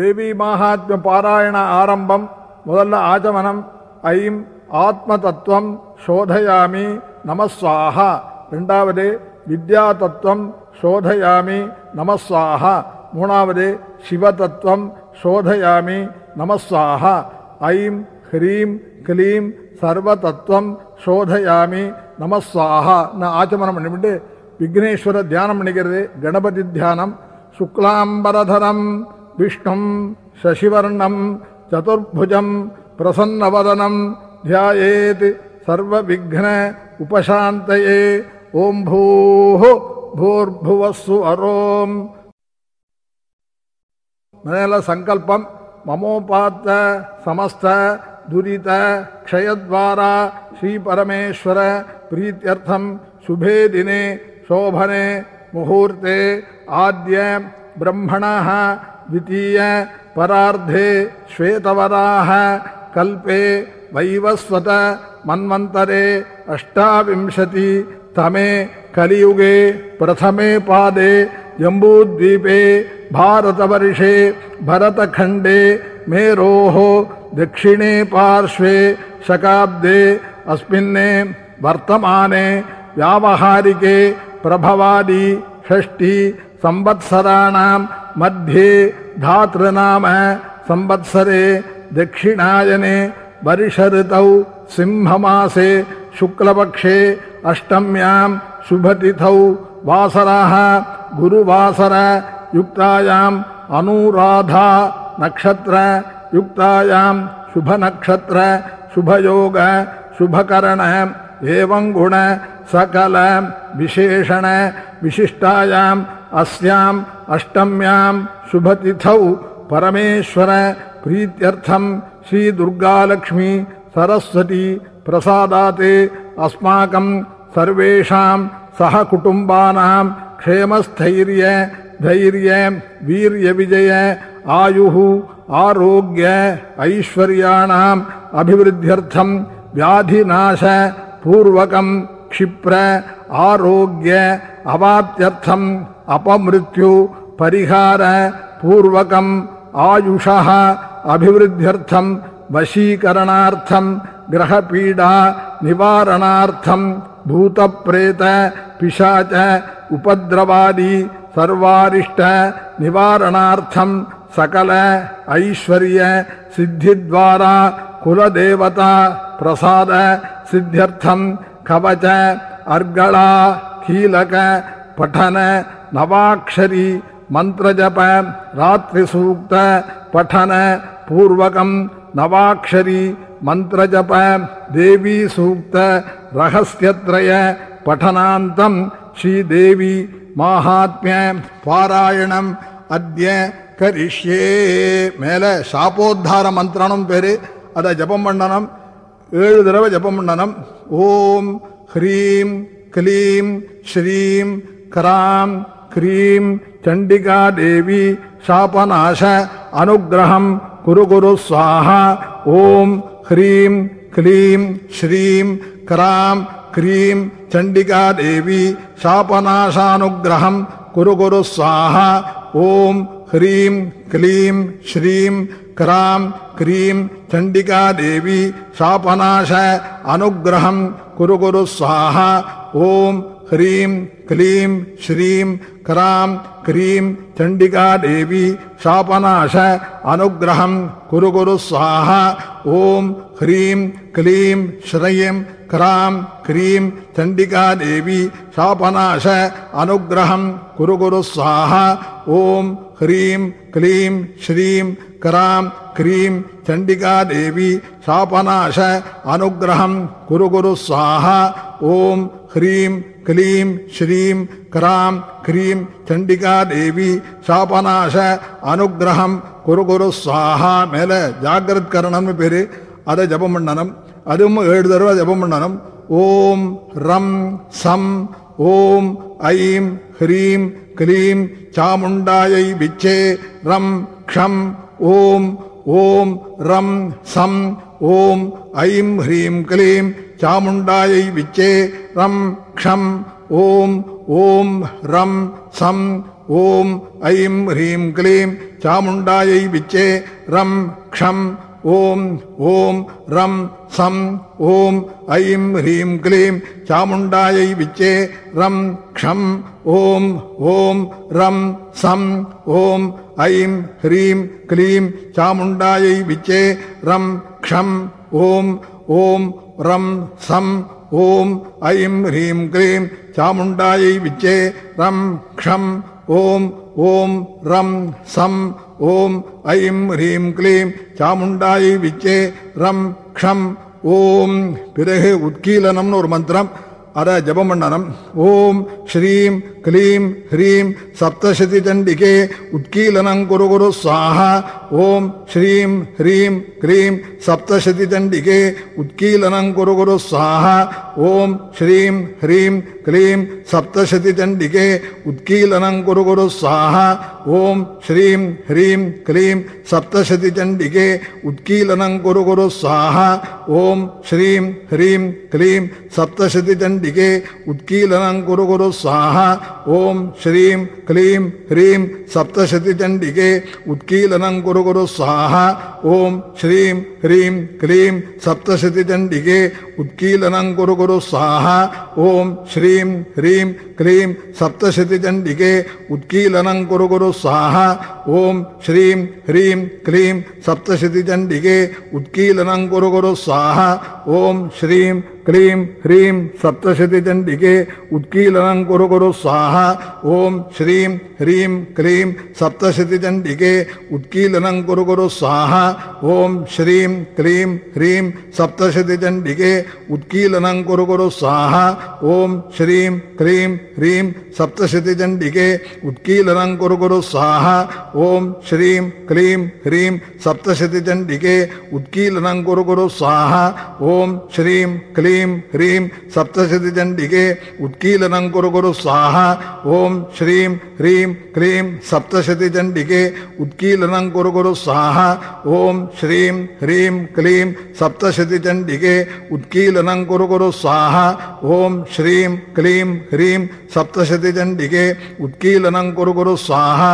தேவி மகாத்ம பாராயண ஆரம்பம் முதல்ல ஆச்சமனம் ஐம் ஆத்ம தத்துவம் சோதயாமி நமஸ்வாஹா. ரெண்டாவது வித்யா தத்துவம் சோதயாமி நமஸ்வாஹா. மூணாவது சிவ தத்துவம் சோதயாமி நமஸ்வாஹா. ஐம் ஹ்ரீம் கிளீம் சர்வ தத்துவம் சோதயாமி நமஸ்வாஹா. நான் ஆச்சமனம் பண்ணிவிட்டு விக்னேஸ்வர தியானம் பண்ணிக்கிறது கணபதி தியானம் சுக்லாம்பரதரம். विष्णु शशिवर्ण चतुर्भुज प्रसन्न वदनम ध्यात सर्विघ्न उपशात ओं भू भूर्भुवस्सु अरोम। मेल संकल्प ममोपात समस्त दुरीत क्षयद्वारा श्रीपरमेश्वर प्रीत्यर्थम शुभे दिने, शोभने, मुहूर्ते, आद्य ब्रह्मण द्वितीय परार्धे श्वेतवराः, कल्पे वैवस्वत, मन्वन्तरे अष्टाविंशति, तमे कलियुगे प्रथमे पादे जम्बूद्वीपे भारतवर्षे भरतखण्डे, मेरोः, दक्षिणे पार्श्वे शकाब्दे, अस्मिन्ने वर्तमाने व्यावहारिके प्रभवादि षष्टि संवत्सराणां मध्ये धातृनाम संवत्सरे दक्षिणायने वर्षऋतौ सिंहमासे शुक्लपक्षे अष्टम्यां शुभतिथौ वासराः गुरुवासर युक्तायाम् अनुराधा नक्षत्र युक्तायां शुभनक्षत्र शुभयोग शुभकरण एवं गुण सकल विशेषण विशिष्टायाम् अस्याम् अष्टम्यां शुभतिथौ परमेश्वर प्रीत्यर्थं श्रीदुर्गालक्ष्मी सरस्वती प्रसादात् अस्माकं सर्वेषां सहकुटुम्बानां क्षेमस्थैर्य, धैर्य, वीर्यविजय, आयुः, आरोग्य ऐश्वर्याणाम् अभिवृद्ध्यर्थं व्याधिनाश, पूर्वकं क्षिप्र, आरोग्य अवाप्त्यर्थम् अपमृत्यु परिहार पूर्वकम् आयुषः अभिवृद्ध्यर्थं वशीकरणार्थं ग्रहपीडा निवारणार्थं भूतप्रेत पिशाच उपद्रवादि सर्वारिष्ट निवारणार्थं सकल ऐश्वर्य सिद्धिद्वारा कुलदेवता प्रसाद सिद्ध्यर्थं कवच अर्गळा कीलक, पठन, नवाक्षरी மந்திரஜப ராத்திரி சூக்த பட்டன பூர்வகம் நவாட்சரி மந்திரஜப தேவி சூக்த ரகசியத்ரய பட்டனாந்தம் ஸ்ரீதேவி மாஹாத்மிய பாராயணம் அத்ய கரிஷ்யே. மேலே சாபோத்தார மந்திரனும் பேர். அதை ஜபம் பண்ணணும். ஏழு தடவை ஜபம் பண்ணணும். ஓம் ஹ்ரீம் கிளீம் ஸ்ரீம் கராம் கிரீம் चंडिका देवी शापनाश अनुग्रह कुरु कुरु स्वाहा। ॐ ह्रीं क्लीं श्रीं क्रां क्रीं चण्डिका देवी शापनाशानुग्रहं कुरु कुरु स्वाहा। ॐ ह्रीं क्लीं श्रीं क्रां क्रीं चण्डिका देवी शापनाश अनुग्रह कुरु कुरु स्वाहा। ॐ ह्रीं, क्लीं, श्रीं, क्रां, क्रीं चण्डिका देवी शापनाश, अनुग्रहं, कुरु कुरु स्वाहा, ॐ ह्रीं, क्लीं, श्रीं, क्रां, क्रीं चण्डिका देवी शापनाश, अनुग्रहं, कुरु कुरु स्वाहा, ॐ ह्रीं, क्लीं, श्रीं, क्रां, क्रीं चण्डिका देवी शापनाश, अनुग्रहं, कुरु कुरु स्वाहा, ॐ ஹ்ரீம் கிளீம் ஸ்ரீம் கிராம் கிரீம் சண்டிகா தேவி சாபநாச அனுகிரகம் குரு குரு சாஹா மேல ஜாகிரத் கரணம்னு பேரு. அதை ஜபம் பண்ணணும். அதுவும் ஏழு தடவை ஜபம் பண்ணணும். ஓம் ரம் சம் ஓம் ஐம் ஹ்ரீம் கிளீம் சாமுண்டாயை பிச்சே ரம் க்ஷம் ஓம் ஓம் ரம் சம் ஓம் ஐம் ஹ்ரீம் கிளீம் चामुण्डायै विच्चे रं क्षम ॐ ॐ रं सं ॐ ऐं ह्रीं क्लीं चामुण्डायै विच्चे रं क्षम ॐ ॐ रं सं ॐ ऐं ह्रीं क्लीं चामुण्डायै विच्चे रं क्षं ॐ ॐ रं सं ॐ ऐं ह्रीं क्लीं चामुण्डायै विच्चे रं क्षम ॐ ஓம் ரம் சம் ஓம் ஐம் ஹ்ரீம் க்ளீம் சாமுண்டாயை விச்சே ரம் க்ஷம் ஓம் ஓம் ரம் சம் ஓம் ஐம் ஹ்ரீம் க்ளீம் சாமுண்டாயை விச்சே ரம் க்ஷம் ஓம் பிறகு உத்கீலனம்னு ஒரு மந்திரம் अद ओं श्री क्ली ह्री सप्तशतिचंडिके उत्कीलन कुर कुर स्वाह। ओम श्री ह्री क्ली सप्तशतिचंडिके उत्कीलन कुर कुर स्वाह। ओम श्री ह्री क्ली सप्तशतिचंडिके उत्कीलन कुर कुर स्वाह। ओम श्री ह्री क्ली सप्तशतिचंडिके उत्कीलन कुर कुर स्वाह। ओम श्री ह्री क्ली सप्तशतिचंड दिके उत्कीलनं कुरु कुरु स्वाहा। ॐ श्रीं क्लीं ह्रीं सप्तशतिचण्डिके उत्कीलनं कुरु कुरु स्वाहा। ॐ श्रीं ह्रीं क्लीं सप्तशतिचण्डिके उत्कीलनं कुरु कुरु स्वाहा। ओम श्रीं ह्रीं क्रीं सप्तशतिचण्डिके उत्कीलनं कुरु कुरु स्वाहा। ओम श्रीं ह्रीं क्लीं सप्तशतिचण्डिके उत्कीलनं कुरु कुरु स्वाहा। ओम श्रीं क्लीं ह्रीं सप्तशतिचण्डिके उत्कीलनं कुरु कुरु स्वाहा। ओम श्रीं ह्रीं क्लीं सप्तशतिचण्डिके उत्कीलनं कुरु कुरु स्वाहा। ओम श्रीं क्लीं ह्रीं सप्तशतिचण्डिके उद्कीलनं कुरु कुरु स्वाहा ॐ श्री ह्रीं ह्रीं सप्तशतिचंडिके उद्कीलनं कुरु स्वाहा ओं श्री क्लीं ह्रीं सप्तशतिचंडिके उद्कीलनं कुरु स्वाहा ओं श्री क्लीं ह्रीं सप्तशतिचंडिके उद्कीलनं कुरु स्वाहा ओं श्री ह्रीं क्लीं सप्तशतिचंडिके उद्कीलनं कुरु कुरु स्वाहा ॐ श्री ह्रीं क्लीं सप्तशतिचंडिके उत् ஓம் ஸ்ரீம் ஹ்ரீம் க்ளீம் சப்தசதி சண்டிகே உத்கீலனம் குரு குரு ஸ்வாஹா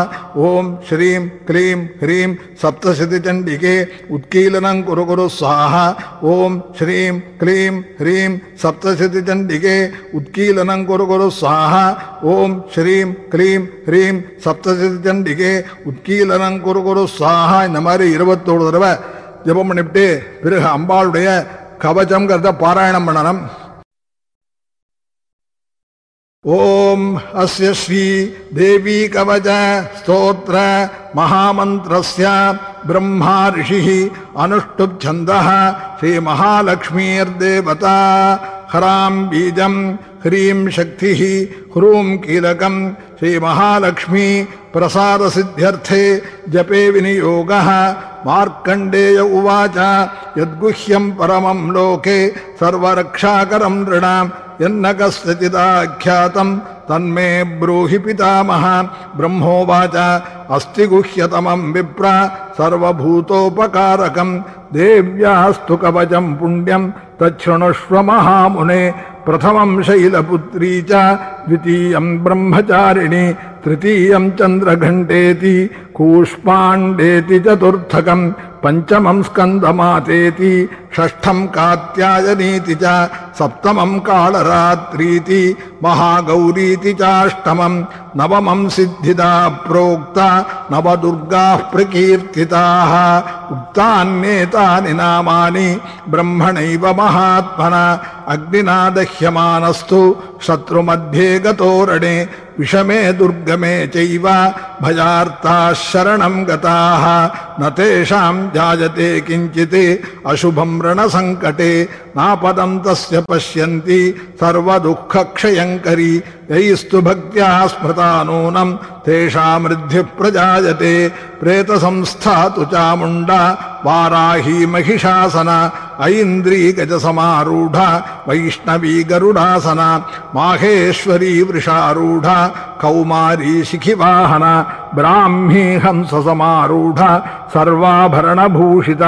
ஓம் ஸ்ரீம் ஹ்ரீம் க்ளீம் சப்தசதி சண்டிகே உத்கீலனம் குரு குரு ஸ்வாஹா ஓம் ஸ்ரீம் க்ளீம் ஹ்ரீம் சப்தசதி சண்டிகே உத்கீலனம் குரு குரு ஸ்வாஹா ஓம் ஸ்ரீம் க்ளீம் ஹ்ரீம் சப்தசதி சண்டிகே உத்கீலனம் குரு குரு ஸ்வாஹா ஓம் ஸ்ரீம் க்ளீம் ஹ்ரீம் சப்தசதி சண்டிகே உத்கீலனம் குரு குரு ஸ்வாஹா ஓம் ஸ்ரீம் க்ளீம் ஹ்ரீம் சப்தசதி சண்டிகே உத்கீலனம் குரு குரு ஸ்வாஹா இந்த மாதிரி இருபத்தோரு தடவை ஜெபம் பண்ணிவிட்டு பிறகு அம்பாளுடைய கவச்சம்ங்கிறத பாராயணம் பண்ணணும் ஓம் அஸ்ய ஸ்ரீ தேவி கவச்ச ஸ்தோத்திர மகாமந்திரஸ்ய பிரம்மா ரிஷி அனுஷ்டுப் சந்தः ஸ்ரீ மகாலக்ஷ்மீர்தேவதா ஹராம் பீஜம் ह्रीं शक्ति ह्रूं कीलकम्। प्रसाद सिद्ध्यर्थे जपे विनियोग। मार्कण्डेय उवाच यद्गुह्यम् परम लोके सर्वरक्षाकरम् नृणाम्। तन्मे ब्रूहि पितामह। ब्रह्मोवाच अस्ति गुह्यतमम् विप्र, सर्वभूतोपकारकम्। देव्यास्तु कवचं पुण्यम्, तच्छृणुष्व महामुने। प्रथमम् शैलपुत्री च द्वितीयं ब्रह्मचारिणि तृतीयम् चन्द्रघण्टेति कूष्माण्डेति चतुर्थकम् पञ्चमम् स्कन्दमातेति षष्ठम् कात्यायनीति च सप्तमम् कालरात्रीति महागौरीति चाष्टमम् नवमम् सिद्धिदा प्रोक्ता नवदुर्गाः प्रकीर्तिताः उक्तान्येतानि नामानि ब्रह्मणैव महात्मना अग्निना दह्यमानस्तु शत्रुमध्ये गतोरणे विषमे दुर्गमे चैव भयार्ताः गता गताः। न तेषाम् जायते किञ्चित् अशुभम रणसङ्कटे। नापदम् तस्य पश्यन्ति सर्वदुःखक्षयङ्करी। यैस्तु भक्त्या स्मृता नूनम् तेषामृद्धिः प्रजायते प्रेतसंस्था तु चामुण्डा, वाराही महिषासन ऐन्द्री गजसमारूढा वैष्णवी गरुडासन, माहेश्वरी वृषारूढा, कौमारी शिखिवाहना, ब्राह्मी हंस समारूढ सर्वाभरणभूषित,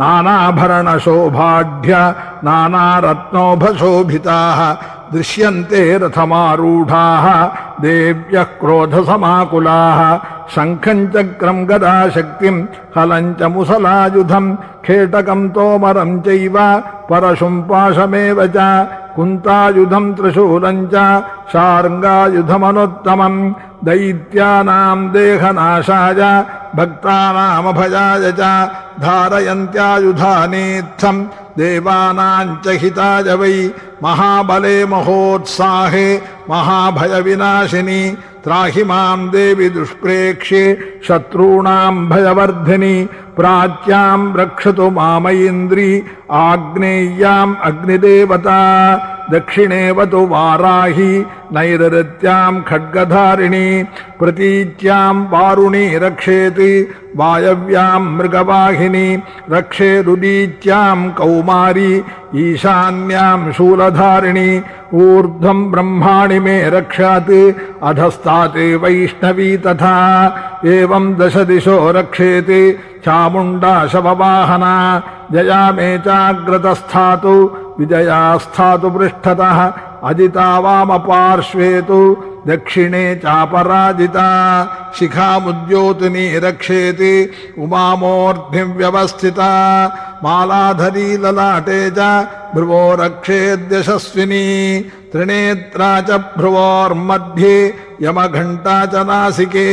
नानाभरणशोभाढ्य नानारत्नोभशोभिताः दृश्यन्ते रथमारूढाः देव्यः क्रोधसमाकुलाः शङ्खम् चक्रम् गदाशक्तिम् हलम् च मुसलायुधम् खेटकम् तोमरम् चैव परशुम् पाशमेव च कुन्तायुधम् त्रिशूलम् च शार्ङ्गायुधमनुत्तमम् दैत्यानाम् देहनाशाय भक्तानामभयाय च धारयन्त्यायुधानेत्थम्, देवानाम् च हिताय वै महाबले महोत्साहे, महाभयविनाशिनि त्राहि माम् देवि दुष्प्रेक्ष्ये शत्रूणाम् भयवर्धिनि, प्राच्याम् रक्षतु मामयीन्द्रि आग्नेय्याम् अग्निदेवता दक्षिणेवतु वाराहि नैरृत्याम् खड्गधारिणि, प्रतीच्याम् वारुणी रक्षेति, वायव्याम् मृगवाहिनि रक्षेरुदीच्याम् कौमारी, ईशान्याम् शूलधारिणि, ऊर्ध्वम् ब्रह्माणि मे रक्षात्, अधस्तात् वैष्णवी तथा, एवम् दश दिशो रक्षेति, चामुण्डा शववाहना, जया मे चाग्रतस्थातु विजया स्थातु पृष्ठतः अजिता वामपार्श्वे तु दक्षिणे चापराजिता शिखामुद्योतिनी रक्षेति उमामूर्ध्निव्यवस्थिता मालाधरी ललाटे च भ्रुवो रक्षेद्यशस्विनी त्रिनेत्रा च भ्रुवोर्मध्ये यमघण्टा च नासिके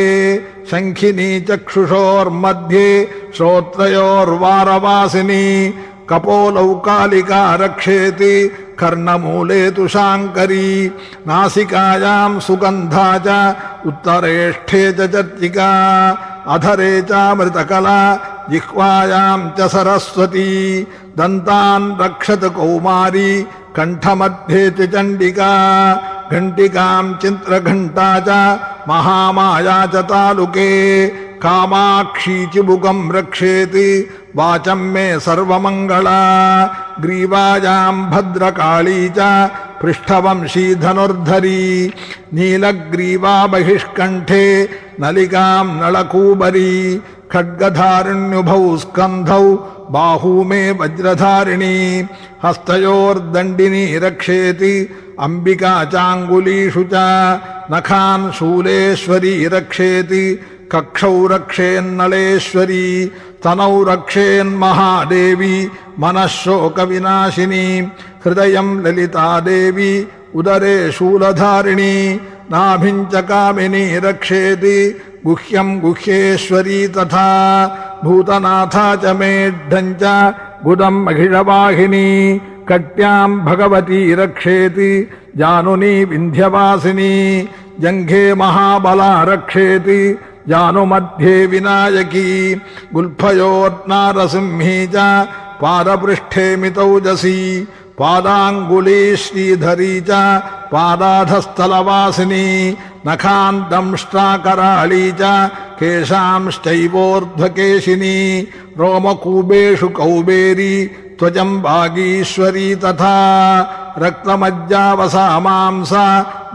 शङ्खिनी चक्षुषोर्मध्ये श्रोत्रयोर्वारवासिनी कपोलौकालिका रक्षेति, कर्णमूले तु शाङ्करी नासिकायाम् सुगन्धा च, उत्तरेष्ठे च चर्चिका, अधरे चामृतकला जिह्वायाम् च सरस्वती, दन्तान् रक्षत कौमारी, कण्ठमध्ये च चण्डिका घण्टिकाम् चित्रघण्टा च, महामाया च तालुके, कामाक्षी चिबुकम् रक्षेति वाचम् मे सर्वमङ्गला ग्रीवायाम् भद्रकाली च पृष्ठवंशी धनुर्धरी नीलग्रीवा बहिष्कण्ठे नलिकाम् नळकूबरी खड्गधारिण्युभौ स्कन्धौ बाहू मे वज्रधारिणी, हस्तयोर्दण्डिनी रक्षेति अम्बिका चाङ्गुलीषु च, नखान् शूलेश्वरी रक्षेति कक्षौ रक्षेन्नळेश्वरी तनौ रक्षेन्महादेवी मनः शोकविनाशिनी हृदयम् ललिता देवी उदरे शूलधारिणी नाभिम् च कामिनी रक्षेति गुह्यम् गुह्येश्वरी तथा भूतनाथा च मेढ्ढम् च गुदम् महिषवाहिनी कट्याम् भगवती रक्षेति, जानुनी विन्ध्यवासिनी, जङ्घे महाबला रक्षेति जानुमध्ये विनायकी गुल्फयोर्नारसिंही च पादपृष्ठे मितौजसी, पादाङ्गुली श्रीधरी च पादाधस्थलवासिनी नखान् दंष्ट्राकराळी च केशांश्चैवोर्ध्वकेशिनी रोमकूपेषु कौबेरी त्वजम् वागीश्वरी तथा रक्तमज्जावसा मांसा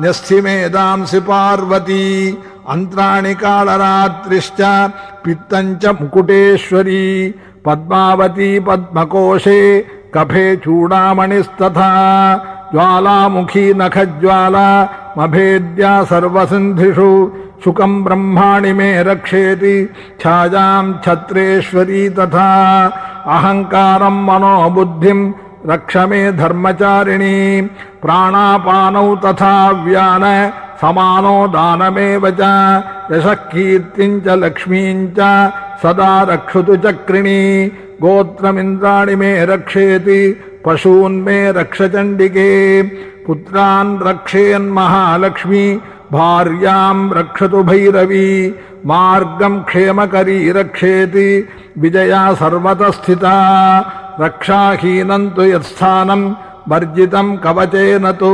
न्यस्थिमेदांसि पार्वती। अन्त्राणि कालरात्रिश्च पित्तम् च मुकुटेश्वरी, पद्मावती, पद्मकोशे, कफे चूडामणिस्तथा, ज्वालामुखी नखज्वाला, मभेद्या सर्वसिन्धिषु शुकम् ब्रह्माणि मे रक्षेति छायाम् छत्रेश्वरी तथा अहङ्कारम् मनोबुद्धिम् रक्ष मे धर्मचारिणी, प्राणापानौ तथा व्यान समानो दानमेव च यशः कीर्तिम् सदा रक्षतु चक्रिणी, गोत्रमिन्द्राणि मे रक्षेति पशून्मे रक्ष चण्डिके पुत्रान् रक्षेन्महालक्ष्मी भार्याम् रक्षतु भैरवी मार्गम् क्षेमकरी रक्षेति, विजया सर्वतः स्थिता रक्षाहीनम् तु यत्स्थानम् वर्जितम् कवचेन तु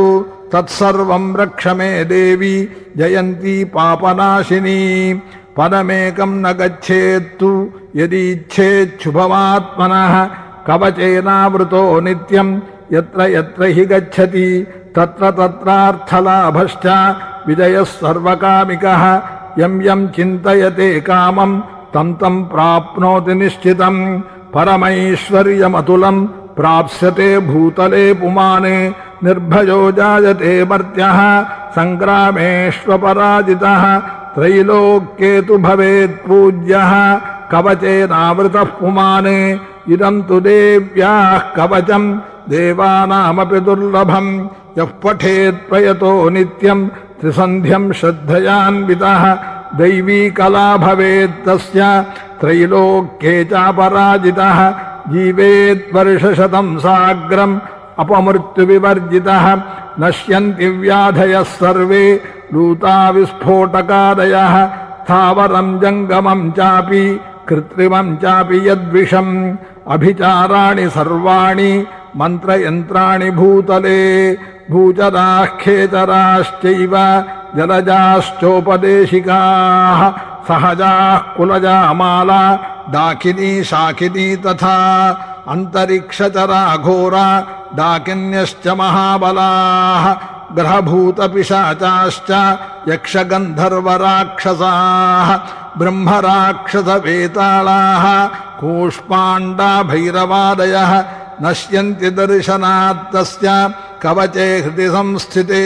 तत्सर्वम् रक्ष मे देवी, जयन्ती पापनाशिनी। पदमेकम् न गच्छेत्तु यदीच्छेच्छुभमात्मनः कवचेनावृतो नित्यम् यत्र यत्र हि गच्छति, तत्र तत्रार्थलाभश्च विजयः सर्वकामिकः। यं यं चिन्तयते कामम् तं तं प्राप्नोति निश्चितम् परमैश्वर्यमतुलम् प्राप्स्यते भूतले पुमाने निर्भयो जायते मर्त्यः, सङ्ग्रामेष्वपराजितः, त्रैलोक्ये तु भवेत् पूज्यः, कवचेनावृतः पुमाने इदम् तु देव्याः कवचम् देवानामपि दुर्लभम्, यः पठेत् प्रयतो नित्यम् त्रिसन्ध्यम् श्रद्धयान्वितः दैवी कला भवेत् तस्य, त्रैलोक्ये चापराजितः जीवेद्वर्षशतम् साग्रम् अपमृत्युविवर्जितः। नश्यन्ति व्याधयः सर्वे। लूता विस्फोटकादयः स्थावरम् जङ्गमम् चापि। कृत्रिमम् चापि यद्विषम्। अभिचाराणि सर्वाणि। मन्त्रयन्त्राणि भूतले। भूचराः खेचराश्चैव जलजाश्चोपदेशिकाः। सहजाः कुलजा माला डाकिनी शाकिनी तथा अन्तरिक्षचरा घोरा डाकिन्यश्च महाबलाः, ग्रहभूतपिशाचाश्च यक्षगन्धर्वराक्षसाः ब्रह्मराक्षसवेताळाः कूष्माण्डा भैरवादयः नश्यन्ति दर्शनात्तस्य कवचे हृदि संस्थिते।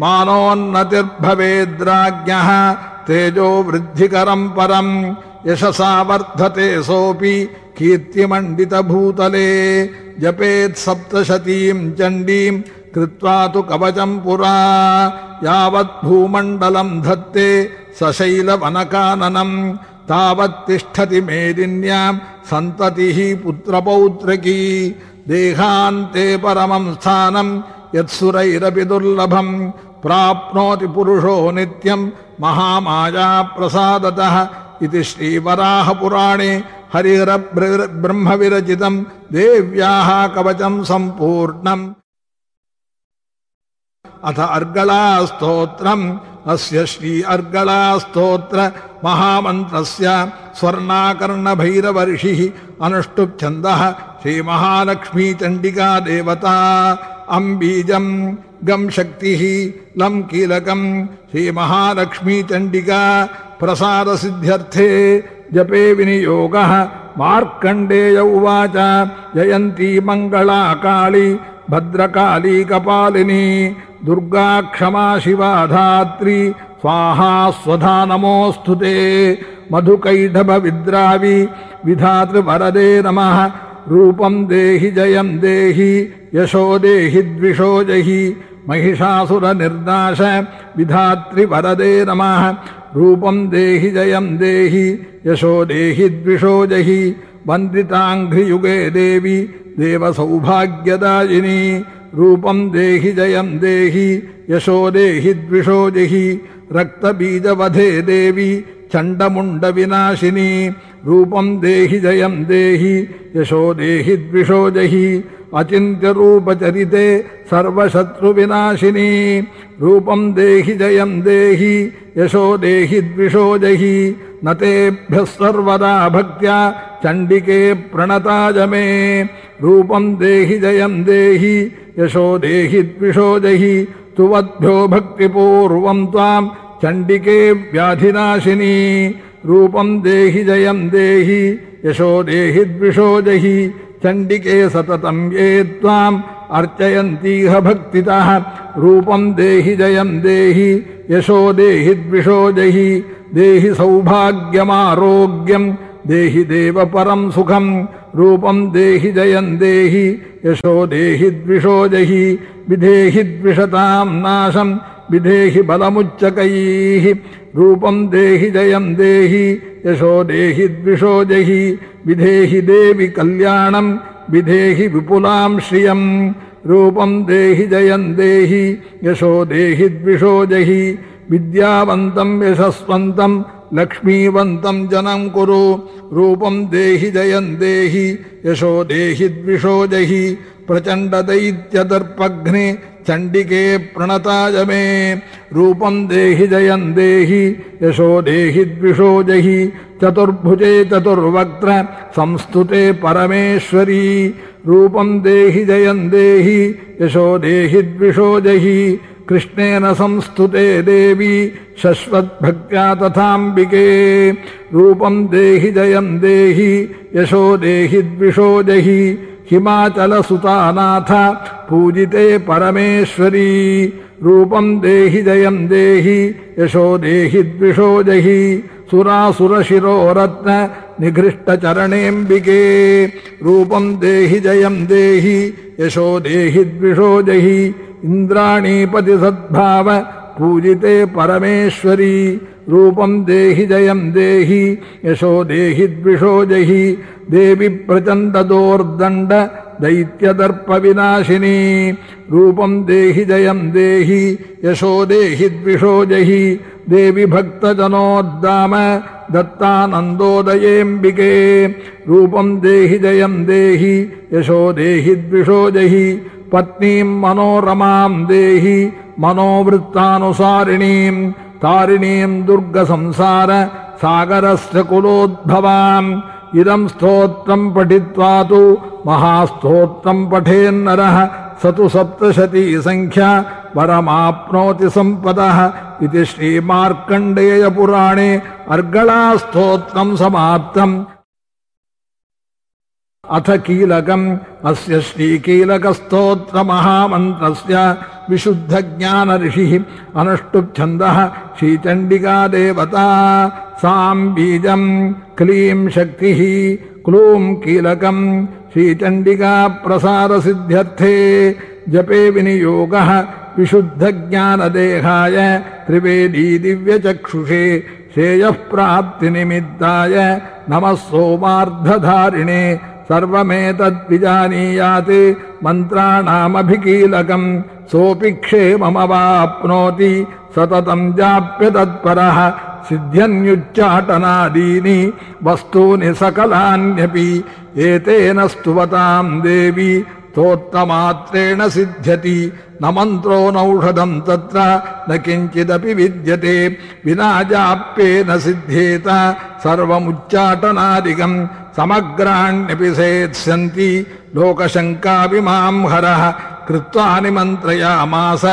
मानोन्नतिर्भवेद्राज्ञः, तेजो वृद्धिकरम् परम् यशसा वर्धते सोऽपि कीर्तिमण्डितभूतले, जपेत् सप्तशतीम् चण्डीम् कृत्वा तु कवचम् पुरा यावद्भूमण्डलम् धत्ते सशैलवनकाननम् तावत्तिष्ठति मेदिन्याम् सन्ततिः पुत्रपौत्रकी, देहान्ते परमम् स्थानम् यत्सुरैरपि दुर्लभम् प्राप्नोति पुरुषो नित्यम् महामायाप्रसादतः इति श्रीवराहपुराणे हरिहरब्रह्मविरचितम् देव्याः कवचम् सम्पूर्णम्। अथ अर्गळास्तोत्रम् अस्य श्री अर्गळास्तोत्र महामन्त्रस्य स्वर्णाकर्णभैरवर्षिः अनुष्टुप्छन्दः श्रीमहालक्ष्मीचण्डिका देवता अम् बीजम् गम् शक्तिः लम् कीलकम् श्रीमहालक्ष्मीचण्डिका प्रसादसिद्ध्यर्थे जपे विनियोगः। मार्कण्डेय उवाच, जयन्ती मङ्गला काली भद्रकाली कपालिनी, दुर्गा क्षमा शिवा धात्री, स्वाहा स्वधा नमोऽस्तु ते। मधुकैढभविद्रावि विधातृवरदे नमः। रूपम् देहि जयम् देहि, यशो देहि, द्विषो जहि। महिषासुरनिर्नाश विधातृवरदे नमः। रूपम् देहि जयम् देहि, यशो देहि, द्विषो जहि। वन्दिताङ्घ्रियुगे देवि, देवसौभाग्यदायिनी। रूपम् देहि जयम् देहि, यशो देहि, द्विषो जहि। रक्तबीजवधे देवि, चण्डमुण्डविनाशिनी। रूपम् देहि जयम् देहि, यशो देहि, द्विषो जहि। अचिन्त्यरूपचरिते सर्वशत्रुविनाशिनी। रूपम् देहि जयम् देहि, यशो देहि द्विषो जहि। न तेभ्यः सर्वदा भक्त्या चण्डिके प्रणताय मे रूपम् देहि जयम् देहि, यशो देहि द्विषो जहि। तुवद्भ्यो भक्तिपूर्वम् त्वाम् चण्डिके व्याधिनाशिनी। रूपम् देहि जयम् देहि, यशो देहि द्विषो जहि। चण्डिके सततम् ये त्वाम् अर्चयन्तीह भक्तितः। रूपम् देहि जयम् देहि, यशो देहि द्विषो जहि, देहि सौभाग्यमारोग्यम्, देहि देव परम् सुखम्। रूपम् देहि जयम् देहि, यशो देहि द्विषो जहि, विधेहि द्विषताम् नाशम्, विधेहि बलमुच्चकैः। रूपम् देहि जयम् देहि यशो देहि द्विषो जहि, विधेहि देवि कल्याणम् विधेहि विपुलाम् श्रियम् रूपम् देहि जयम् देहि, यशो देहि द्विषो जहि विद्यावन्तम् यशस्वन्तम् लक्ष्मीवन्तम् जनम् कुरु। रूपम् देहि जयम् देहि, यशो देहि द्विषो जहि प्रचण्डदैत्यदर्पघ्ने चण्डिके प्रणताय मे रूपम् देहि जयम् देहि, यशो देहि द्विषो जहि, चतुर्भुजे चतुर्वक्त्र, संस्तुते परमेश्वरी रूपम् देहि जयम् देहि, यशो देहि द्विषो जहि, कृष्णेन संस्तुते देवी, शश्वद्भक्त्या तथाम्बिके रूपम् देहि जयम् देहि, यशो देहि द्विषो जहि हिमाचलसुतानाथ पूजिते परमेश्वरी। रूपम् देहि जयम् देहि, यशो देहि, द्विषो जहि। सुरासुरशिरोरत्न निघृष्टचरणेऽम्बिके। रूपम् देहि जयम् देहि, यशो देहि, द्विषो जहि। इन्द्राणीपति सद्भाव पूजिते परमेश्वरी। रूपम् देहि जयम् देहि, यशो देहि, द्विषो जहि, देवि प्रचण्डदोर्दण्ड, दैत्यदर्पविनाशिनी। रूपम् देहि जयम् देहि, यशो देहि, द्विषो जहि, देवि भक्तजनोद्दाम, दत्तानन्दोदयेऽम्बिके। रूपम् देहि जयम् देहि, यशो देहि, द्विषो जहि पत्नीम् मनोरमाम् देहि, मनोवृत्तानुसारिणीम्। तारिणीम् दुर्गसंसार सागरस्य कुलोद्भवाम् इदम् स्तोत्रम् पठित्वा तु महास्तोत्रम् पठेन्नरः। स तु सप्तशती सङ्ख्या वरमाप्नोति सम्पदः। इति श्रीमार्कण्डेयपुराणे अर्गळास्तोत्रम् समाप्तम् अथ कीलकम् अस्य श्रीकीलकस्तोत्रमहामन्त्रस्य विशुद्धज्ञानऋषिः अनुष्टुप्छन्दः श्रीचण्डिका देवता साम् बीजम् क्लीम् शक्तिः क्लूम् कीलकम् श्रीचण्डिका प्रसारसिद्ध्यर्थे जपे विनियोगः विशुद्धज्ञानदेहाय त्रिवेदी दिव्यचक्षुषे श्रेयः प्राप्तिनिमित्ताय नमः सोमार्धधारिणे। सर्वमेतद्विजानीयात् मन्त्राणामभिकीलकम् सोऽपि क्षेममवाप्नोति सततम् जाप्य तत्परः सिद्ध्यन्युच्चाटनादीनि वस्तूनि सकलान्यपि एतेन स्तुवताम् देवी स्तोत्रमात्रेण सिद्ध्यति न मन्त्रो नौषधम् तत्र न किञ्चिदपि विद्यते विना जाप्येन सिद्ध्येत सर्वमुच्चाटनादिकम् समग्राण्यपि लोकशङ्कापि लोकशङ्काभिमाम् हरः कृत्वा निमन्त्रयामास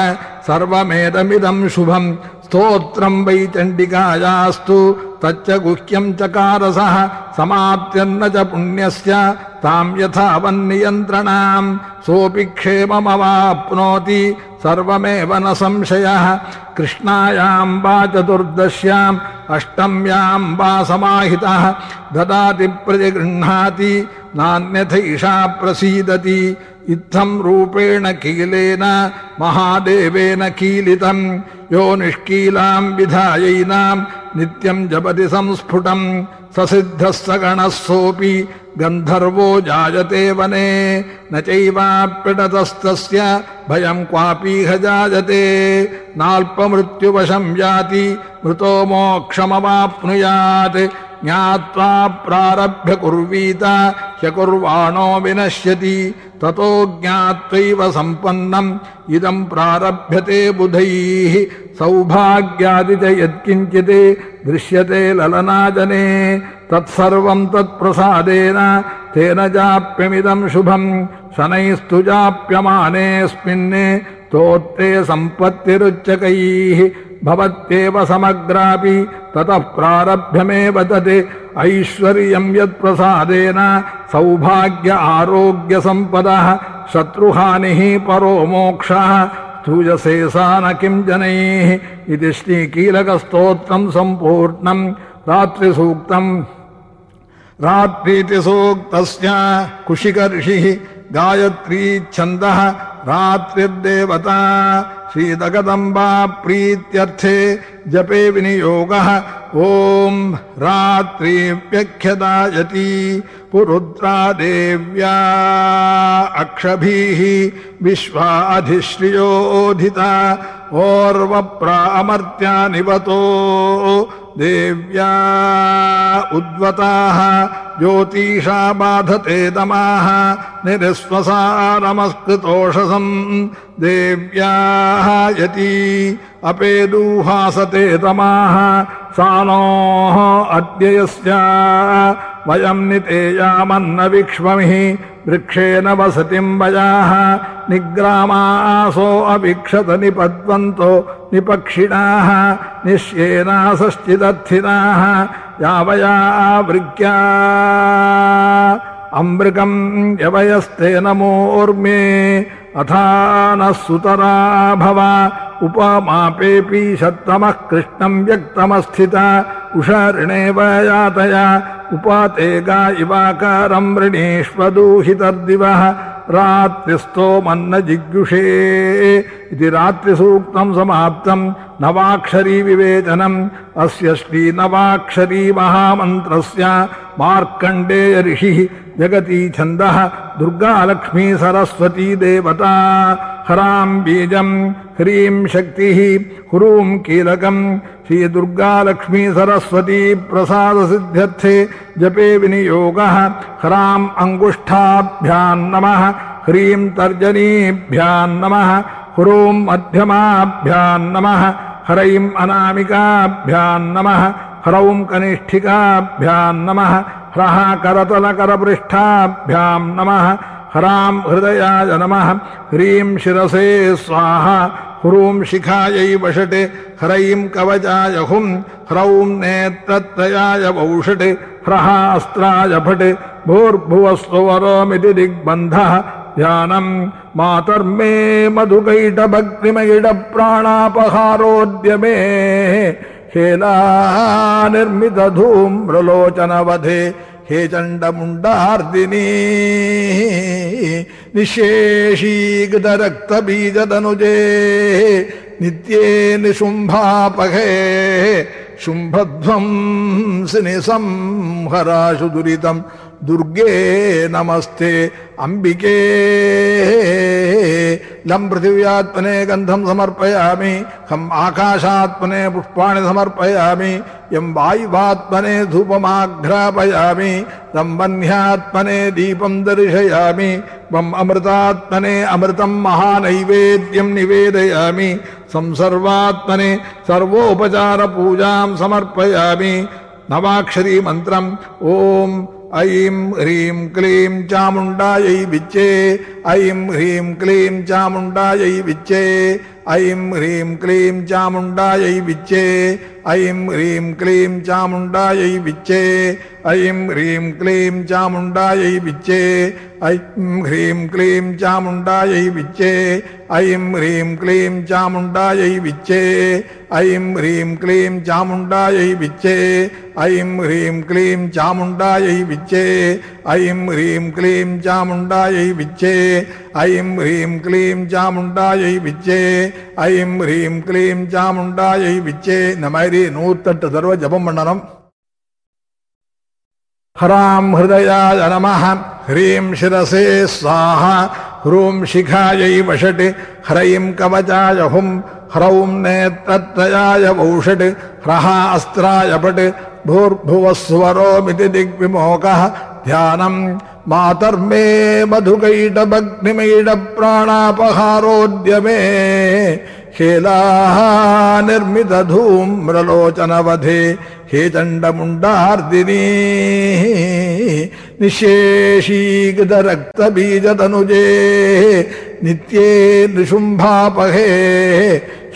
सर्वमेदमिदम् शुभम् स्तोत्रम् वै चण्डिकायास्तु। तच्च गुह्यम् चकारसः समाप्त्यन्न च पुण्यस्य। ताम् यथावन्नियन्त्रणाम्। सोऽपि क्षेममवाप्नोति। सर्वमेव न संशयः। कृष्णायां वा चतुर्दश्याम्। अष्टम्याम् वा समाहितः। ददाति प्रतिगृह्णाति। नान्यथैषा प्रसीदति। इत्थम् रूपेण कीलेन महादेवेन कीलितम् यो निष्कीलाम् विधायैनाम् नित्यम् जपति संस्फुटम् ससिद्धः सगणः सोऽपि गन्धर्वो जायते वने, न चैवाप्यटतस्तस्य भयम् क्वापीह जायते नाल्पमृत्युवशम् याति, मृतो मोक्षमवाप्नुयात्। ज्ञात्वा प्रारभ्य कुर्वीत ह्यकुर्वाणो विनश्यति, ततो ज्ञात्वैव सम्पन्नम्, इदम् प्रारभ्यते बुधैः। सौभाग्यादि च यत्किञ्चित् दृश्यते ललनाजने, तत्सर्वम् तत्प्रसादेन, तेन जाप्यमिदम् शुभम्, शनैस्तु जाप्यमानेऽस्मिन् स्तोत्रे सम्पत्तिरुच्चकैः। भवत्येव समग्रापि ततः प्रारभ्यमेव तत् ऐश्वर्यम् यत्प्रसादेन सौभाग्य आरोग्यसम्पदः शत्रुहानिः परो मोक्षः स्तूयसे सा न किम् जनैः इति श्रीकीलकस्तोत्रम् सम्पूर्णम् रात्रिसूक्तम् रात्रीति सूक्तस्य कुशिकर्षिः गायत्री छन्दः रात्रिर्देवता। श्रीदगदम्बा प्रीत्यर्थे जपे विनियोगः। ॐ रात्रिव्यख्यदायति पुरुद्रा देव्या अक्षभिः विश्वाधिश्रियोधिता ओर्वप्रामर्त्या निवतो देव्या उद्वताः ज्योतिषा बाधते दमाः निरस्वसारमस्कृतोषसम्। देव्याः यति अपेदूहासते तमाः सानोः अद्ययस्य वयम् नितेयामन्न विक्ष्ममिः वृक्षेण वसतिम् वयाः निग्रामासो अवीक्षत निपद्वन्तो निपक्षिणाः निश्येनासश्चिदत्थिनाः यावया वृक्या अमृगम् यवयस्ते नमोर्मे अथा नः सुतरा भव। उपमापेऽपि शत्तमः कृष्णम् व्यक्तमस्थिता। उषऋणेव यातया। उपाते गा इवाकारम् वृणीष्वदूहितर्दिवः रात्रिस्थोमन्न जिग्युषे इति रात्रिसूक्तम् नवाक्षरी विवेचनम्। अस्य श्रीनवाक्षरी महामन्त्रस्य जगती छंद दुर्गा लक्ष्मी सरस्वती देवता। हरां बीजं, ह्रीं शक्तिः, ह्रूं कीलकं। श्रीदुर्गालक्ष्मीसरस्वती प्रसादसिद्ध्यर्थे जपे विनियोगः। हराम् अङ्गुष्ठाभ्यां नमः। ह्रीं तर्जनीभ्यां नमः। ह्रूं मध्यमाभ्यां नमः। हरैम् अनामिकाभ्यां नमः। हरौं कनिष्ठिकाभ्यां नमः। ह्रः करतलकरपृष्ठाभ्याम् नमः। हराम् हृदयाय नमः। ह्रीम् शिरसे स्वाहा। ह्रूम् शिखायै वषट्। ह्रैम् कवचाय हुम् ह्रौम् नेत्रत्रयाय वौषट्। ह्रः अस्त्राय फट्। भूर्भुवस्वरोमिति दिग्बन्धः। ध्यानम् मातर्मे मधुकैटभग्निमैडप्राणापहारोद्यमे हेला वधे हे चण्डमुण्डार्दिनी निशेषीकृतरक्तबीजदनुजे नित्ये निशुंभापे शुम्भध्वंसिनि संहराशु दुरितम्। दुर्गे नमस्ते, अंबिके। लम् पृथिव्यात्मने गंधम समर्पयामि खम् आकाशात्मने पुष्पाणि समर्पयामि यम् वायुवात्मने धूपमाघ्रापयामि तम् वह्न्यात्मने दीपम् दर्शयामि वम् अमृतात्मने अमृतम् महानैवेद्यम् निवेदयामि संसर्वात्मने सर्वोपचार सर्वोपचारपूजाम् समर्पयामि नवाक्षरी मन्त्रम् ओम् ऐं ह्रीं क्लीं चामुण्डायै विच्चे ऐं ह्रीं क्लीं चामुण्डायै विच्चे ऐं ह्रीं क्लीं चामुण्डायै विच्चे ऐं ह्रीं क्लीं चामुण्डायै विच्चे ऐं ह्रीं क्लीं चामुण्डायै विच्चे ऐं ह्रीं क्लीं चामुण्डायै विच्चे ऐं ह्रीं क्लीं चामुण्डायै विच्चे ऐं ह्रीं क्लीं चामुण्डायै विच्चे ऐं ह्रीं क्लीं चामुण्डायै विच्चे ऐं ह्रीं क्लीं चामुण्डायै विच्चे ऐं ह्रीं क्लीं चामुण्डायै विच्चे ஐம் ஹ்ரீம் க்ளீம் சாமுண்டாயை விச்சே இந்த மாதிரி நூத்தெட்டு தடவை ஜபம் பண்ணணும் ஹராம் ஹிருதயாய நம ஹ்ரீம் சிரசே சாஹா ஹ்ரூம் சிகாயை வஷட் ஹ்ரைம் கவச்சாய ஹும் ஹ்ரௌம் நேத்ரத்ரயாய வௌஷட் ஹ்ரஹா அஸ்திராய பட் பூர்புவஸ்வரோமிதி திக்விமோக தியானம் मातर्मे मधुकैटभग्निमैडप्राणापहारोद्यमे हेलाः निर्मितधूम्रलोचनवधे हे चण्डमुण्डार्दिनी निशेषीकृतरक्तबीजतनुजे नित्ये नृशुम्भापहे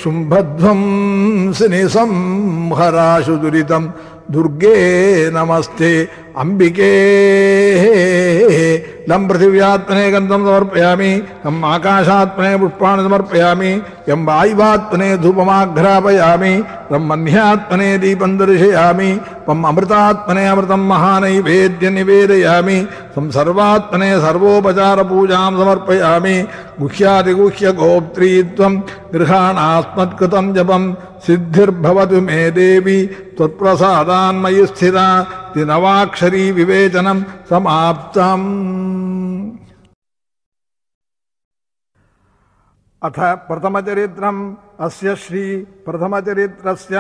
शुम्भध्वंसिनि संहराशु दुरितम् दुर्गे नमस्ते। अंबिके तं पृथिव्यात्मने गंधम समर्पयामि तम् आकाशात्मने पुष्पाणि समर्पयामि यं वायुवात्मने धूपमाघ्रापयामी तं मह्यात्मने दीपं दर्शयामि त्वम् अमृतात्मने अमृतं महानैवेद्य निवेदयामि त्वं सर्वात्मने सर्वोपचारपूजां समर्पयामि गुह्यादिगुह्यगोप्त्री त्वं गृहाणास्मत्कृतं जपं सिद्धिर्भवतु मे देवी त्वत्प्रसादान्मयि स्थिरा अथ प्रथमचरित्रम् अस्य श्री प्रथमचरित्रस्य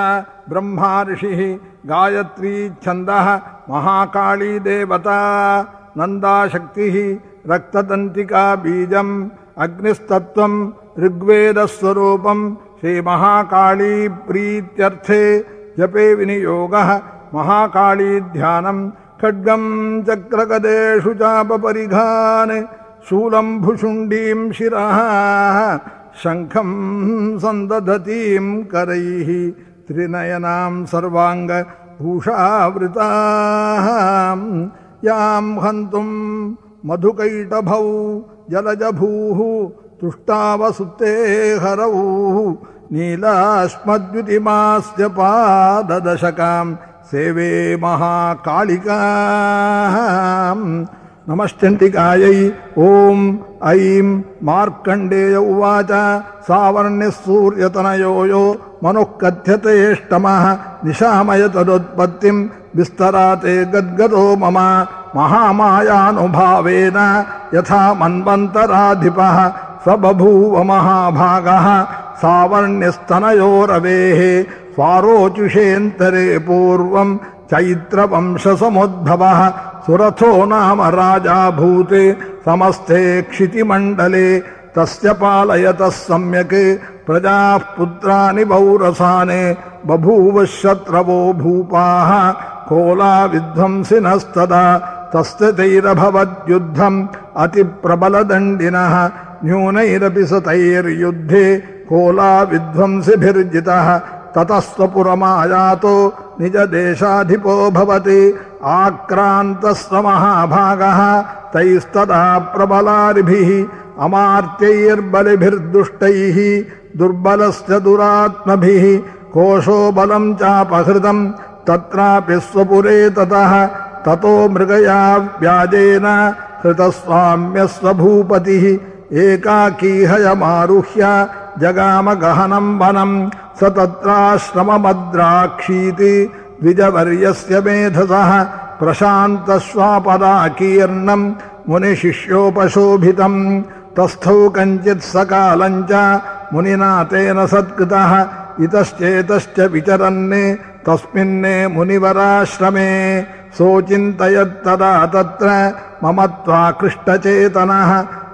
ब्रह्मा ऋषिः गायत्री छन्दः महाकाली देवता नन्दाशक्तिः रक्तदन्तिका बीजम् अग्निस्तत्त्वम् ऋग्वेदस्वरूपम् श्रीमहाकाली प्रीत्यर्थे जपे विनियोगः महाकाळीध्यानम् खड्गम् चक्रगदेषु चापपरिघान् शूलम् भुषुण्डीम् शिरः शङ्खम् सन्दधतीम् करैः त्रिनयनाम् सर्वाङ्ग भूषावृताः याम् हन्तुम् मधुकैटभौ जलजभूः तुष्टावसुप्ते हरौ नीलास्मद्युतिमास्य पाददशकाम् सेवे महाकालिकाम् नमश्चण्डिकायै ॐ ऐं मार्कण्डेय उवाच सावर्ण्यः सूर्यतनयो यो मनुः कथ्यतेष्टमः निशामय तदुत्पत्तिम् विस्तरा ते गद्गदो मम महामायानुभावेन यथा मन्वन्तराधिपः स बभूव महाभागः सावर्ण्यस्तनयोरवेः स्वारोचुषेऽन्तरे पूर्वम् चैत्रवंशसमुद्भवः सुरथो नाम राजा भूते समस्ते क्षितिमण्डले तस्य पालयतः सम्यक् प्रजाः पुत्राणि पौरसाने बभूव शत्रवो भूपाः कोला विध्वंसिनस्तदा तस्य तैरभवद्युद्धम् अतिप्रबलदण्डिनः न्यूनैरपि स तैर्युद्धे कोला विध्वंसिभिर्जितः ततस्त्वपुरमायातो निजदेशाधिपो भवति। आक्रान्तस्व महाभागः तैस्तदा प्रबलारिभिः अमार्त्यैर्बलिभिर्दुष्टैः, दुर्बलस्य दुरात्मभिः, कोशो बलम् चापहृतम्, तत्रापि स्वपुरे ततः, ततो मृगया व्याजेन हृतस्वाम्यस्व भूपतिः एकाकीहयमारुह्य जगामगहनम् वनम् स तत्राश्रममद्राक्षीति द्विजवर्यस्य मेधसः प्रशान्तस्वापदाकीर्णम् मुनिशिष्योपशोभितम् तस्थौ कञ्चित् सकालम् च मुनिना तेन सत्कृतः इतश्चेतश्च विचरन् तस्मिन्ने मुनिवराश्रमे सोचिन्तयत्तदा तत्र मम त्वाकृष्टचेतनः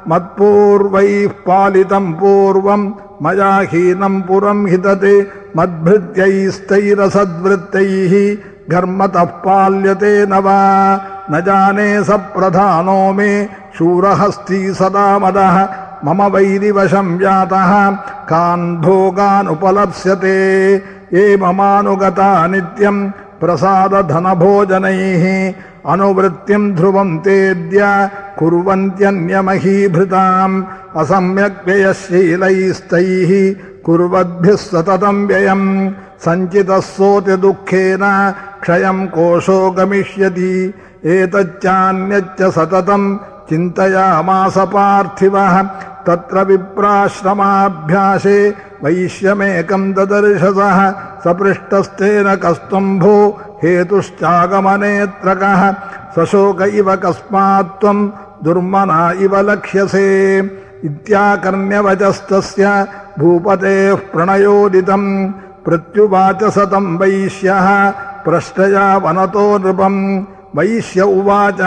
मत्पूर्वैः पालितम् पूर्वम् मया हीनम् पुरम् हितते, मद्भृत्यैस्तैरसद्वृत्तैः घर्मतः पाल्यते न वा। न जाने स प्रधानो मे शूरहस्ती सदा मदः, मम वैरिवशम् व्यातः कान् भोगानुपलप्स्यते। ये ममानुगता नित्यम् प्रसादधनभोजनैः अनुवृत्तिम् ध्रुवम् तेद्य कुर्वन्त्यन्यमहीभृताम् असम्यक् व्ययशीलैस्तैः कुर्वद्भिः सततम् व्ययम्। सञ्चितः सोऽति दुःखेन क्षयम् कोशो गमिष्यति। एतच्चान्यच्च सततम् चिन्तयामास पार्थिवः। तत्र विप्राश्रमाभ्यासे वैश्यमेकम् ददर्शसः, सपृष्टस्तेन कस्तम्भो हेतुश्चागमनेऽत्र कः सशोक इव कस्मात् त्वम् दुर्मना इव लक्ष्यसे। इत्याकर्ण्यवचस्तस्य भूपतेः प्रणयोदितम् प्रत्युवाच सतम् वैश्यः प्रष्टया वनतो नृपम्। वैश्य उवाच,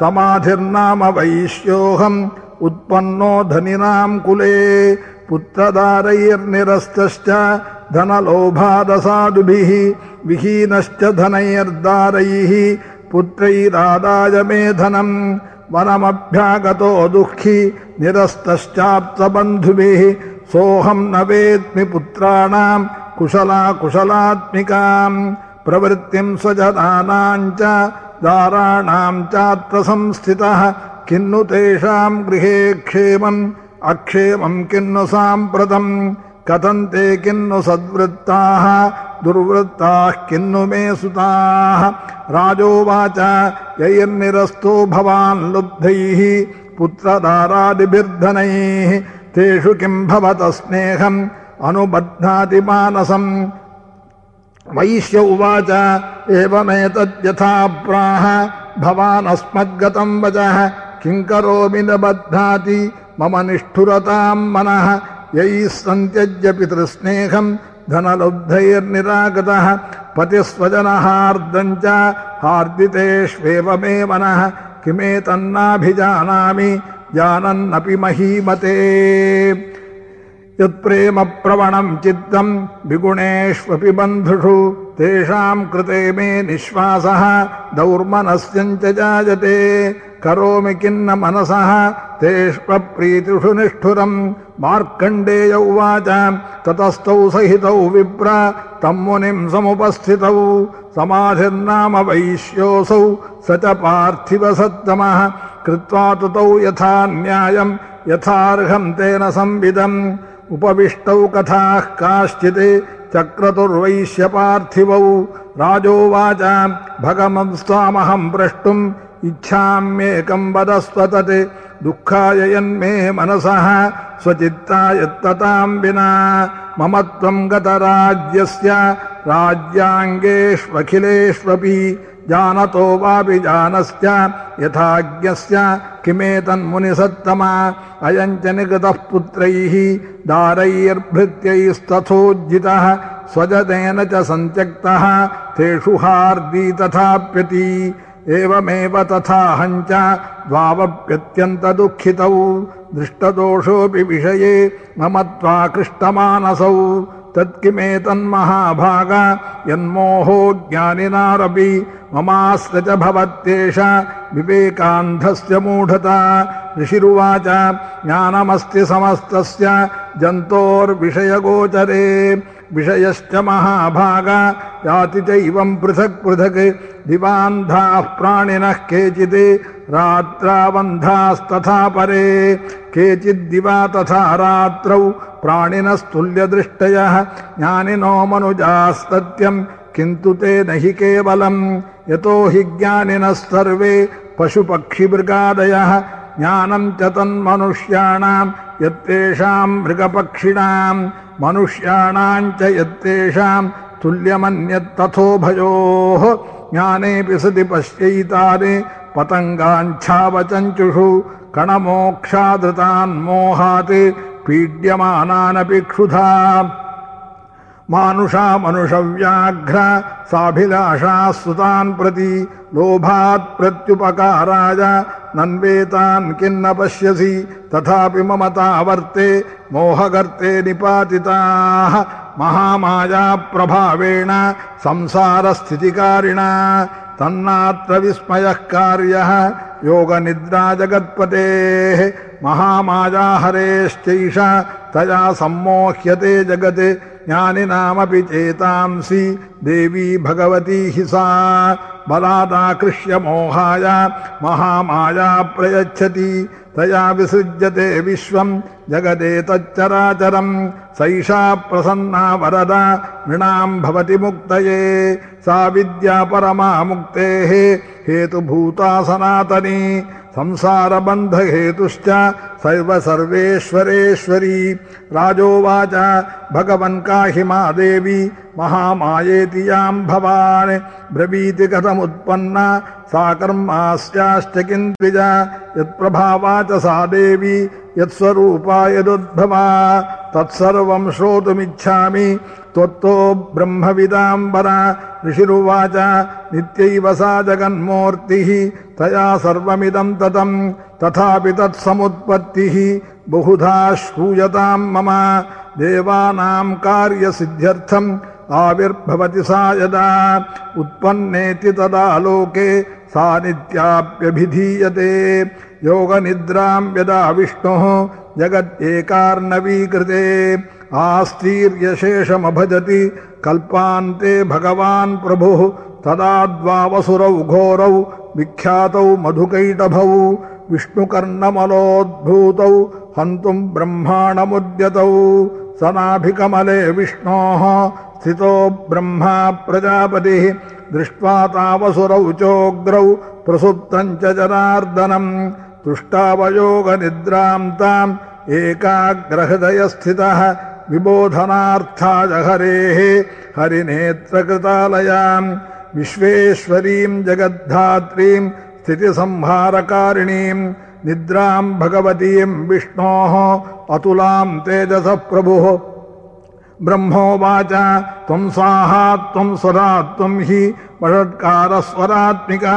समाधिर्नाम वैश्योऽहम्, उत्पन्नो धनिनाम् कुले। पुत्रदारैर्निरस्तश्च धनलोभादसाधुभिः, विहीनश्च धनैर्दारैः पुत्रैरादाय मे धनम् वनमभ्यागतो दुःखी, निरस्तश्चाप्तबन्धुभिः सोऽहम् न वेत्मि पुत्राणाम् कुशला कुशलात्मिकाम् प्रवृत्तिम् स्वजनानाम् च दाराणाम् चात्र संस्थितः किन्नु तेषाम् गृहे क्षेमम् अक्षेमम् किन्नु साम्प्रतम् कथम् ते किन्नु सद्वृत्ताः, दुर्वृत्ताः किन्नु मे सुताः। राजोवाच, यैर्निरस्तो भवान् लुब्धैः, पुत्रदारादिभिर्धनैः, तेषु किम् भवत स्नेहम्? अनुबध्नाति मानसम् वैश्य उवाच एवमेतद्यथा प्राह भवानस्मद्गतम् वचः करोमि न बध्नाति मम निष्ठुरतां मनः। यैः सन्त्यज्य पितृस्नेहम् धनलुब्धैर्निरागतः। पतिस्वजनहार्दम् च हार्दितेष्वेव मे मनः किमेतन्नाभिजानामि जानन्नपि महीमते। यत्प्रेम प्रवणम् चित्तम् विगुणेष्वपि बन्धुषु तेषाम् कृते मे निःश्वासः दौर्मनस्यम् च जायते। करोमि किन्न मनसः, तेष्वप्रीतिषु निष्ठुरम् मार्कण्डेय उवाच, ततस्तौ सहितौ विप्र तम् मुनिम् समुपस्थितौ। समाधिर्नाम वैश्योऽसौ, स च पार्थिवसत्तमः कृत्वा तुतौ यथा न्यायम् यथार्हम् तेन संविदम्। उपविष्टौ कथाः काश्चित् चक्रतुर्वैश्यपार्थिवौ राजोवाच भगवंस्त्वामहम् प्रष्टुम् इच्छाम्येकम् वदस्व तत् दुःखाय यन्मे मनसः स्वचित्तायत्तताम् विना। मम त्वम् गतराज्यस्य राज्याङ्गेष्वखिलेष्वपि जानतो वापि जानश्च यथाज्ञस्य किमेतन्मुनिसत्तमा। अयम् च निगतः पुत्रैः दारैर्भृत्यैस्तथोज्जितः स्वजतेन च सन्त्यक्तः तेषु हार्दी तथाप्यति। एवमेव तथाहम् च द्वावप्यत्यन्तदुःखितौ दृष्टदोषोऽपि विषये मम त्वाकृष्टमानसौ तत्किमेतन्महाभाग यन्मोहो ज्ञानिनारपि ममास्य च भवत्येष विवेकान्धस्य मूढता। ऋषिरुवाच, ज्ञानमस्ति समस्तस्य जन्तोर्विषयगोचरे। विषयश्च महाभाग, याति चैवम् पृथक् पृथक् दिवान्धाः प्राणिनः केचित् रात्राबन्धास्तथा परे। केचिद्दिवा तथा रात्रौ प्राणिनस्तुल्यदृष्टयः। ज्ञानिनो मनुजास्तत्यम् किन्तु ते न हि केवलम् यतो हि ज्ञानिनः सर्वे पशुपक्षिमृगादयः। ज्ञानम् च तन्मनुष्याणाम् यत्तेषाम् मृगपक्षिणाम्। मनुष्याणाम् च यत्तेषाम् तुल्यमन्यत्तथोभयोः ज्ञानेऽपि सति पश्यैतानि पतङ्गाञ्छावचञ्चुषु कणमोक्षादृतान्मोहात् पीड्यमानानपि क्षुधा। मानुषा मनुषव्याघ्र साभिलाषा सुतान् प्रति लोभात् प्रत्युपकाराय नन्वेतान् किन्न पश्यसि तथापि ममता वर्ते मोहगर्ते निपातिताः, महामाया प्रभावेण, संसारस्थितिकारिणा, तन्नात्र विस्मयः कार्यः। योगनिद्रा जगत्पतेः। महामाया हरेश्चैष, तया सम्मोह्यते जगत्। ज्ञानिनामपि चेतांसि। देवी भगवती हि सा। बलादाकृष्य मोहाय, महामाया प्रयच्छति। तया विसृज्यते विश्वम् जगदेतच्चराचरम् सैषा प्रसन्ना वरदा नृणाम् भवति मुक्तये। सा विद्या परमा मुक्तेः हेतुभूता सनातनी संसारबन्धहेतुश्च सर्वसर्वेश्वरेश्वरी। राजोवाच, भगवन् काहि मा देवी महामायेति याम् भवान्। ब्रवीति कथमुत्पन्ना सा कर्मास्याश्च किम् द्विज यत्प्रभावा च सा देवी, यत्स्वरूपा यदुद्भवा। तत्सर्वम् श्रोतुमिच्छामि। त्वत्तो ब्रह्मविदाम्बर, ऋषिरुवाच, नित्यैव सा जगन्मूर्तिः, तया सर्वमिदम् ततम् तथापि तत्समुत्पत्तिः, बहुधा श्रूयताम् मम। देवानाम् कार्यसिद्ध्यर्थम् आविर्भवति सा यदा। उत्पन्नेति तदा लोके सा नित्याप्यभिधीयते योगनिद्राम् यदा विष्णुः जगत्येकार्णवीकृते आस्तीर्यशेषमभजति कल्पान्ते भगवान् प्रभुः। तदा द्वावसुरौ घोरौ विख्यातौ मधुकैटभौ विष्णुकर्णमलोद्भूतौ हन्तुम् ब्रह्माणमुद्यतौ। सनाभिकमले विष्णोः स्थितो ब्रह्मा प्रजापतिः दृष्ट्वा तावसुरौ चोग्रौ प्रसुप्तम् च जनार्दनम् तुष्टावयोगनिद्राम् ताम् एकाग्रहृदयस्थितः विबोधनार्थाय हरेः हरिनेत्रकृतालयाम् विश्वेश्वरीम् जगद्धात्रीम् स्थितिसंहारकारिणीम् निद्राम् भगवतीम् विष्णोः अतुलाम् तेजसः प्रभुः ब्रह्मोवाच त्वम् स्वाहा त्वम् स्वरा त्वम् हि वषट्कारस्वरात्मिका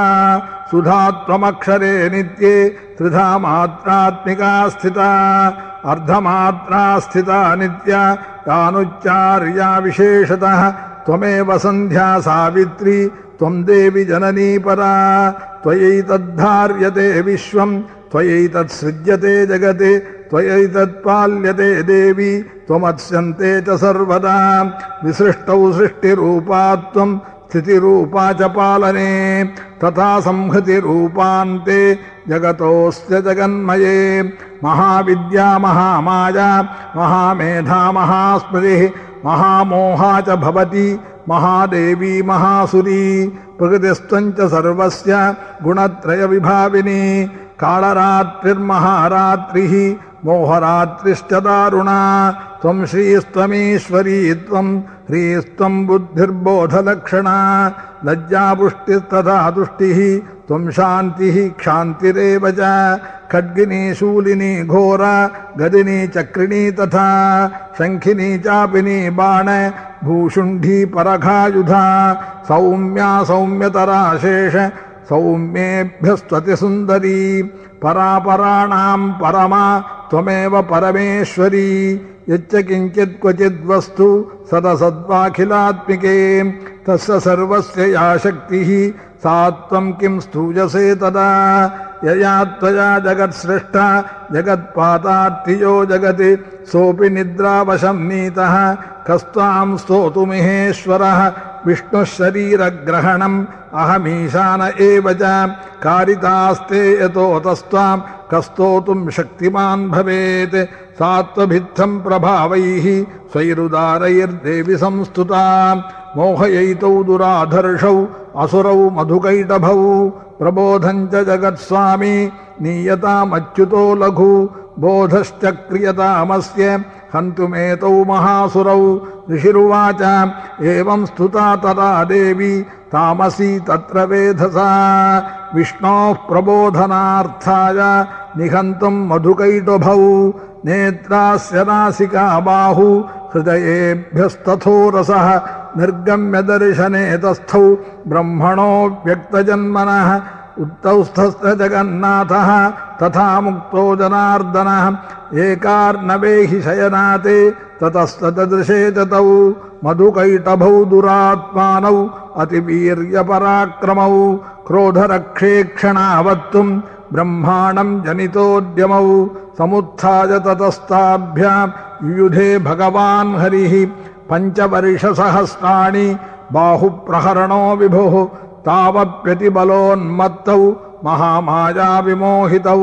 सुधात्वमक्षरे नित्ये, त्रिधा मात्रात्मिका स्थिता। अर्धमात्रा स्थिता नित्या, यानुच्चार्या विशेषतः। त्वमेव सन्ध्या सावित्री, त्वं देवि जननी परा। त्वयैतद्धार्यते विश्वम् त्वयैतत्सृज्यते जगते। त्वयैतत्पाल्यते देवी त्वमत्स्यन्ते च सर्वदा। विसृष्टौ सृष्टिरूपा त्वम् स्थितिरूपा च पालने। तथा संहृतिरूपान्ते जगतोऽस्य जगन्मये। महाविद्या, महामाया, महामेधा, महास्मृतिः, महामोहा च भवति। महादेवी, महासुरी प्रकृतिस्त्वम् च सर्वस्य गुणत्रयविभाविनी। कालरात्रिर्महारात्रिः मोहरात्रिश्च दारुणा त्वम् श्रीस्त्वमीश्वरी त्वम् ह्रीस्त्वम् बुद्धिर्बोधलक्षणा लज्जापुष्टिस्तथा तुष्टिः त्वम् शान्तिः क्षान्तिरेव च, खड्गिनी, शूलिनी, घोर, गदिनी, चक्रिणी तथा शङ्खिनी, चापिनी, बाण, भूषुण्ढी, परघायुधा, सौम्या सौम्यतरा शेष सौम्येभ्यस्त्वतिसुन्दरी। परापराणाम् परमा त्वमेव परमेश्वरी। यच्च किञ्चित् क्वचिद्वस्तु सदसद्वाखिलात्मिके। तस्य सर्वस्य या शक्तिः सा त्वम् किम् स्तूयसे तदा? यया त्वया जगत्सृष्टा जगत्पातार्थियो जगति, सोऽपि निद्रावशम् नीतः। कस्त्वाम् स्तोतुमिहेश्वरः विष्णुः शरीरग्रहणम् अहमीशान एव च। कारितास्ते यतोतस्त्वाम् कस्तोतुम् शक्तिमान् भवेत्। सात्वभित्थम् प्रभावैः स्वैरुदारैर्देवि संस्तुता। मोहयैतौ दुराधर्षौ, असुरौ मधुकैटभौ प्रबोधम् च जगत्स्वामी, नीयतामच्युतो लघु बोधश्च क्रियतामस्य हन्तुमेतौ महासुरौ। ऋषिरुवाच, एवं स्तुता तदा देवी, तामसी तत्र वेधसा। विष्णोः प्रबोधनार्थाय निहन्तुम् मधुकैटभौ। नेत्रास्य नासिका बाहु हृदयेभ्यस्तथो रसः निर्गम्य दर्शने तस्थौ ब्रह्मणो व्यक्तजन्मनः उत्तौस्थस्य जगन्नाथः तथा मुक्तो जनार्दनः एकार्णवे शयनाते ततस्तदृशे च तौ मधुकैटभौ दुरात्मानौ अतिवीर्यपराक्रमौ क्रोधरक्षेक्षणावत्तुम् ब्रह्माणम् जनितोद्यमौ समुत्थाय ततस्ताभ्याम् युयुधे भगवान् हरिः पञ्चवर्षसहस्राणि बाहुप्रहरणो विभुः तावप्यतिबलोन्मत्तौ महामायाविमोहितौ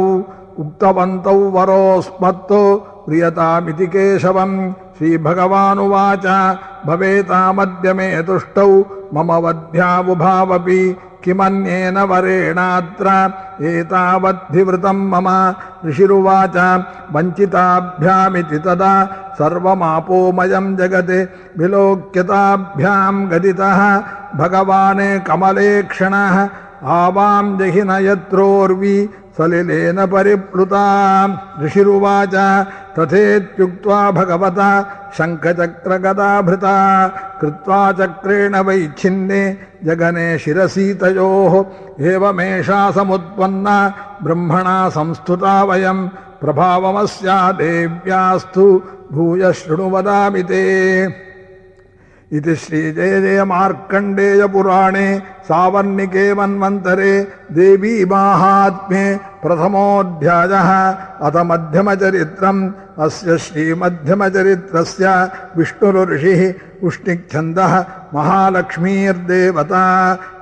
उक्तवन्तौ वरोऽस्मत्तो प्रियतामिति केशवम् श्रीभगवानुवाच भवेतामद्य मे तुष्टौ मम वध्यावुभावपि किमन्येन वरेणात्र मम। ऋषिरुवाच, वञ्चिताभ्यामिति तदा सर्वमापोमयम् जगते विलोक्यताभ्याम् गदितः। भगवान् कमलेक्षणः आवाम् जहि न यत्रोर्वि सलिलेन परिप्लुता ऋषिरुवाच, तथेत्युक्त्वा भगवता शङ्खचक्रगदाभृता। कृत्वा चक्रेण वैच्छिन्ने जगने शिरसीतयोः। एवमेषा समुत्पन्ना ब्रह्मणा संस्तुता वयम्। प्रभावमस्या देव्यास्तु, भूय शृणु वदामि इति श्रीजयजयमार्कण्डेयपुराणे सावर्णिके मन्वन्तरे देवी माहात्म्ये प्रथमोऽध्यायः अथ मध्यमचरित्रम्। अस्य श्रीमध्यमचरित्रस्य विष्णुऋषिः उष्णिच्छन्दः महालक्ष्मीर्देवता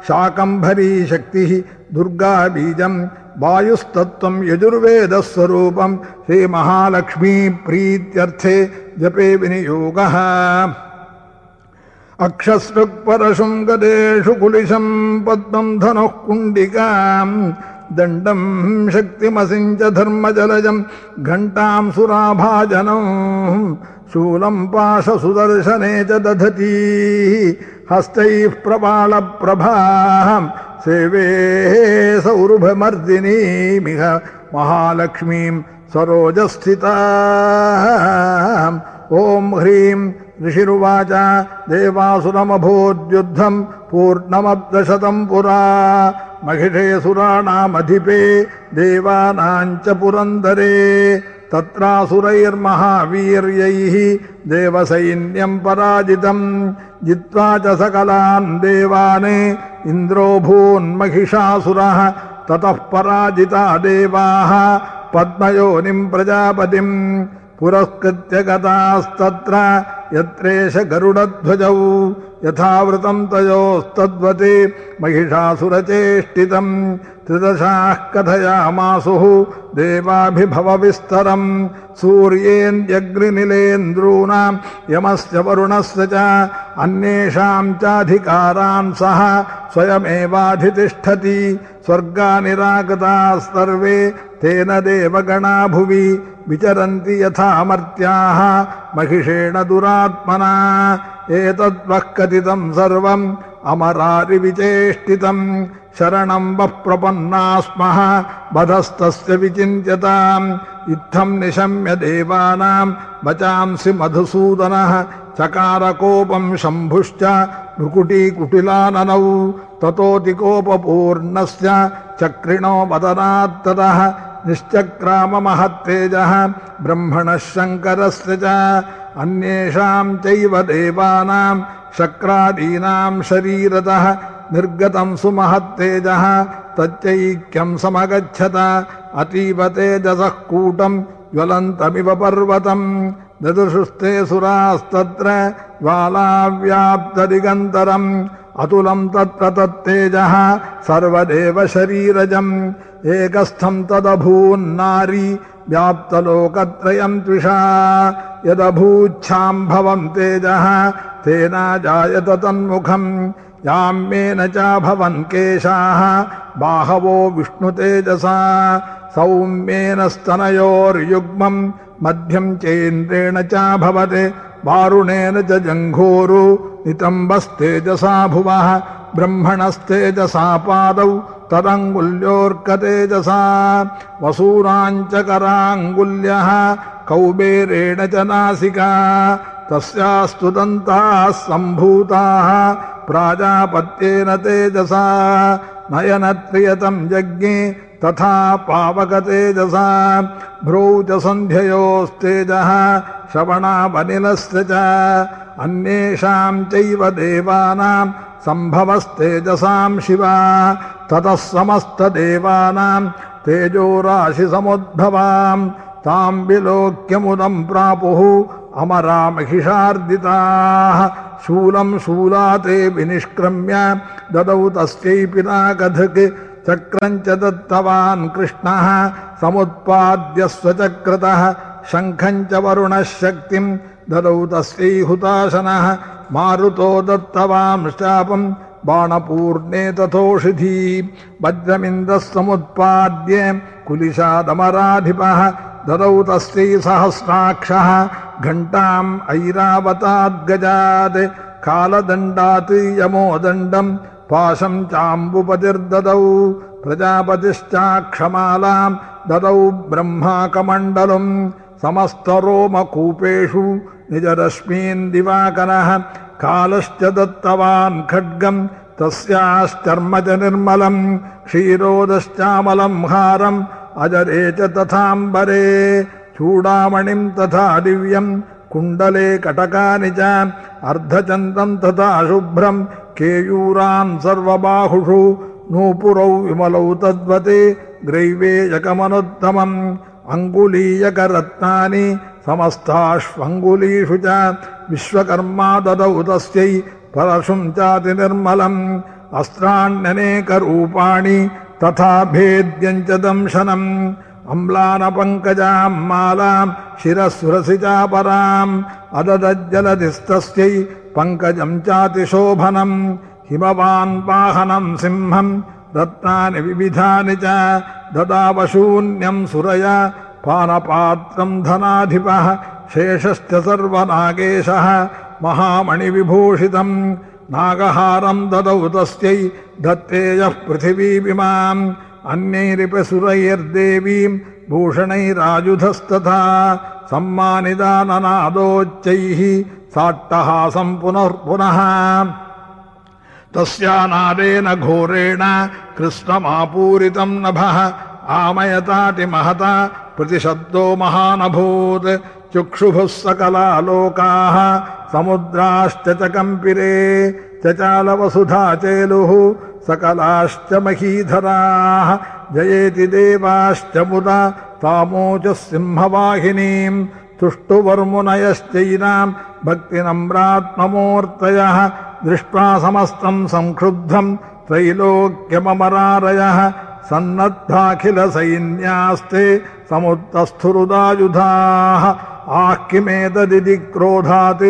शाकम्भरी शक्तिः दुर्गाबीजम्, वायुस्तत्त्वम्, यजुर्वेदस्वरूपम्, श्रीमहालक्ष्मीप्रीत्यर्थे जपे विनियोगः। अक्षसृक्परशुम् गदेषु कुलिशम् पद्मम् धनुः कुण्डिकाम् दण्डम् शक्तिमसिम् च धर्मजलजम् घण्टाम् सुराभाजनम् शूलम् पाशसुदर्शने च दधती, हस्तैः प्रबालप्रभाम् सेवे सौरभमर्दिनीमिह महालक्ष्मीम् सरोजस्थिता, ॐ ह्रीं ऋषिरुवाच देवासुरमभूद्युद्धम् पूर्णमब्दशतम् पुरा। महिषेऽसुराणामधिपे देवानाम् च पुरन्दरे। तत्रासुरैर्महावीर्यैः देवसैन्यम् पराजितम् जित्वा च सकलान् देवान् इन्द्रो भून्महिषासुरः ततः पराजिता देवाः पद्मयोनिम् प्रजापतिम् पुरस्कृत्य गतास्तत्र यत्रेष गरुडध्वजौ यथावृतं तयोस्तद्वते महिषासुरचेष्टितम्। त्रिदशाः कथयामासुः देवाभिभवविस्तरम् सूर्येन्द्यग्निनिलेन्द्रूणाम् यमस्य वरुणस्य च, अन्येषाम् चाधिकारान् सः स्वयमेवाधितिष्ठति। स्वर्गानिरागताः सर्वे तेन देवगणा भुवि विचरन्ति यथा मर्त्याः महिषेण दुरात्मना। एतद्वः कथितम् सर्वम् अमरारिविचेष्टितम्। शरणम् वः प्रपन्ना स्मः वधस्तस्य विचिन्त्यताम् इत्थम् निशम्य देवानाम्, वचांसि मधुसूदनः, चकारकोपम् शम्भुश्च भ्रुकुटीकुटिलाननौ ततोऽतिकोपपूर्णस्य चक्रिणो वदनात्ततः, निश्चक्राममहत्तेजः ब्रह्मणः शङ्करस्य च, अन्येषाम् चैव देवानाम्, शक्रादीनाम् शरीरतः निर्गतम् सुमहत्तेजः, तच्चैक्यम् समगच्छत, अतीव तेजसः कूटम् ज्वलन्तमिव पर्वतम्। ददृशुस्ते सुरास्तत्र ज्वालाव्याप्तदिगन्तरम्, अतुलम् तत्र तत्तेजः, सर्वदेव शरीरजम्। एकस्थम् तदभून्नारी, व्याप्तलोकत्रयम् त्विषा। यदभूच्छाम्भवम् तेजः, तेनाजायत तन्मुखम्। चाभवन् केशाः। बाहवो विष्णुतेजसा सौम्येन स्तनयोर्युग्मम्। मध्यम् चेन्द्रेण चाभवत् वारुणेन च जङ्घोरु। नितम्बस्तेजसा भुवः। ब्रह्मणस्तेजसा पादौ। तदङ्गुल्योऽर्कतेजसा वसूनाम् च कराङ्गुल्यः। कौबेरेण च नासिका। तस्यास्तु दन्ताः सम्भूताः। प्राजापत्येन तेजसा नयनत्रियतम् यज्ञे तथा पावकतेजसा भ्रौ च सन्ध्ययोस्तेजः श्रवणावनिलस्य च अन्येषाम् चैव देवानाम् सम्भवस्तेजसाम् शिवा, ततः समस्तदेवानाम् तेजोराशिसमुद्भवाम् ताम् विलोक्यमुदम् प्रापुः अमरा शूलम् शूलाते विनिष्क्रम्य ददौ तस्यै पिनाकधक् चक्रम् च दत्तवान् कृष्णः समुत्पाद्य स्वचक्रतः शङ्खम् च वरुणः शक्तिम्। ददौ तस्यै हुताशनः मारुतो दत्तवांश्चापम् बाणपूर्णे तथोषिधी वज्रमिन्दः समुत्पाद्य कुलिशादमराधिपः ददौ तस्यै सहस्राक्षः घण्टाम् ऐरावताद्गजात् कालदण्डात् यमोदण्डम् पाशम् चाम्बुपतिर्ददौ प्रजापतिश्चाक्षमालाम् ददौ ब्रह्माकमण्डलम् समस्तरोमकूपेषु निजरश्मीन् दिवाकरः कालश्च दत्तवान् खड्गम् तस्याश्चर्म च निर्मलम् क्षीरोदश्चामलम् हारम् अजरे च तथाम्बरे तथा दिव्यम् कुण्डले कटकानि च अर्धचन्दम् तथा शुभ्रम् केयूरान् सर्वबाहुषु, नूपुरौ विमलौ तद्वते ग्रैवेयकमनुत्तमम् अङ्गुलीयकरत्नानि समस्ताष्वङ्गुलीषु च, विश्वकर्मा ददौ तस्यै परशुम् चाति निर्मलम् अस्त्राण्यनेकरूपाणि तथा भेद्यम् च दंशनम्, अम्लानपङ्कजाम् मालाम् शिरस्वरसि चापराम् अददज्जलधिस्तस्यै पङ्कजम् चातिशोभनम्, हिमवान् वाहनम् सिंहम्, रत्नानि विविधानि च, ददावशून्यम् सुरया, पानपात्रम् धनाधिपः, शेषश्च सर्वनागेशः, महामणिविभूषितम्, नागहारम् ददौ तस्यै दत्तेजः पृथिवीमिमाम् अन्यैरिप्य सुरैर्देवीम् भूषणैराजुधस्तथा सम्मानिदाननादोच्चैः साट्टहासम् पुनः तस्यानादेन घोरेण कृष्णमापूरितम् नभः आमयताटिमहता प्रतिशब्दो महानभूत् चुक्षुभुः सकला लोकाः समुद्राश्च च कम्पिरे। चचालवसुधा चेलुः सकलाश्च महीधराः जयेति देवाश्च मुदा तामोचः सिंहवाहिनीम् तुष्टुवर्मुनयश्चैनाम् भक्तिनम्रात्ममूर्तयः दृष्ट्वा समस्तम् संक्षुब्धम् त्रैलोक्यममरारयः सन्नद्धाखिलसैन्यास्ते समुत्तस्थुरुदायुधाः आः किमेतदिति क्रोधात्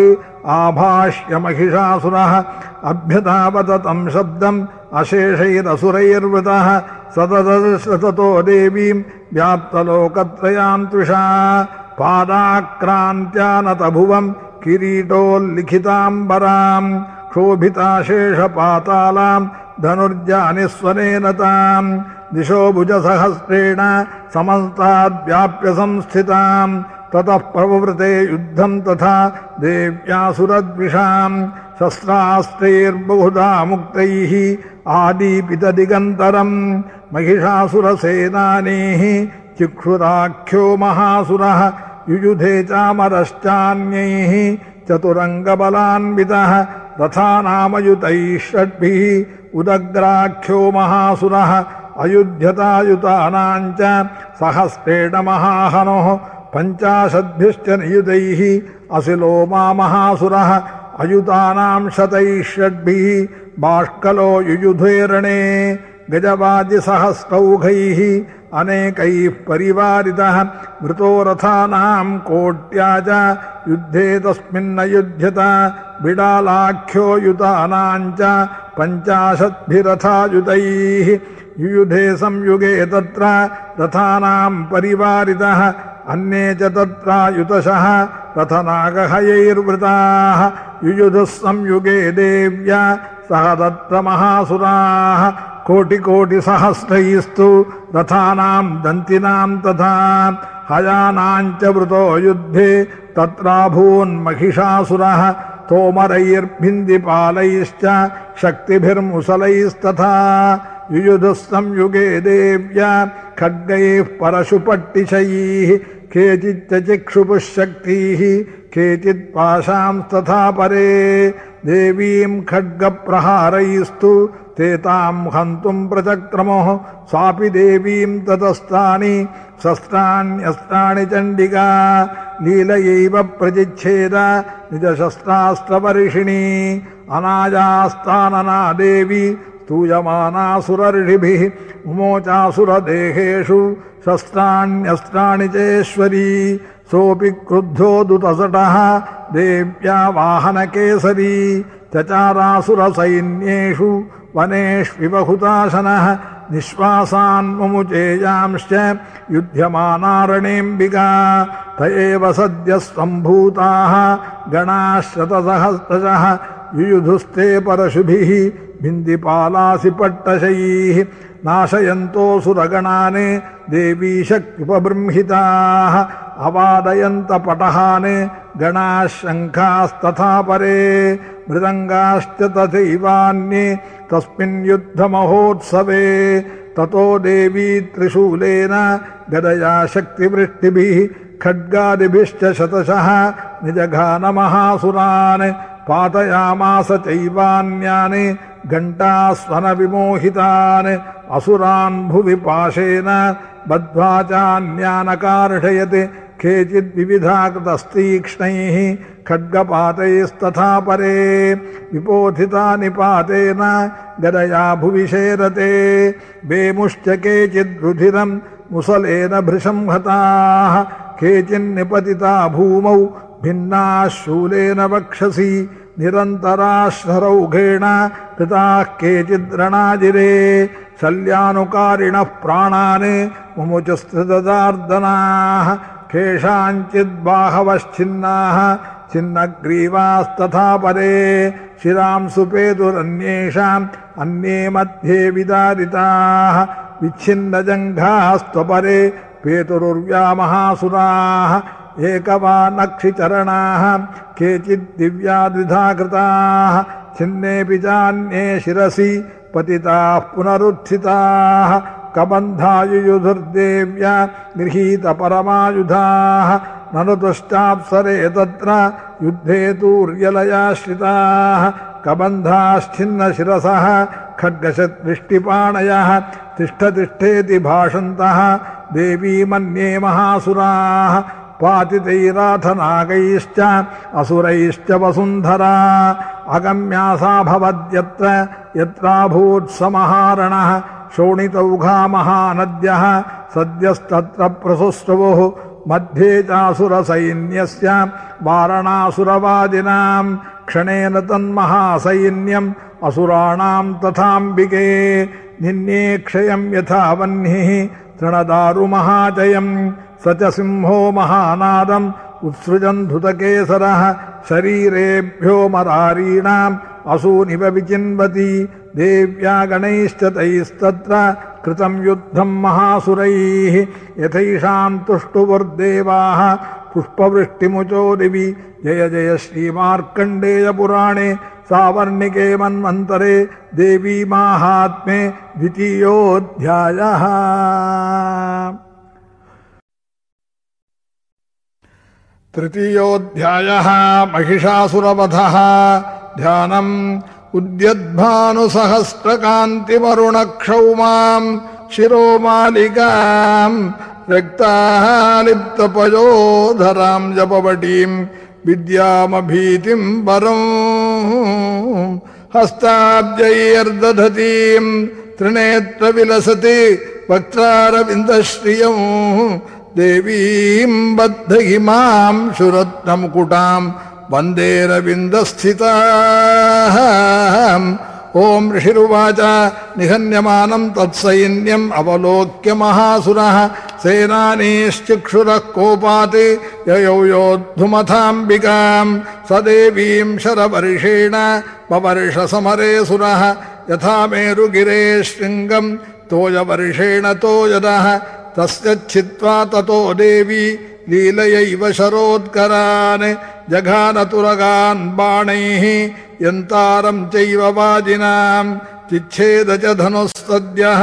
आभाष्य महिषासुरः अभ्यतावतम् शब्दम् अशेषैरसुरैर्वृतः सतततो देवीम् व्याप्तलोकत्रयाम् त्विषा पादाक्रान्त्यानतभुवम् किरीटोल्लिखिताम्बराम् क्षोभिताशेषपातालाम् धनुर्जानिस्वनेन ताम् दिशो भुजसहस्रेण समन्ताद्व्याप्य संस्थिताम् ततः प्रवृते युद्धम् तथा देव्यासुरद्विषाम् शस्त्रास्त्रैर्बहुधा मुक्तैः आदीपितदिगन्तरम् महिषासुरसेनानीः चिक्षुराख्यो महासुरः युयुधे चामरश्चान्यैः चतुरङ्गबलान्वितः रथानामयुतैः षड्भिः उदग्राख्यो महासुरः अयुध्यतायुतानाम् च सहस्रेण महाहनोः पञ्चाशद्भिश्च नियुतैः असिलो मा महासुरः अयुतानाम् शतैः षड्भिः बाष्कलो युयुधेरणे गजवाजिसहस्रौघैः अनेकैः परिवारितः मृतो रथानाम् कोट्या च युद्धे तस्मिन्न युध्यत बिडालाख्यो युतानाम् च पञ्चाशद्भिरथायुतैः युयुधे संयुगे तत्र रथानाम् परिवारितः, अन्ये च तत्रायुतशः रथनागहयैर्वृताः। युयुधः संयुगे देव्या, सह तत्र महासुराः। कोटिकोटिसहस्रैस्तु रथानाम् दन्तिनाम् तथा हयानाम् च वृतो युद्धे तत्राभून्महिषासुरः तोमरैर्भिन्दिपालैश्च, शक्तिभिर्मुसलैस्तथा। युयुधः संयुगे देव्या खड्गैः परशुपट्टिशैः केचिच्च चिक्षुपुः शक्तिः केचित् पाशांस्तथा परे। देवीम् खड्गप्रहारैस्तु ते ताम् हन्तुम् प्रचक्रमोः। स्वापि देवीम् ततस्तानि शस्त्राण्यस्त्राणि चण्डिका लीलयैव प्रजिच्छेद निजशस्त्रास्त्रवर्षिणी अनायास्तानना देवी स्तूयमानासुरर्षिभिः मुमोचासुरदेहेषु शस्त्राण्यस्त्राणि चेश्वरी, सोऽपि क्रुद्धो दुतसटः देव्या वाहनकेसरी चचारासुरसैन्येषु वनेष्विबहुताशनः निःश्वासान्मुचेयांश्च युध्यमानारणेऽम्बिका, त एव सद्यः सम्भूताः गणाः शतसहस्रशः युयुधुस्ते परशुभिः भिन्दिपालासि पट्टशैः नाशयन्तोऽसुरगणान् देवी शक्त्युपबृंहिताः अवादयन्तपटहान् गणाः शङ्खास्तथा परे, मृदङ्गाश्च तथैवान्ये तस्मिन् युद्धमहोत्सवे, ततो देवी त्रिशूलेन गदया शक्तिवृष्टिभिः, खड्गादिभिश्च शतशः, निजघानमहासुरान् पातयामास चैवान्यानि घण्टास्वनविमोहितान् असुरान् भुवि पाशेन बद्ध्वा चान्यानकार्षयत् केचिद्विविधाकृतस्तीक्ष्णैः खड्गपातैस्तथा परे विपोथिता निपातेन गदया भुवि शेरते वेमुश्च केचिद्रुधिरम् मुसलेन भृशं हताः केचिन्निपतिता भूमौ भिन्नाः शूलेन वक्षसि निरन्तराश्ररौघेण कृताः केचिद्रणाजिरे शल्यानुकारिणः प्राणान् मुमुचस्त्रिददार्दनाः केषाञ्चिद्बाहवश्चिन्नाः छिन्नग्रीवास्तथा परे शिरांसु पेतुरन्येषाम् अन्ये मध्ये विदारिताः विच्छिन्नजङ्घास्त्वपरे पेतुरुर्व्यामहासुराः एकवानक्षिचरणाः केचिद्दिव्या द्विधा कृताः छिन्नेऽपि चान्ये शिरसि, पतिताः पुनरुत्थिताः, कबन्धायुयुधुर्देव्या गृहीतपरमायुधाः ननु तुष्टाप्सरे तत्र युद्धे तूर्यलयाश्रिताः, कबन्धाश्छिन्नशिरसः खड्गशत्वृष्टिपाणयः तिष्ठतिष्ठेति भाषन्तः देवी मन्ये महासुराः पातितैराथनागैश्च असुरैश्च वसुन्धरा। अगम्यासा भवद्यत्र यत्राभूत्समहारणः शोणितौघा महानद्यः सद्यस्तत्र प्रसुस्रवुः मध्ये चासुरसैन्यस्य वारणासुरवादिनाम् क्षणेन तन्महासैन्यम् असुराणाम् तथाम्बिके। निन्ये क्षयम् यथा वह्निः तृणदारुमहाजयम् स च सिंहो महानादम् उत्सृजन् धुतकेसरः शरीरेभ्यो मरारीणाम् असूनिव विचिन्वति देव्या गणैश्च तैस्तत्र कृतम् युद्धम् महासुरैः यथैषाम् तुष्टुवुर्देवाः पुष्पवृष्टिमुचो दिवि। जय जय श्रीमार्कण्डेयपुराणे सावर्णिके मन्वन्तरे देवी माहात्म्ये द्वितीयोऽध्यायः। तृतीयोऽध्यायः महिषासुरवधः। ध्यानम् उद्यद्भानुसहस्रकान्तिमरुणक्षौमाम् शिरोमालिकाम् रक्तालिप्तपयोधराम् जपवटीम् विद्यामभीतिम् वरम् हस्ताब्जैर्दधतीम् त्रिनेत्रविलसति वक्त्रारविन्दश्रियम् देवीम् बद्धहिमाम् शुरत्नमुकुटाम् वन्देरविन्दस्थिताः ॐ ऋषिरुवाच निहन्यमानम् तत्सैन्यम् अवलोक्य महासुरः सेनानीश्चिक्षुरः कोपात् ययौ स देवीम् शरवर्षेण पवर्षसमरे सुरः यथा मेरुगिरे शृङ्गम् तोयवर्षेण तोयदः तस्य छित्त्वा ततो देवी लीलयैव शरोत्करान् जघानतुरगान् बाणैः यन्तारम् चैव वाजिनाम् चिच्छेद च धनुस्तद्यः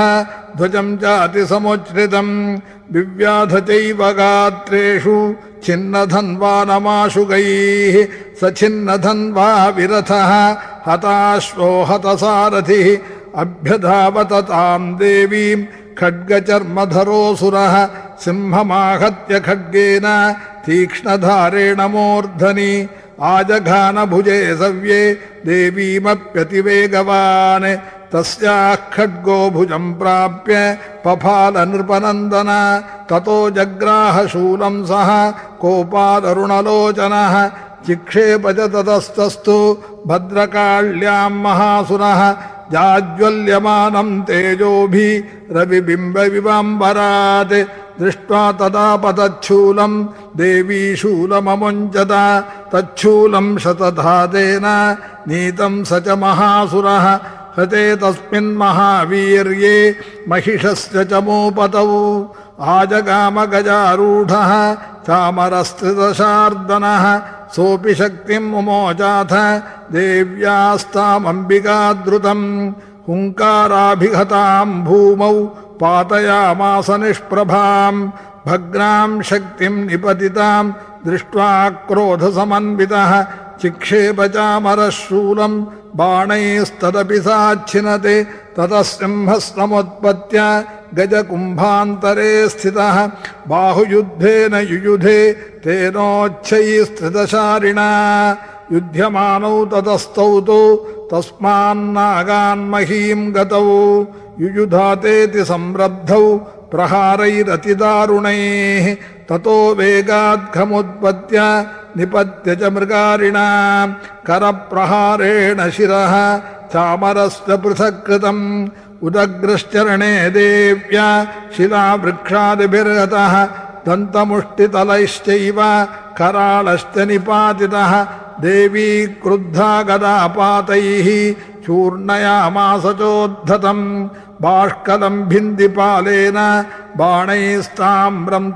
ध्वजम् चातिसमुच्छ्रितम् विव्याध चैव गात्रेषु छिन्नधन्वानमाशुगैः स छिन्नधन्वा विरथः हताश्वो हतसारथिः अभ्यधावतताम् देवीम् खड्गचर्मधरोऽसुरः सिंहमाहत्य खड्गेन तीक्ष्णधारेण मूर्धनि आजघानभुजे सव्ये देवीमप्यतिवेगवान् तस्याः खड्गो भुजम् प्राप्य पफालनृपनन्दन ततो जग्राहशूलम् सः कोपादरुणलोचनः चिक्षेप च ततस्तस्तु भद्रकाल्याम् महासुरः जाज्वल्यमानम् तेजोभि रविबिम्बविवाम्बरात् दृष्ट्वा तदा पतच्छूलम् देवी शूलममुञ्चत तच्छूलम् शतधातेन नीतम् स च महासुरः हते तस्मिन्महावीर्ये महिषस्य च मूपतौ। आजगामगजारूढः, चामरस्त्रिदशार्दनः, सोऽपि शक्तिम् मुमोचाथ देव्यास्तामम्बिकाद्रुतम्। हुङ्काराभिहताम् भूमौ, पातयामास निष्प्रभाम्। भग्नाम् शक्तिम् निपतिताम्, दृष्ट्वा क्रोधसमन्वितः चिक्षेप चामरः शूलम् बाणैस्तदपि साच्छिनते ततः सिंहस्तमुत्पत्य गजकुम्भान्तरे स्थितः। बाहुयुद्धेन युयुधे तेनोच्छैस्त्रिदशारिणा युध्यमानौ ततस्तौ तु तस्मान्नागान्महीम् गतौ। युयुधातेति संरब्धौ प्रहारैरतिदारुणैः। ततो वेगाद्घमुत्पत्य निपत्य च मृगारिणा करप्रहारेण शिरः चामरस्य पृथक् कृतम् उदग्रश्चरणे देव्या शिलावृक्षादिभिर्गतः दन्तमुष्टितलैश्चैव कराळश्च निपातितः देवी क्रुद्धा गदापातैः चूर्णयामास चोद्धतम् बाष्कलम् भिन्दिपालेन बाणैस्ताम्रम्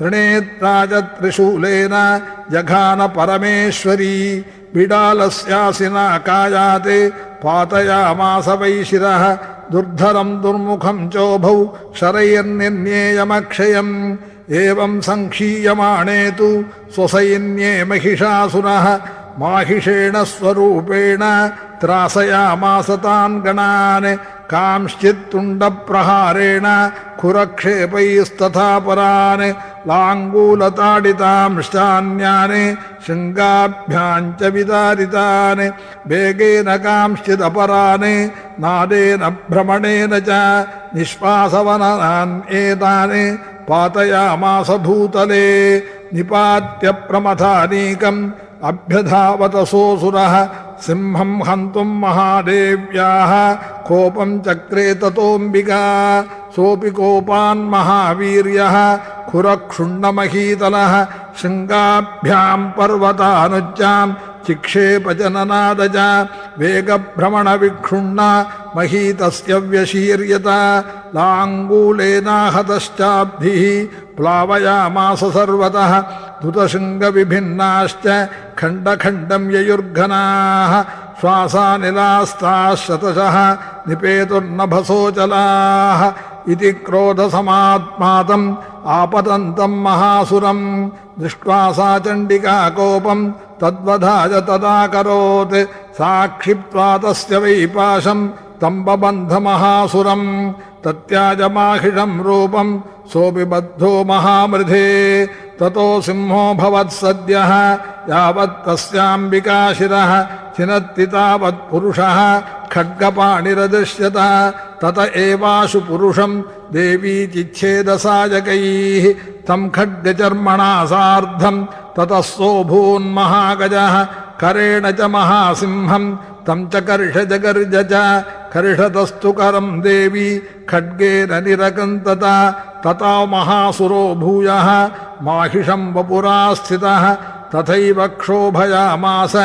त्रिनेत्राज त्रिशूलेन जघान परमेश्वरी बिडालस्यासिना कायाते पातयामास वै शिरः दुर्धरम् दुर्मुखम् चोभौ शरैर्निर्ण्येयमक्षयम् एवम् सङ्क्षीयमाणे तु स्वसैन्ये महिषासुरः माहिषेण स्वरूपेण त्रासयामास तान् गणान् कांश्चित्तुण्डप्रहारेण खुरक्षेपैस्तथा परान् लाङ्गूलताडितांश्चान्यान् शृङ्गाभ्याम् च विदारितान् वेगेन कांश्चिदपरान् नादेन भ्रमणेन च निःश्वासवनान् एतान् पातयामास भूतले अभ्यधावतसोऽसुरः सिंहम् हन्तुम् महादेव्याः कोपम् चक्रे ततोऽम्बिका, सोऽपि कोपान्महावीर्यः खुरक्षुण्डमहीतलः शृङ्गाभ्याम् पर्वतानुज्जाम् चिक्षेपजननादज वेगभ्रमणविक्षुण्ण, महीतस्य व्यशीर्यत, लाङ्गूलेनाहतश्चाब्धिः प्लावयामास सर्वतः धुतशृङ्गविभिन्नाश्च खण्डखण्डम् ययुर्घनाः श्वासानिलास्ताः शतशः निपेतुर्नभसोचलाः इति क्रोधसमात्मातम् आपतन्तम् महासुरम् दृष्ट्वा सा चण्डिका कोपम् तद्वधाय तदाकरोत् साक्षिप्त्वा तस्य वै पाशम् तम्बबन्धमहासुरम् तत्याजमाहिषम् रूपम् सोऽपि बद्धो महामृधे, ततो सिंहो भवत्सद्यः यावत् तस्याम्बिका शिरः, चिनत्ति तावत् पुरुषः, खड्गपाणिरदृश्यत, तत एवाशु पुरुषम् देवी चिच्छेदसायकैः तम् खड्गचर्मणा सार्धम् ततः सोऽभून्महागजः करेण च महासिंहम् तम् च कर्षजगर्ज च कर्षतस्तु करम् देवी खड्गेन निरकन्तत तथा महासुरो भूय माहिषं वपुरा स्थितः, तथैव क्षोभयामास,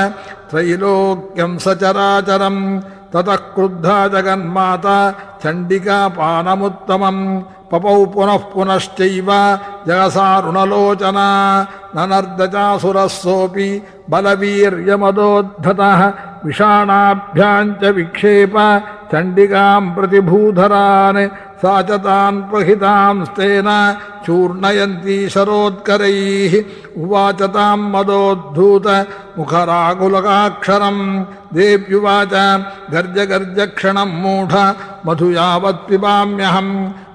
त्रैलोक्यं सचराचरम्। ततः क्रुद्धा जगन्माता चंडिका चण्डिकापानमुत्तमम् पपौ पुनः पुनश्चैव जगसारुणलोचना ननर्दचासुरः सोऽपि बलवीर्यमदोद्धतः विषाणाभ्याम् विक्षेप चण्डिकाम् प्रतिभूधरान् सा च तान् प्रहितांस्तेन चूर्णयन्ती शरोत्करैः। उवाच देव्युवाच गर्ज गर्जक्षणम् मूढ मधु यावत् पिबाम्यहम्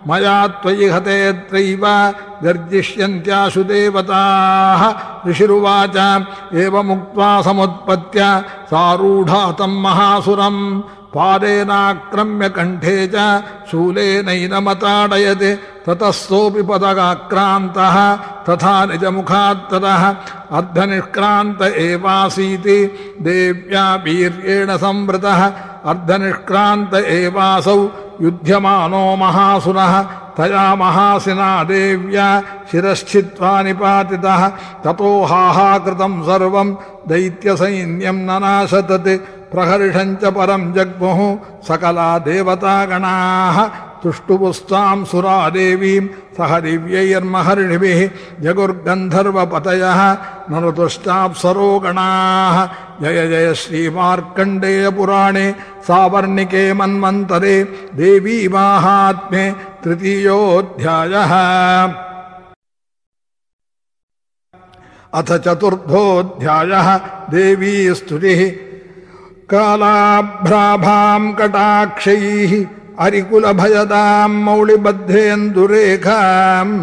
मया त्वयि हतेऽत्रैव गर्जिष्यन्त्याशु देवताः। ऋषिरुवाच एवमुक्त्वा समुत्पत्य सारूढा तम् महासुरम्। पादेनाक्रम्य कण्ठे च शूलेनैनमताडयत् ततः सोऽपि पदगाक्रान्तः तथा निजमुखात्ततः, अर्धनिष्क्रान्त एवासीति, देव्या वीर्येण संवृतः, अर्धनिष्क्रान्त एवासौ युध्यमानो महासुरः तया महासिना देव्या शिरश्चित्वा निपातितः, ततो हाहाकृतम् सर्वम् दैत्यसैन्यम् ननाशतत्। प्रहर्षम् च परम् जग्मुः सकला देवतागणाः तुष्टुपुस्ताम् सुरा देवीम् सह दिव्यैर्महर्षिभिः, जगुर्गन्धर्वपतयः ननुतुष्टाप्सरो गणाः जय जय श्रीमार्कण्डेयपुराणे, सावर्णिके मन्वन्तरे, देवी माहात्म्ये तृतीयोऽध्यायः। अथ चतुर्थोऽध्यायः, देवी स्तुतिः। कालाभ्राभाम् कटाक्षैः अरिकुलभयदाम् मौलिबद्धेन्दुरेखाम्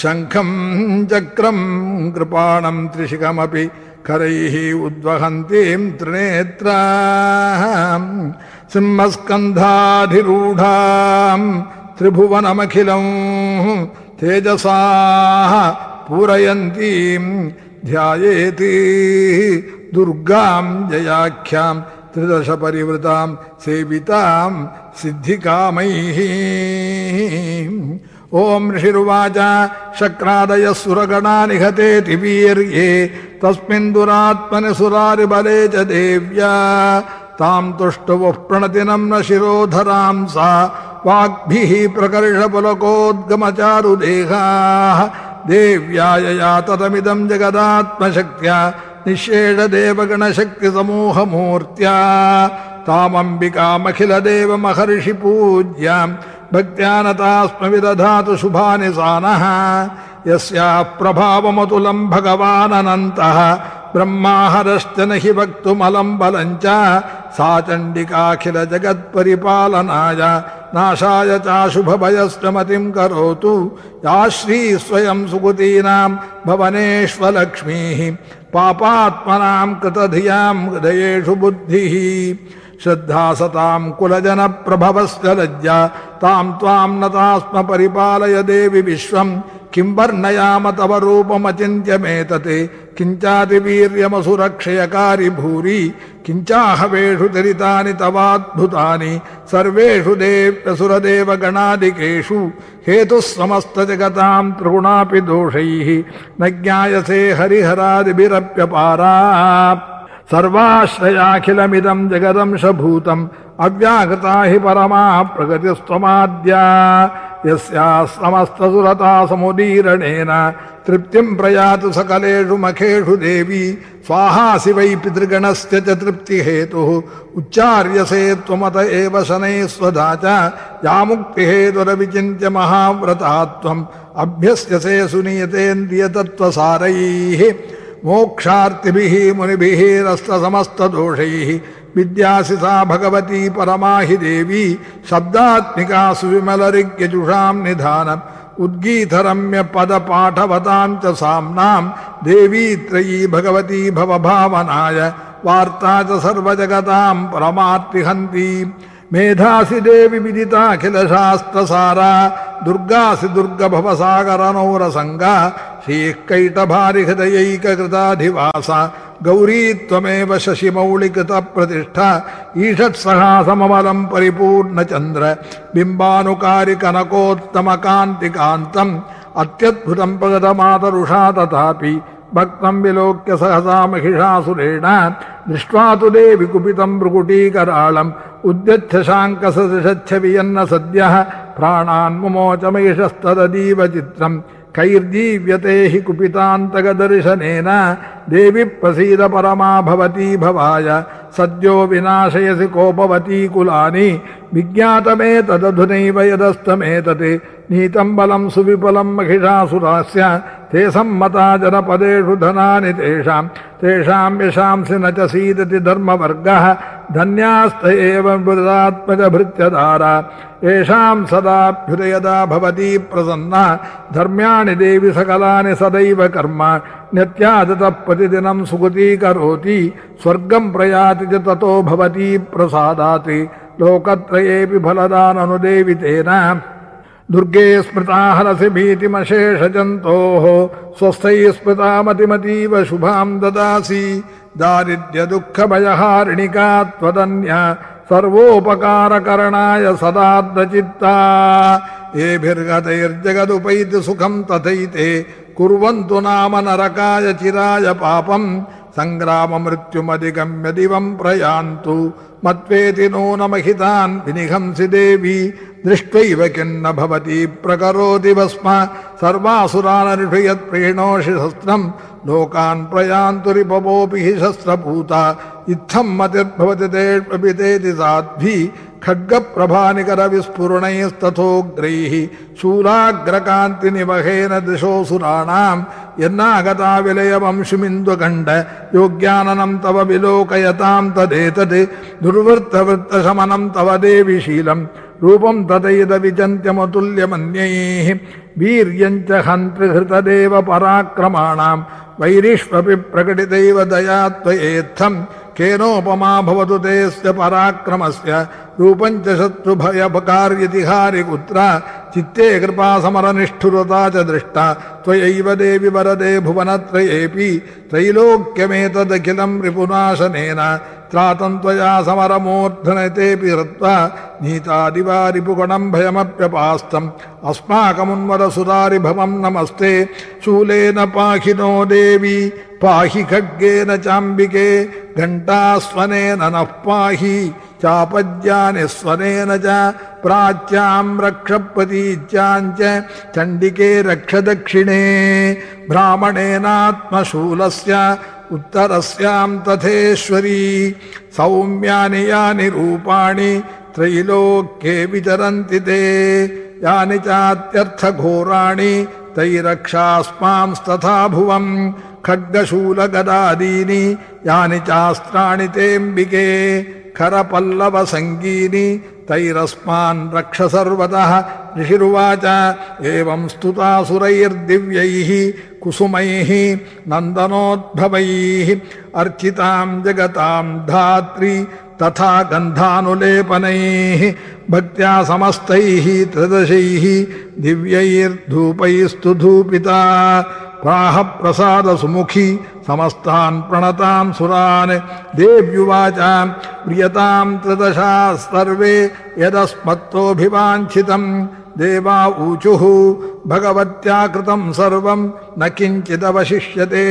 शङ्खम् चक्रम् कृपाणम् त्रिशिखमपि करैः उद्वहन्तीम् त्रिनेत्राम् सिंहस्कन्धाधिरूढाम् त्रिभुवनमखिलम् तेजसाः पूरयन्तीम् ध्यायेति दुर्गाम् जयाख्याम् त्रिदश परिवृताम् सेविताम् सिद्धिकामैः। ॐ ऋषिरुवाच, शक्रादयः सुरगणा निहतेति वीर्ये तस्मिन् दुरात्मनि सुरारिबले च देव्या। ताम् तुष्टुवः प्रणतिनम् न शिरोधराम् सा, वाग्भिः प्रकर्षपुलकोद्गमचारुदेहाः देव्यायया ततमिदम् जगदात्मशक्त्या निःशेषदेवगणशक्तिसमूहमूर्त्या तामम्बिकामखिलदेवमहर्षिपूज्याम् भक्त्यानतास्म विदधातु शुभानि सानः यस्याः प्रभावमतुलम् भगवाननन्तः ब्रह्माहरश्च न हि वक्तुमलम् बलम् च सा चण्डिकाखिलजगत्परिपालनाय नाशाय चाशुभभयश्च करोतु या श्रीस्वयं सुकृतीनां भवनेष्वलक्ष्मीः पापात्मनां कृतधियाँ हृदयेषु बुद्धिः श्रद्धा सताम् कुलजनप्रभवस्य लज्जा ताम् त्वाम् नतास्म परिपालय देवि विश्वम्। किम् वर्णयाम तव रूपमचिन्त्यमेतत् किञ्चातिवीर्यमसुरक्षयकारि भूरि। किञ्चाहवेषु चरितानि तवाद्भुतानि। सर्वेषु देव्यसुरदेवगणादिकेषु हेतुः समस्तजगताम् त्रिगुणापि दोषैः। न ज्ञायसे हरिहरादिभिरप्यपारा सर्वाश्रयाखिलमिदम् जगदंशभूतम् अव्याकृता हि परमा प्रगतिस्त्वमाद्या। यस्याः समस्तसुरता समुदीरणेन तृप्तिम् प्रयातु सकलेषु मखेषु देवी। स्वाहासि वै पितृगणस्य च तृप्तिहेतुः। उच्चार्यसे त्वमत एव शनैः स्वधा च। या मुक्तिहेतुरविचिन्त्य महाव्रता त्वम् अभ्यस्यसे सुनीयतेन्द्रियतत्त्वसारैः। मोक्षार्थिभिः, मुनिभिः, रस्तसमस्तदोषैः। विद्यासि सा भगवती परमा हि देवी शब्दात्मिका सुविमलरिज्ञजुषाम् निधानम्। उद्गीतरम्य पदपाठवताम् च साम्नाम्। देवी त्रयी भगवती भवभावनाय। वार्ता च सर्वजगताम् परमार्तिहन्ती। मेधासि देवि विदिताखिलशास्त्रसारा दुर्गासि दुर्गभवसागरनौरसङ्गा श्रीः कैटभारिहृदयैककृताधिवासा गौरी त्वमेव शशिमौलिकृतप्रतिष्ठा ईषत्सहासममलम् परिपूर्णचन्द्र कनकोत्तमकान्तिकान्तम् अत्यद्भुतम् प्रगतमातरुषा तथापि भक्तम् विलोक्य सहसा महिषासुरेण, दृष्ट्वा तु देवि कुपितम् उद्यच्छ शाङ्कसदृशच्छ वियन्न सद्यः प्राणान् मुमोच महिषस्तदीव चित्रम् कैर्जीव्यते हि कुपितान्तकदर्शनेन देवि प्रसीद परमा भवाय सद्यो विनाशयसि कोपवती कुलानि विज्ञातमेतदधुनैव यदस्तमेतत् नीतम् बलम् सुविपुलम् महिषासुरास्य, ते सम्मता जनपदेषु धनानि तेषाम् तेषाम् यशांसि न च सीदति धर्मवर्गः, धन्यास्त एव सदाभ्युदयदा प्रसन्ना, धर्म्याणि देवि सकलानि सदैव कर्म, नित्यादतः प्रतिदिनम् सुगतीकरोति स्वर्गम् प्रयाति च ततो भवती प्रसादात्, लोकत्रयेऽपि फलदाननुदेवि तेन दुर्गे स्मृता हरसि भीतिमशेषजन्तोः स्वस्थैः स्मृता मतिमतीव शुभाम् ददासि। दारिद्र्यदुःखभयहारिणिका त्वदन्य सर्वोपकारकरणाय सदार्दचित्ता येभिर्गतैर्जगदुपैति सुखम् तथैते कुर्वन्तु नाम नरकाय चिराय पापम् सङ्ग्राममृत्युमधिगम्य दिवम् प्रयान्तु। मत्वेति नो न महितान् विनिहंसि देवी, दृष्ट्वैव किन्न भवती, प्रकरोति भस्म सर्वासुरानरिषु यत्प्रीणोषि शस्त्रम्, लोकान् प्रयान्तु रिपवोऽपि हि शस्त्रभूता, इत्थम् मतिर्भवति तेष्वपितेति साध्वी खड्गप्रभानिकरविस्फुरणैस्तथोऽग्रैः शूलाग्रकान्तिनिवहेन दिशोऽसुराणाम् यन्नागता विलयवंशुमिन्दुखण्ड योग्याननं तव विलोकयतां तदेतत् दुर्वृत्तवृत्तशमनं तव देविशीलम् रूपम् तदैत विचिन्त्यमतुल्यमन्यैः वीर्यम् च हन्त्रि वैरिष्वपि प्रकटितैव दया त्वयेत्थं केनोपमा भवतु तेऽस्य पराक्रमस्य रूपम् च शत्रुभयपकार्यतिहारि कुत्र। चित्ते कृपा समरनिष्ठुरता च दृष्टा। त्वयैव देवि वरदे भुवनत्रयेऽपि। त्रैलोक्यमेतदखिलम् रिपुनाशनेन। त्रातम् त्वया समरमूर्धनतेऽपि हृत्वा नीतादिवा रिपुगणम् भयमप्यपास्तम् अस्माकमुन्वरसुरारिभवम् नमस्ते। शूलेन पाहि नो देवी। पाहि खड्गेन चाम्बिके। घण्टास्वनेन नः पाहि। चापद्यानि स्वनेन च प्राच्यां रक्ष प्रतीच्याञ्च चण्डिके रक्ष दक्षिणे ब्राह्मणेनात्मशूलस्य उत्तरस्यां तथेश्वरी सौम्यानि यानि रूपाणि त्रैलोक्ये विचरन्ति ते। यानि चात्यर्थघोराणि तैरक्षास्मांस्तथा भुवम् खड्गशूलगदादीनि, यानि चास्त्राणि तेऽम्बिके। खरपल्लवसङ्गीनि तैरस्मान् रक्ष सर्वतः ऋषिरुवाच, एवं स्तुतासुरैर्दिव्यैः, कुसुमैः, नन्दनोद्भवैः, अर्चितां जगतां धात्री तथा गन्धानुलेपनैः, भक्त्या समस्तैः त्रिदशैः दिव्यैर्धूपैस्तु धूपिता प्राह प्रसादसुमुखी समस्तान् प्रणतां सुरान् देव्युवाच प्रियतां त्रिदशा सर्वे यदस्मत्तोऽभिवाञ्छितम् देवा ऊचुः भगवत्या कृतं सर्वं न किञ्चिदवशिष्यते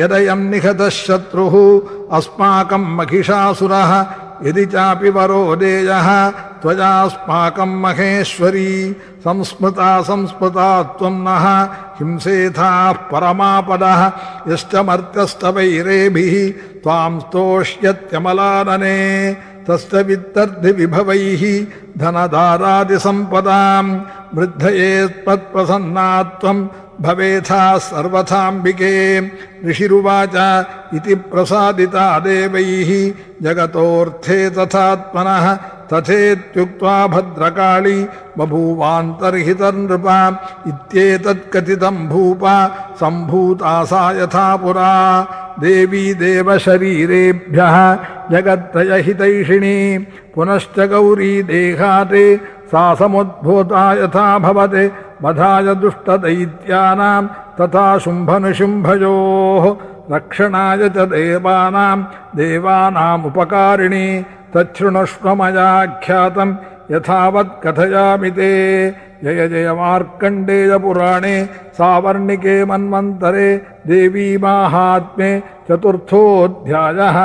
यदयं निहतः शत्रुः अस्माकं महिषासुरः यदि चापि वरो देयः त्वयास्माकं महेश्वरी, संस्मृता संस्मृता त्वं नः, हिंसेथाः परमापदः, यश्च मर्त्यस्तवैरेभिः त्वां स्तोष्यत्यमलानने, तस्य त्वं भवेथा सर्वथाम्बिके। ऋषिरुवाच इति प्रसादिता देवैः जगतोऽर्थे तथात्मनः तथेत्युक्त्वा भद्रकाळी बभूवान्तर्हितर्नृपा इत्येतत्कथितम् भूपा सम्भूता सा यथा पुरा। देवी देवशरीरेभ्यः जगत्त्रयहितैषिणी पुनश्च गौरी देहाते सा समुद्भूता यथा भवते। वधाय दुष्टदैत्यानां तथा शुम्भनिशुम्भयोः, रक्षणाय च देवानां, देवानामुपकारिणी तच्छृणुष्व मयाख्यातम् यथावत् कथयामि ते। जय जय मार्कण्डेयपुराणे सावर्णिके मन्वन्तरे, देवी माहात्म्ये चतुर्थोऽध्यायः।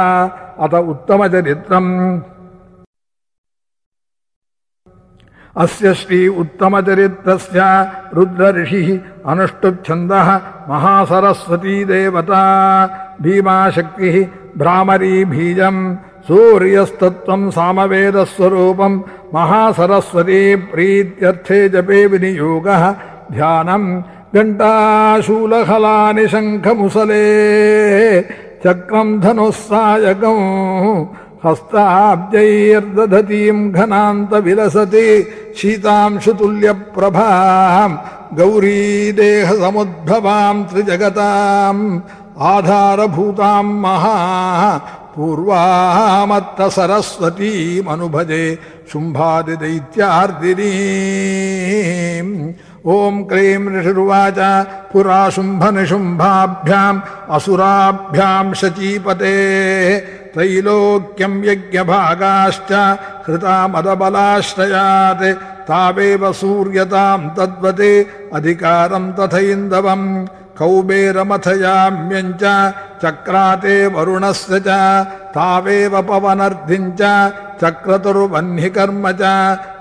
अत उत्तमचरित्रम्। अस्य श्री उत्तमचरित्रस्य रुद्रऋषिः अनुष्टुप्छन्दः महासरस्वती देवता भीमाशक्तिः भ्रामरी बीजम् सामवेदस्वरूपम् महासरस्वती प्रीत्यर्थे जपे विनियोगः। ध्यानम् घण्टाशूलहलानि शङ्खमुसले चक्रम् धनुः सायकम् हस्ताब्जैर्दधतीम् घनान्तविलसति शीतांशुतुल्यप्रभाम् गौरीदेहसमुद्भवाम् त्रिजगताम् आधारभूताम् महा, पूर्वामत्तसरस्वतीमनुभजे शुम्भादिदैत्यार्दिनीम्। ॐ क्लीं ऋषिरुवाच पुरा शुम्भनिशुम्भाभ्याम् असुराभ्याम् शचीपते। त्रैलोक्यम् यज्ञभागाश्च हृता मदबलाश्रयात् तावेव सूर्यतां तद्वते अधिकारं तथैन्दवम्। कौबेरमथयाम्यम् च चक्राते वरुणस्य च, तावेव पवनर्धिम् च चक्रतुर्वह्निकर्म च,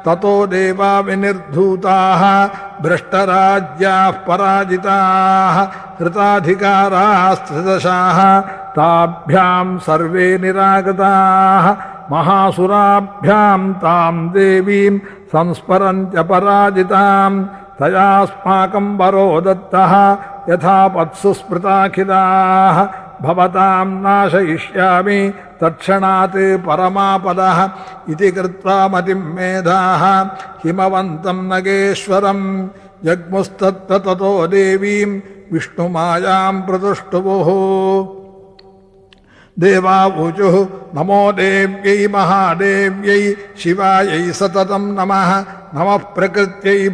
ततो देवा विनिर्धूताः भ्रष्टराज्याः पराजिताः, हृताधिकारास्त्रिदशाः ताभ्याम् सर्वे निरागताः महासुराभ्याम् ताम् देवीम् संस्मरन्त्यपराजिताम् तयास्माकम् वरो दत्तः यथा पत्सु स्मृताखिलाः भवतां नाशयिष्यामि तत्क्षणात् परमापदः इति कृत्वा मतिं मेधाः हिमवन्तं नगेश्वरं जग्मुस्तत्र ततो देवीं विष्णुमायां प्रतुष्टुवुः देवावूचुः नमो देव्यै महादेव्यै शिवायै सततम् नमः नमः प्रकृत्यै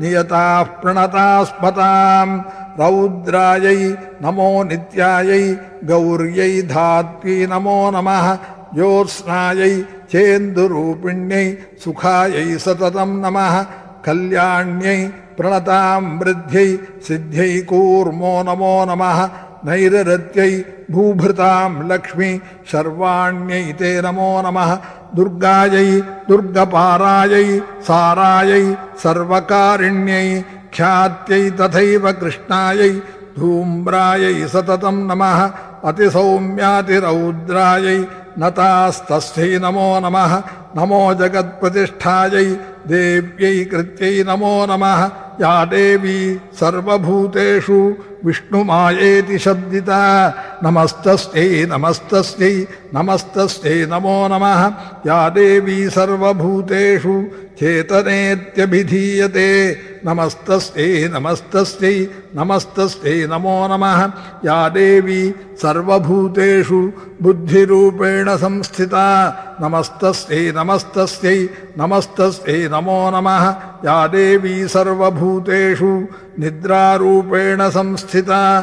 नियताः प्रणतास्पताम्, रौद्रायै नमो नित्यायै, गौर्यै धात्वी नमो नमः, ज्योत्स्नायै चेन्दुरूपिण्यै सुखायै सततम् नमः, कल्याण्यै प्रणताम् वृद्ध्यै सिद्ध्यै कूर्मो नमो नमः नैररत्यै भूभृताम् लक्ष्मी शर्वाण्यै ते नमो नमः। दुर्गायै, दुर्गपारायै, सारायै, सर्वकारिण्यै, ख्यात्यै तथैव कृष्णायै, धूम्रायै सततं नमः। अतिसौम्यातिरौद्रायै नतास्तस्यै नमो नमः। नमो जगत्प्रतिष्ठायै देव्यै कृत्यै नमो नमः। या देवी सर्वभूतेषु विष्णुमायेति शब्दिता। नमस्तस्यै नमस्तस्यै नमस्तस्यै, नमो नमः। या देवी सर्वभूतेषु चेतनेत्यभिधीयते। नमस्तस्यै नमस्तस्यै नमस्तस्यै नमो नमः। या देवी सर्वभूतेषु बुद्धिरूपेण संस्थिता। नमस्तस्यै नमस्तस्यै नमस्तस्यै नमो नमः। या देवी सर्वभूतेषु निद्रारूपेण संस्थिता।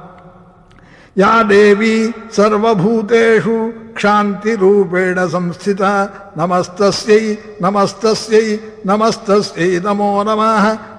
या देवी सर्वभूतेषु क्षान्तिरूपेण संस्थिता। नमस्तस्यै नमस्तस्यै नमस्तस्यै नमो नमः।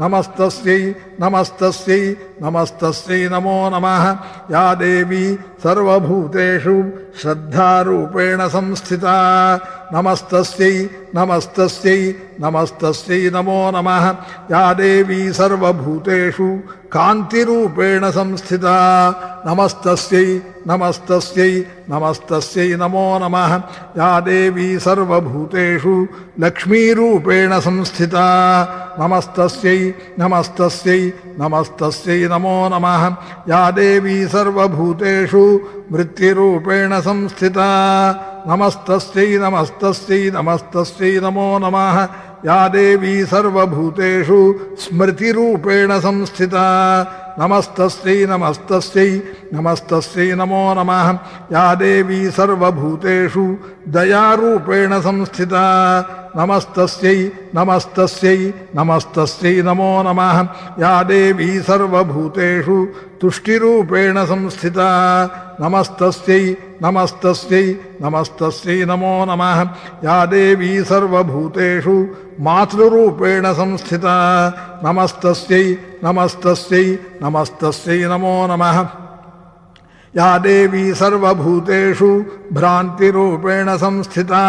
नमस्तस्यै नमस्तस्यै नमस्तस्यै नमो नमः। या देवी सर्वभूतेषु श्रद्धारूपेण संस्थिता। नमस्तस्यै नमस्तस्यै नमस्तस्यै नमो नमः। या देवी सर्वभूतेषु कान्तिरूपेण संस्थिता। नमस्तस्यै नमस्तस्यै नमस्तस्यै नमो नमः। या देवी सर्वभूतेषु लक्ष्मीरूपेण संस्थिता। नमस्तस्यै नमस्तस्यै नमस्तस्यै नमो नमः। या देवी सर्वभूतेषु वृत्तिरूपेण संस्थिता नमस्तस्यै नमस्तस्यै नमस्तस्यै नमो नमः या देवी सर्वभूतेषु स्मृतिरूपेण संस्थिता नमस्तस्यै नमस्तस्यै नमस्तस्यै नमो नमः। या देवी सर्वभूतेषु दयारूपेण संस्थिता। नमस्तस्यै नमस्तस्यै नमस्तस्यै नमो नमः। या देवी सर्वभूतेषु तुष्टिरूपेण संस्थिता। नमस्तस्यै नमस्तस्यै नमस्तस्यै नमो नमः। या देवी सर्वभूतेषु मातृरूपेण संस्थिता। नमस्तस्यै नमस्तस्यै नमस्तस्यै नमो नमः। या देवी सर्वभूतेषु भ्रान्तिरूपेण संस्थिता।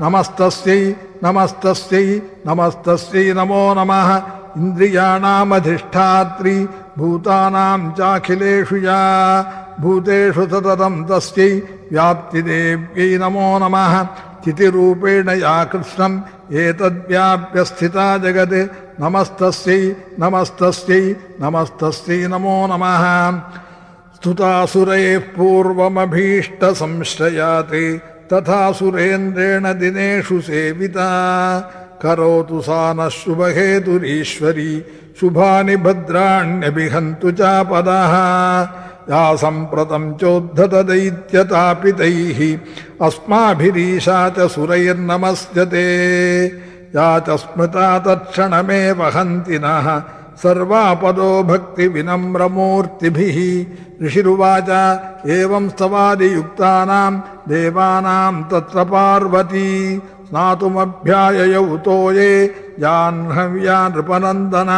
नमस्तस्यै नमस्तस्यै नमस्तस्यै नमो नमः। इन्द्रियाणामधिष्ठात्री, भूतानां चाखिलेषु या। भूतेषु सततं तस्यै, व्याप्तिदेव्यै नमो नमः। चितिरूपेण या कृष्णम् एतद्व्याप्य स्थिता जगत्। नमस्तस्यै नमस्तस्यै नमस्तस्यै नमो नमः। स्तुतासुरैः पूर्वमभीष्टसंश्रयात्, तथा सुरेन्द्रेण दिनेषु सेविता। करोतु सा नः शुभहेतुरीश्वरी, शुभानि भद्राण्यभिहन्तु चापदः। या सम्प्रतम् चोद्धतदैत्यतापितैः, अस्माभिरीशा च सुरैर्नमस्यते। या तत्ण स्मृता तत्क्षणमेव हन्ति नः। सर्वापदो भक्तिविनम्रमूर्तिभिः ऋषिरुवाच एवं स्तवादियुक्तानाम् देवानाम् तत्र पार्वती। स्नातुमभ्याययौ तोये जाह्नव्या नृपनन्दन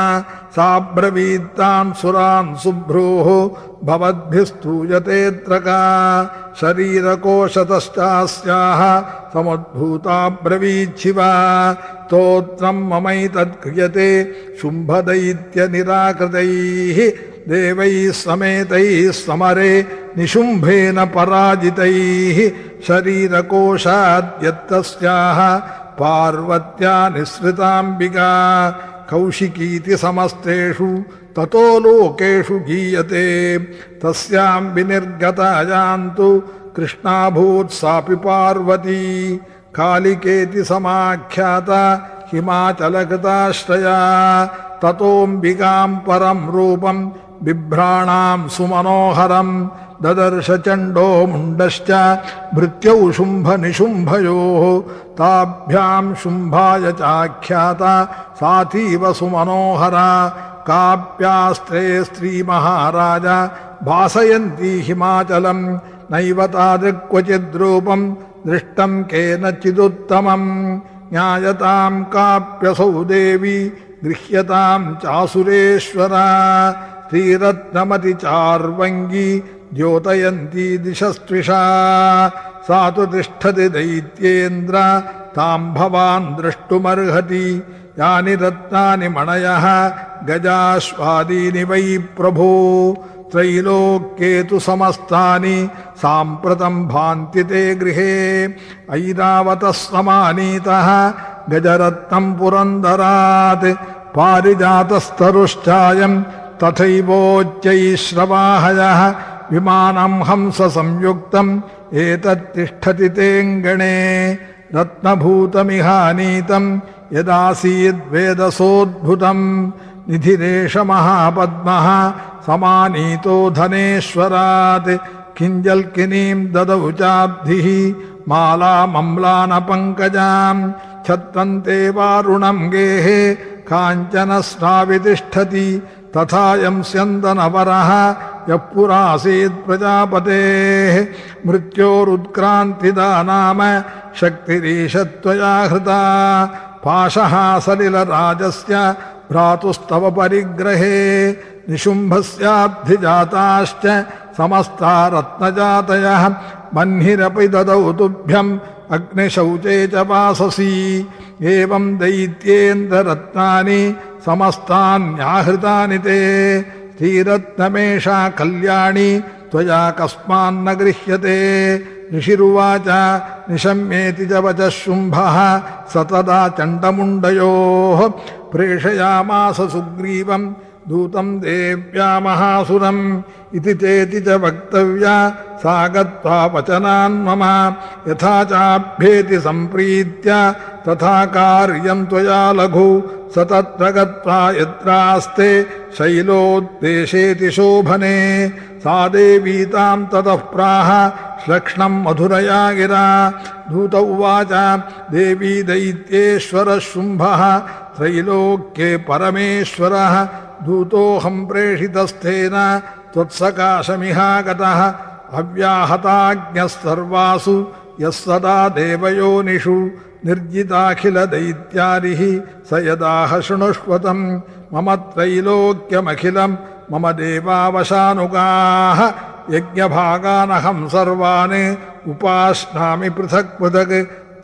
सा ब्रवीत्तान् सुरान् सुभ्रूः भवद्भिस्तूयतेऽत्र का शरीरकोशतश्चास्याः समुद्भूता ब्रवीच्छिवा स्तोत्रम् ममैतत्क्रियते शुम्भदैत्यनिराकृतैः देवैः समेतैः समरे निशुम्भेन पराजितैः शरीरकोशाद्यत्तस्याः पार्वत्या निःसृताम्बिका कौशिकीति समस्तेषु ततो लोकेषु गीयते। तस्यां विनिर्गतायां तु कृष्णाभूत् सापि पार्वती। कालिकेति समाख्याता हिमाचलकृताश्रया। ततोऽम्बिकां परं रूपं बिभ्राणां सुमनोहरं ददर्श चण्डो मुण्डश्च भृत्यौ शुम्भनिशुम्भयोः ताभ्यां शुम्भाय चाख्याता सातीव सुमनोहरा काप्यास्त्रे स्त्रीमहाराज भासयन्ती हिमाचलं नैव तादृक्वचिद्रूपं दृष्टं केनचिदुत्तमम् ज्ञायतां काप्यसौ देवी गृह्यतां चासुरेश्वरा श्रीरत्नमतिचार्वङ्गी द्योतयन्ती दिशस्त्विषा। सा तु तिष्ठति दैत्येन्द्र, तां भवान् द्रष्टुमर्हति। यानि रत्नानि मणयः, गजाश्वादीनि वै प्रभो। त्रैलोक्ये तु समस्तानि, साम्प्रतं भान्ति ते गृहे। ऐरावतः समानीतः, गजरत्नं पुरन्दरात्। पारिजातस्तरुश्चायं तथैवोच्चैश्रवाहयः विमानं हंससंयुक्तम् एतत्तिष्ठति तेऽङ्गणे। रत्नभूतमिहानीतम् यदासीद्वेदसोद्भुतम् निधिरेष महापद्मः समानीतो धनेश्वरात् किञ्जल्किनीम् ददौ चाब्धिः मालामम्लानपङ्कजाम् छत्तन्ते वारुणम् गेहे कांचन काञ्चनस्रावितिष्ठति तथायम् स्यन्दनवरः यः पुरासीत् प्रजापतेः। मृत्योरुत्क्रान्तिदा नाम शक्तिरीशत्वया हृता। पाशः सलिलराजस्य भ्रातुस्तव परिग्रहे। निशुम्भस्याब्धिजाताश्च समस्ता रत्नजातयः। बह्निरपि ददौ तुभ्यम् अग्निशौचे च वाससि। एवम् दैत्येन्द्ररत्नानि समस्तान्याहृतानि ते। श्रीरत्नमेषा कल्याणी त्वया कस्मान्न गृह्यते। ऋषिरुवाच निशम्येति च वचः शुम्भः स तदा चण्डमुण्डयोः प्रेषयामास सुग्रीवम्। दूतम् देव्या महासुरम् इति चेति च वक्तव्या सा गत्वा वचनान् मम। यथा चाभ्येति सम्प्रीत्य तथा कार्यम् त्वया लघु। स तत्र गत्वा यत्रास्ते शैलोद्देशेति शोभने। सा देवी ताम् ततः प्राह श्लक्ष्णम् मधुरया गिरा। दूत उवाच, देवी दैत्येश्वरः शुम्भः त्रैलोक्ये परमेश्वरः दूतोऽहम् प्रेषितस्थेन त्वत्सकाशमिहागतः अव्याहताज्ञः सर्वासु यः सदा देवयोनिषु निर्जिताखिलदैत्यादिः स यदाह शृणुष्वतम् मम त्रैलोक्यमखिलम् मम देवावशानुगाः यज्ञभागानहम् सर्वान् उपाश्नामि पृथक् पृथक्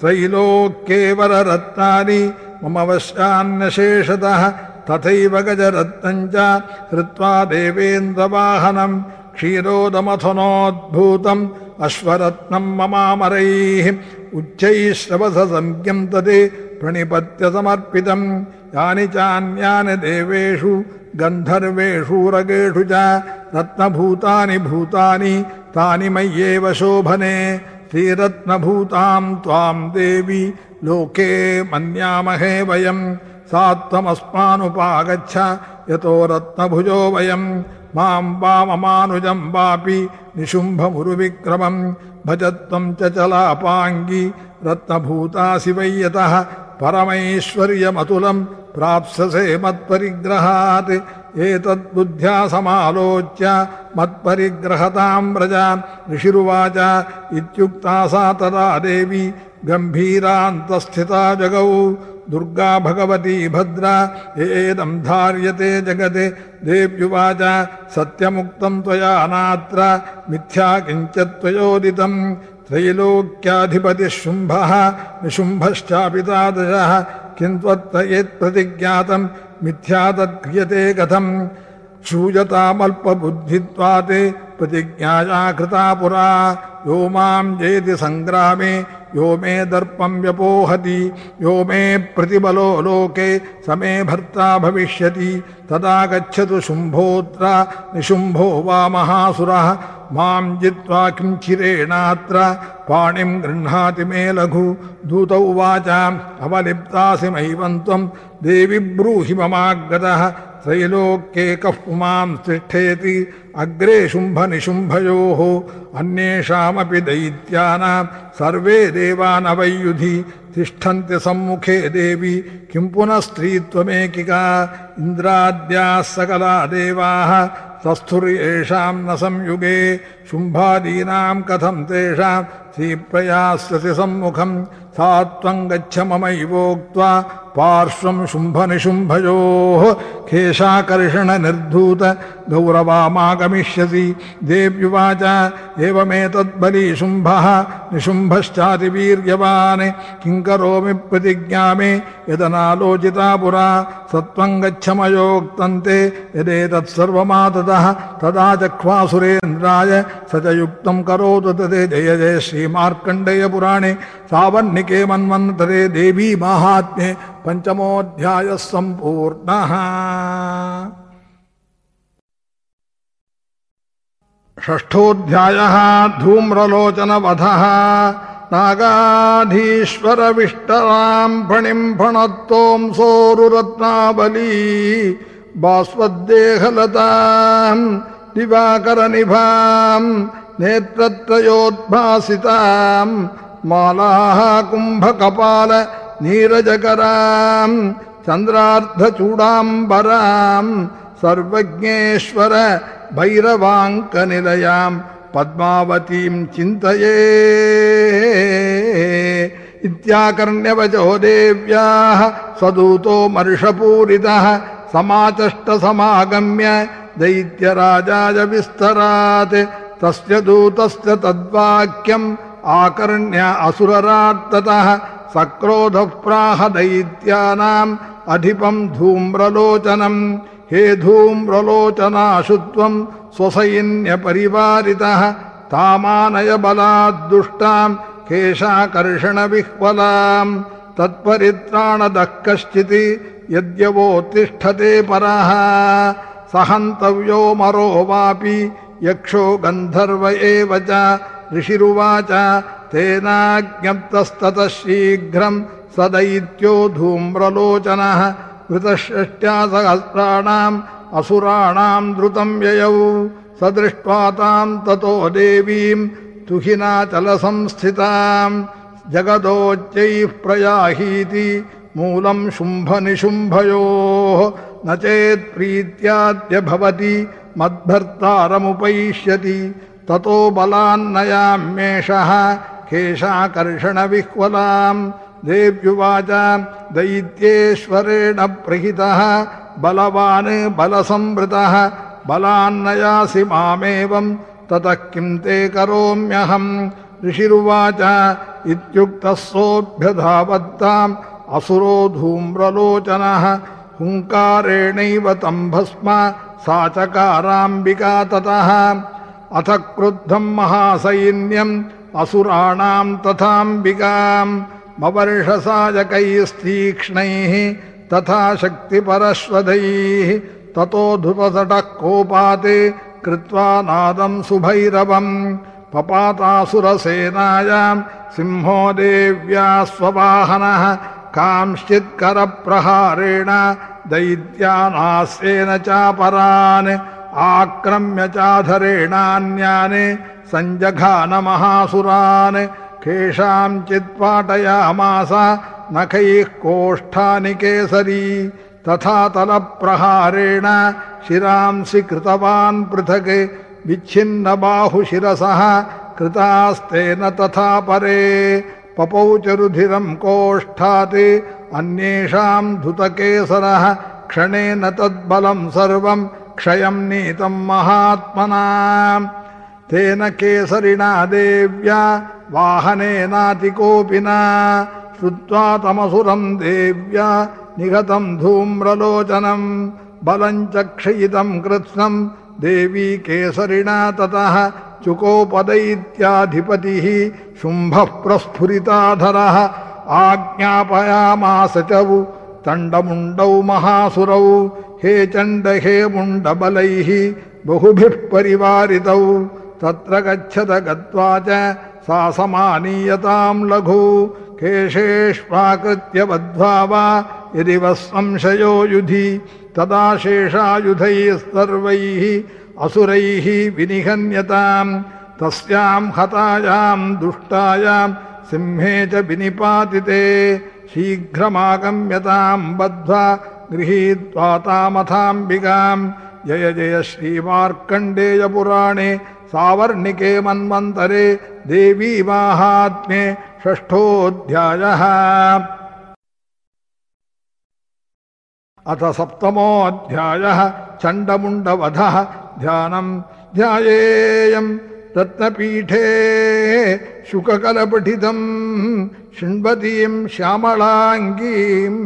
त्रैलोक्ये वररत्नानि मम वश्यान्यशेषतः तथैव गजरत्नम् च हृत्वा देवेन्द्रवाहनम् क्षीरोदमथनोद्भूतम् अश्वरत्नम् ममामरैः उच्चैः श्रवससंज्ञम् तत् प्रणिपत्य समर्पितम् यानि चान्यानि देवेषु, गन्धर्वेषु, रगेषु च रत्नभूतानि भूतानि, तानि मय्येव शोभने। श्रीरत्नभूताम् त्वाम् देवि लोके मन्यामहे वयम् सा त्वमस्मानुपागच्छ यतो रत्नभुजो वयम् माम् वाममानुजम् वापि निशुम्भमुरुविक्रमम् भजत्वम् च चलापाङ्गी रत्नभूतासि वै यतः। परमैश्वर्यमतुलम् प्राप्स्यसे मत्परिग्रहात्। एतद्बुद्ध्या समालोच्य मत्परिग्रहताम् व्रज ऋषिरुवाच इत्युक्ता सा तदा देवी गम्भीरान्तस्थिता जगौ। दुर्गा भगवती भद्रा एदम् धार्यते जगत् देव्युवाच सत्यमुक्तम् त्वया नात्र, मिथ्या किञ्चित् त्वयोदितम् त्रैलोक्याधिपतिः शुम्भः निशुम्भश्चापि तादृशः किम् त्वत्र यत्प्रतिज्ञातम् मिथ्या तत्क्रियते कथम्? श्रूयतामल्पबुद्धित्वात् प्रतिज्ञाया पुरा। यो माँ जयति सङ्ग्रामे, यो मे दर्पं व्यपोहति, यो मे प्रतिबलो लोके, स मे भर्ता भविष्यति। तदा गच्छतु शुम्भोऽत्र निशुम्भो वा महासुरः। माँ जित्वा किञ्चिरेणात्र पाणिं गृह्णाति मे लघु। दूत उवाच अवलिप्तासि मयिवं त्वं। देवि ब्रूहि ममागतः। त्रैलोक्ये पुमां तिष्ठेति। अग्रे शुम्भनिशुम्भयोः, अन्येषामपि दैत्यानां सर्वे देवानवैयुधि तिष्ठन्ति सम्मुखे देवी। किं पुनः स्त्रीत्वमेकिका इन्द्राद्याः सकला देवाः तस्थुर्येषां न संयुगे। शुम्भादीनां कथं तेषां श्रीप्रयास्यति सम्मुखं सा त्वं गच्छ ममैवोक्त्वा पार्श्वं शुम्भनिशुम्भयोः केशाकर्षणनिर्धूत गौरवामागमिष्यसि। देव्युवाच, एवमेतद्बली शुम्भः निशुम्भश्चातिवीर्यवान् किं करोमि प्रतिज्ञा मे यदनालोचिता पुरा सत्त्वं गच्छ यदेतत्सर्वमाततः, तदा चक्वासुरेन्द्राय स च युक्तं करोतु तदे। जय जय श्रीमार्कण्डेयपुराणे। सावर्णिके मन्वन्तरे देवी माहात्म्ये पञ्चमोऽध्यायः सम्पूर्णः। षष्ठोऽध्यायः धूम्रलोचनवधः। नागाधीश्वरविष्टराम् फणिम् फणत्तोंसोरुरत्नाबली बास्वद्देहलताम् दिवाकरनिभाम् नेत्रत्रयोद्भासिताम् मालाः कुम्भकपाल नीरजकराम् चन्द्रार्धचूडाम्बराम् सर्वज्ञेश्वर भैरवाङ्कनिलयाम् पद्मावतीम् चिन्तये। इत्याकर्ण्यवचो देव्याः स्वदूतो मर्षपूरितः समाचष्टसमागम्य दैत्यराजाय विस्तरात् तस्य दूतस्य तद्वाक्यम् आकर्ण्य असुरराट्ततः सक्रोधः प्राह दैत्यानाम् अधिपम् धूम्रलोचनम्। हे धूम्रलोचनाशु त्वम् स्वसैन्यपरिवारितः तामानय बलाद्दुष्टाम् केशाकर्षणविह्वलाम्। तत्परित्राणदः कश्चित् यद्यवोत्तिष्ठते परः। सहन्तव्यो मरो वापि यक्षो गन्धर्व एव च ऋषिरुवाच तेनाज्ञप्तस्ततः शीघ्रम् स दैत्यो धूम्रलोचनः कृतषष्ट्या सहस्राणाम् असुराणाम् द्रुतम् ययौ। स दृष्ट्वा ताम् ततो देवीम् तुहिनाचलसंस्थिताम्। जगदोच्चैः प्रयाहीति मूलम् शुम्भनिशुम्भयोः। न चेत्प्रीत्याद्य भवति, मद्भर्तारमुपैष्यति। ततो बलान्नयाम्येषः केशाकर्षणविह्वलाम्। देव्युवाच दैत्येश्वरेण प्रहितः, बलवान् बलसंवृतः बलान्नयासि मामेवम्, ततः किम् ते करोम्यहम्? ऋषिरुवाच इत्युक्तः सोऽभ्यधावत्ताम्, असुरो धूम्रलोचनः, हुङ्कारेणैव तम् भस्म सा चकाराम्बिका ततः। अथ क्रुद्धम् महासैन्यम् असुराणाम् तथाम्बिकाम् मवर्षसायकैस्तीक्ष्णैः तथा शक्तिपरश्वधैः ततो धुतसटः कोपात् कृत्वा नादम् सुभैरवम् पपातासुरसेनायाम् सिंहो देव्या स्ववाहनः कांश्चित्करप्रहारेण दैत्यानास्येन चापरान् आक्रम्य चाधरेणान्यान् सञ्जघानमहासुरान् केषाञ्चित्पाटयामास नखैः कोष्ठानि केसरी तथा तलप्रहारेण शिरांसि कृतवान् पृथक्, विच्छिन्नबाहुशिरसः, कृतास्तेन तथा परे, पपौ च रुधिरम् कोष्ठात् अन्येषाम् धुतकेसरः, क्षणेन तद्बलम् सर्वम् क्षयम् नीतम् महात्मना। तेन केसरिणा देव्या वाहनेनातिकोपिना श्रुत्वा तमसुरम् देव्या, निगतम् धूम्रलोचनम्, बलम् च क्षयितम् कृत्स्नम्। देवी केसरिणा ततः चुकोपदैत्याधिपतिः, शुम्भः प्रस्फुरिताधरः। आज्ञापयामास च तण्डमुण्डौ महासुरौ हे चण्ड हे मुण्डबलैः बहुभिः परिवारितौ तत्र गच्छत लघु केशेष्वाकृत्य बद्ध्वा वा यदि वः युधि तदा शेषायुधैः सर्वैः असुरैः विनिहन्यताम् तस्याम् हतायाम् दुष्टायाम् सिंहे च विनिपातिते शीघ्रमागम्यताम् बद्ध्वा गृहीत्वा जय जय श्रीमार्कण्डेयपुराणे, सावर्णिके मन्वन्तरे, देवी माहात्म्ये षष्ठोऽध्यायः। अथ सप्तमोऽध्यायः, चण्डमुण्डवधः ध्यानम् ध्यायेयम्। रत्नपीठे शुककलपठितम् शृण्वतीम् श्यामलाङ्गीम्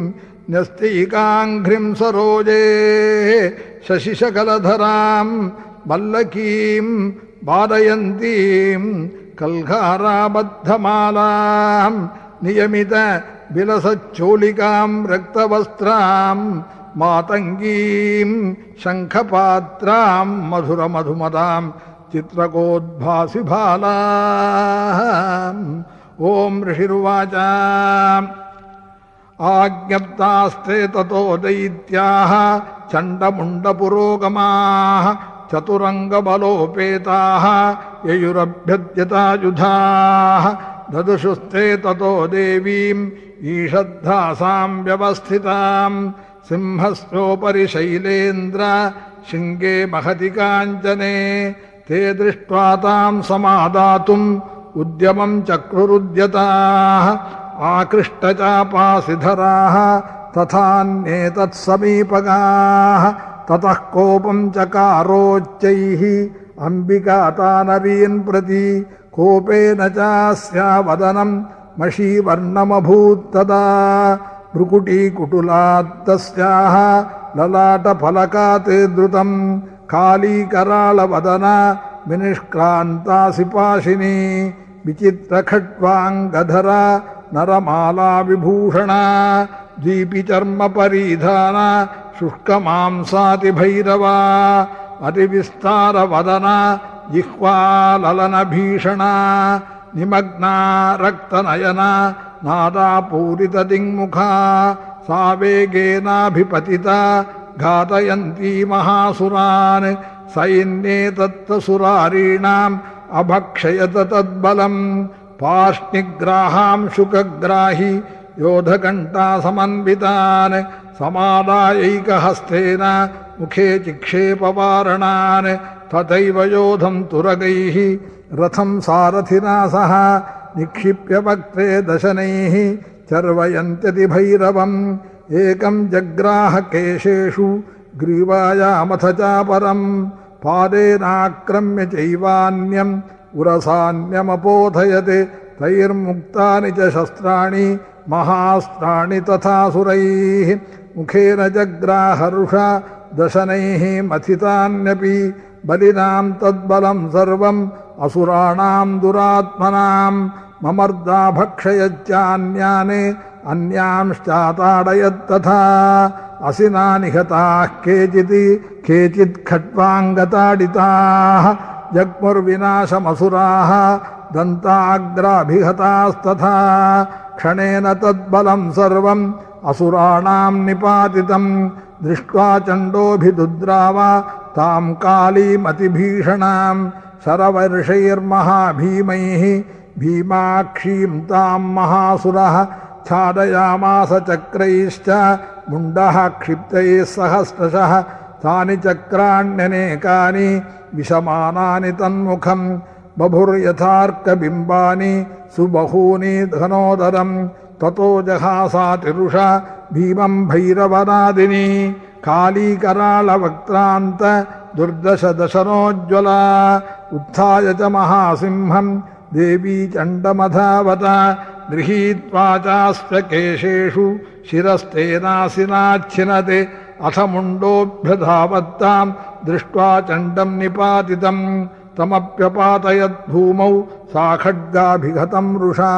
न्यस्तीकाङ्घ्रिम् सरोजे शशिशकलधराम् वल्लकीम् वादयन्तीम् कल्घाराबद्धमालाम् नियमित विलसच्चोलिकाम् रक्तवस्त्राम् मातङ्गीम् शङ्खपात्राम् मधुरमधुमदाम् चित्रकोद्भासि भालाम् ॐ ऋषिरुवाच। आज्ञप्तास्ते ततो दैत्याः चण्डमुण्डपुरोगमाः चतुरङ्गबलोपेताः ययुरभ्यद्यतायुधाः। ददुषुस्ते ततो देवीम् व्यवस्थिताम्। सिंहस्योपरि शैलेन्द्र शृङ्गे महति काञ्चने। ते दृष्ट्वा ताम् समादातुम् उद्यमम् चक्रुरुद्यताः, आकृष्टचापासिधराः तथान्येतत्समीपगाः ततः कोपम् चकारोच्चैः अम्बिका तानरीन् प्रति कोपेन चास्या वदनम् मषीवर्णमभूत्तदा भ्रुकुटीकुटुलात्तस्याः ललाटफलकात् द्रुतम् कालीकराळवदना विनिष्क्रान्तासिपाशिनी विचित्रखट्वाङ्गधरा नरमाला विभूषणा द्वीपिचर्मपरीधाना शुष्कमांसातिभैरवा अतिविस्तारवदना जिह्वाललनभीषणा निमग्ना रक्तनयना नादापूरितदिङ्मुखा सा वेगेनाभिपतिता घातयन्ती महासुरान्, सैन्ये तत्तसुरारीणाम् अभक्षयत तद्बलम्। पार्ष्णिग्राहाम् शुकग्राहि योधघण्टासमन्वितान् समादायैकहस्तेन मुखे चिक्षेपवारणान्, तथैव योधम् तुरगैः रथम् सारथिना सह निक्षिप्य वक्त्रे दशनैः चर्वयन्त्यतिभैरवम् एकम् जग्राहकेशेषु ग्रीवायामथ चापरम् पादेनाक्रम्य चैवान्यम् उरसान्यमपोधयत्, तैर्मुक्तानि च शस्त्राणि, महास्त्राणि तथासुरैः मुखेन जग्राहर्षा दशनैः मथितान्यपि बलिनाम् तद्बलम् सर्वम् असुराणाम् दुरात्मनाम् ममर्दा भक्षयच्चान्यानि अन्यांश्चाताडयत्तथा असिना निहताः केचित् केचित् खट्वाङ्गताडिताः जग्मुर्विनाशमसुराः दन्ताग्राभिहतास्तथा क्षणेन तद्बलम् सर्वम् असुराणाम् निपातितम् दृष्ट्वा चण्डोऽभिदुद्राव ताम् कालीमतिभीषणाम् शरवर्षैर्महाभीमैः भीमाक्षीम् ताम् महासुरः छादयामास चक्रैश्च मुण्डः क्षिप्तैः सहस्रशः। तानि चक्राण्यनेकानि विशमानानि तन्मुखम्। बभुर्यथार्कबिम्बानि सुबहूनि धनोदरम्। ततो जहासातिरुषा भीमम् भैरवनादिनी। कालीकराळवक्त्रान्त दुर्दशदशनोज्ज्वला उत्थाय च महासिंहम्। देवी चण्डमधावत गृहीत्वा चास्य केशेषु शिरस्तेनासिनाच्छिनते अथ मुण्डोऽभ्यधावत्ताम् दृष्ट्वा चण्डम् निपातितम् तमप्यपातयद्भूमौ सा खड्गाभिघतम् रुषा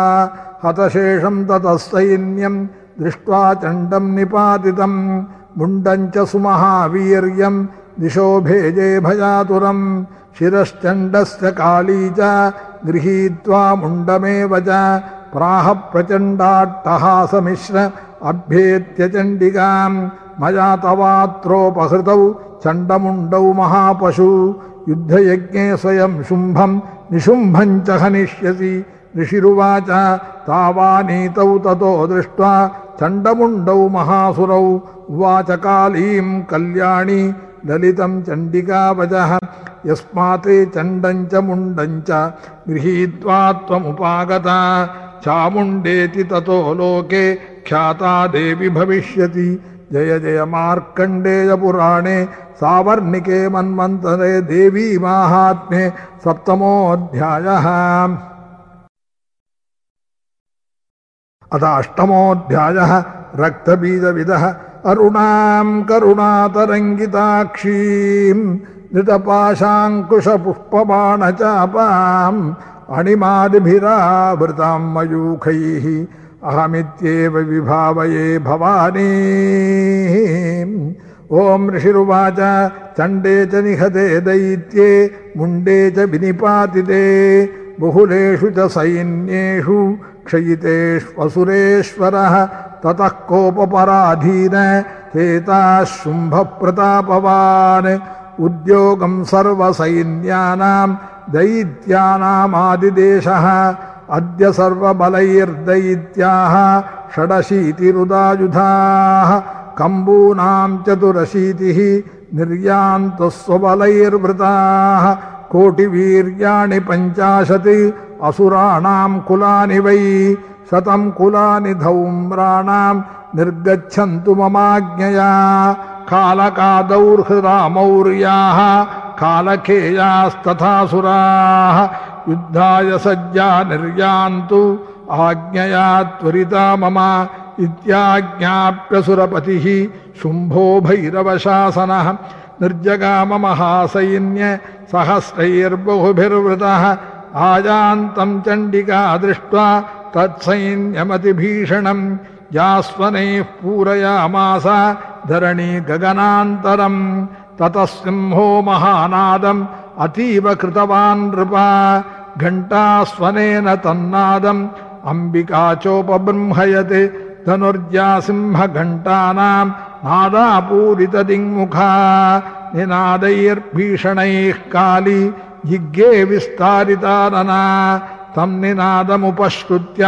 हतशेषम् ततः सैन्यम् दृष्ट्वा चण्डम् निपातितम् मुण्डम् च सुमहावीर्यम् दिशो भेजे भजातुरम् शिरश्चण्डस्य काली च गृहीत्वा मुण्डमेव च प्राह प्रचण्डाट्टहासमिश्र अभ्येत्य चण्डिकाम् मया तवात्रोपहृतौ चण्डमुण्डौ महापशु युद्धयज्ञे स्वयं शुम्भम् निशुम्भम् च हनिष्यसि। ऋषिरुवाच तावानीतौ ततो दृष्ट्वा चण्डमुण्डौ महासुरौ उवाच कालीम् कल्याणी ललितम् चण्डिकावचः यस्मात् चण्डम् च मुण्डम् च गृहीत्वा त्वमुपागता चामुण्डेति ततो लोके ख्याता देवी भविष्यति। जय जय मार्कण्डेय पुराणे सावर्णिके मन्वन्तरे देवी माहात्म्ये सप्तमोऽध्यायः। अथ अष्टमोऽध्यायः, रक्तबीजविदः अरुणाम् करुणातरङ्गिताक्षीम् धृतपाशाङ्कुशपुष्पबाणचापाम् अणिमादिभिरावृताम् मयूखैः अहमित्येव विभावये भवानी। ॐ ऋषिरुवाच, चण्डे च निहते दैत्ये, मुण्डे च विनिपातिते बहुलेषु च सैन्येषु ततः कोपपराधीन, चेताः शुम्भप्रतापवान्। उद्योगम् सर्वसैन्यानाम् दैत्यानामादिदेशः अद्य सर्वबलैर्दैत्याः षडशीतिरुदायुधाः कम्बूनाम् चतुरशीतिः निर्यान्तः स्वबलैर्वृताः कोटिवीर्याणि पञ्चाशत् कुलानि वै शतम् कुलानि धौम्राणाम् निर्गच्छन्तु ममाज्ञया। कालकादौर्हृरामौर्याः कालकेयास्तथासुराः युद्धाय सज्जा निर्यान्तु, आज्ञया त्वरिता मम इत्याज्ञाप्यसुरपतिः शुम्भो भैरवशासनः निर्जगाम महासैन्य सहस्रैर्बहुभिर्वृतः आजान्तम् चण्डिका दृष्ट्वा तत्सैन्यमतिभीषणम् जास्वनैः पूरयामास धरणी गगनान्तरम् ततः सिंहो महानादम् अतीव कृतवान् नृपा घण्टास्वनेन तन्नादम् अम्बिका चोपबृंहयत् धनुर्जा सिंहघण्टानाम् नादापूरितदिङ्मुखा निनादैर्भीषणैः काली जिज्ञे विस्तारितानना तम् निनादमुपश्रुत्य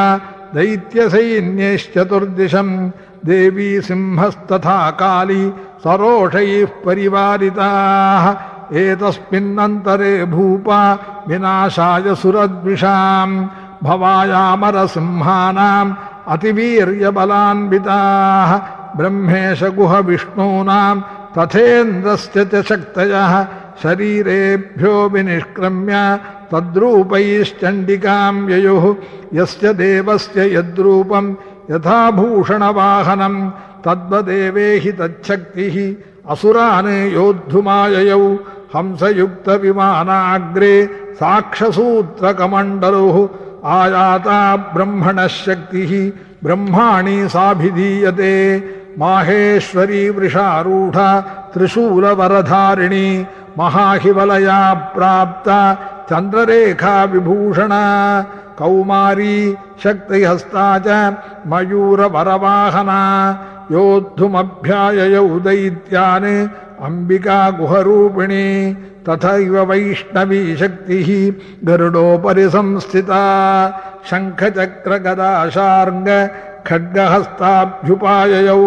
दैत्यसैन्यैश्चतुर्दिशम् देवी सिंहस्तथा काली सरोषैः परिवारिताः। एतस्मिन्नन्तरे भूपा विनाशाय सुरद्विषाम्। भवायामरसिंहानाम् अतिवीर्यबलान्विताः। ब्रह्मेशगुहविष्णूनाम् तथेन्द्रस्य च शक्तयः शरीरेभ्यो विनिष्क्रम्य तद्रूपैश्चण्डिकाम् ययुः। यस्य देवस्य यद्रूपम् यथा भूषणवाहनम् तद्वदेवेहि तच्छक्तिः असुरान् योद्धुमाययौ हंसयुक्तविमानाग्रे साक्षसूत्रकमण्डलुः आयाता ब्रह्मणः शक्तिः ब्रह्माणि साभिधीयते माहेश्वरी वृषारूढा त्रिशूलवरधारिणी महाहिवलया प्राप्ता चन्द्ररेखा विभूषणा कौमारी शक्तिहस्ता च मयूरवरवाहना योद्धुमभ्याययौ दैत्यान् अम्बिका गुहरूपिणी तथैव वैष्णवी शक्तिः गरुडोपरि संस्थिता शङ्खचक्रगदाशार्ङ्ग खड्गहस्ताभ्युपाययौ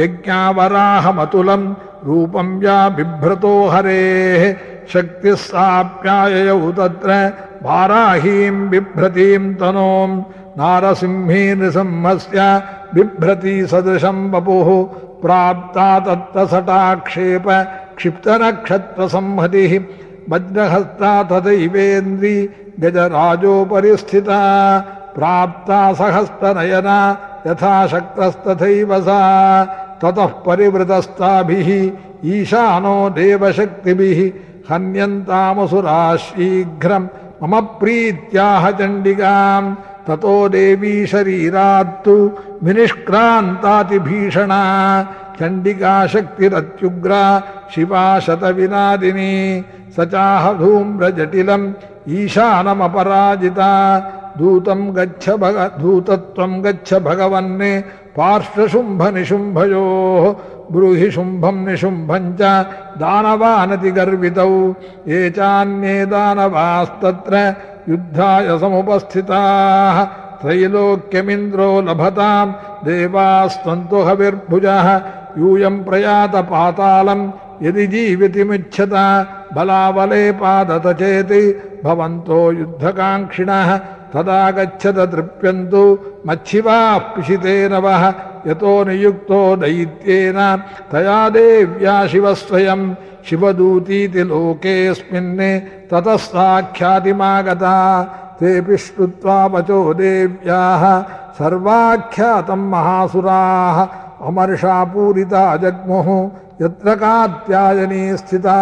यज्ञावराहमतुलम् रूपम् या बिभ्रतो हरेः शक्तिः साप्याययौ तत्र वाराहीम् बिभ्रतीम् तनोम् नारसिंही नृसिंहस्य बिभ्रती सदृशम् वपुः प्राप्ता तत्तसटाक्षेप क्षिप्तनक्षत्रसंहतिः वज्रहस्ता तथैवेन्द्री गजराजोपरि स्थिता प्राप्ता सहस्तनयना यथा शक्तस्तथैव सा ततः परिवृतस्ताभिः ईशानो देवशक्तिभिः हन्यन्तामसुरा शीघ्रम् मम प्रीत्याह चण्डिकाम्। ततो देवी शरीरात्तु विनिष्क्रान्तातिभीषणा। चण्डिका शक्तिरत्युग्रा शिवा शतविनादिनी स चाह धूम्रजटिलम् ईशानमपराजिता। दूतम् गच्छ भग धूतत्वम् गच्छ भगवन्ने पार्श्वशुम्भनिशुम्भयोः ब्रूहि शुम्भम् निशुम्भम् च दानवानतिगर्वितौ ये चान्ये दानवास्तत्र युद्धाय समुपस्थिताः। त्रैलोक्यमिन्द्रो लभताम् देवास्त्वन्तु हविर्भुजः यूयम् प्रयात पातालम् यदि जीवितिमिच्छत बलाबले पादत चेति भवन्तो युद्धकाङ्क्षिणः। तदा गच्छत तृप्यन्तु मच्छिवाः पिशितेन वः यतो नियुक्तो दैत्येन, तया देव्या शिवः स्वयम् शिवदूतीति लोकेऽस्मिन् ततः साख्यातिमागता तेऽपि श्रुत्वा वचो देव्याः, सर्वाख्यातम् महासुराः अमर्षापूरिता जग्मुः, यत्र कात्यायनी स्थिता,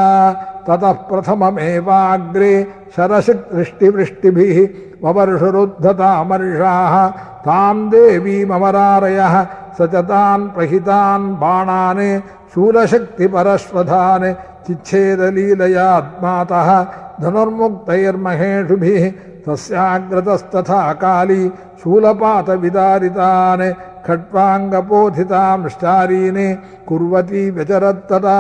ततः प्रथममेवाग्रे शरशिक्दृष्टिवृष्टिभिः ववर्षरुद्धतामर्षाः ताम् देवीममरारयः स च तान् प्रहितान् बाणान्, शूलशक्तिपरश्वधान्, चिच्छेदलीलयात्मातः। धनुर्मुक्तैर्महेषुभिः, तस्याग्रतस्तथा काली, शूलपातविदारितान् खट्वाङ्गपोथितांश्चारीन् कुर्वती व्यचरत्तदा।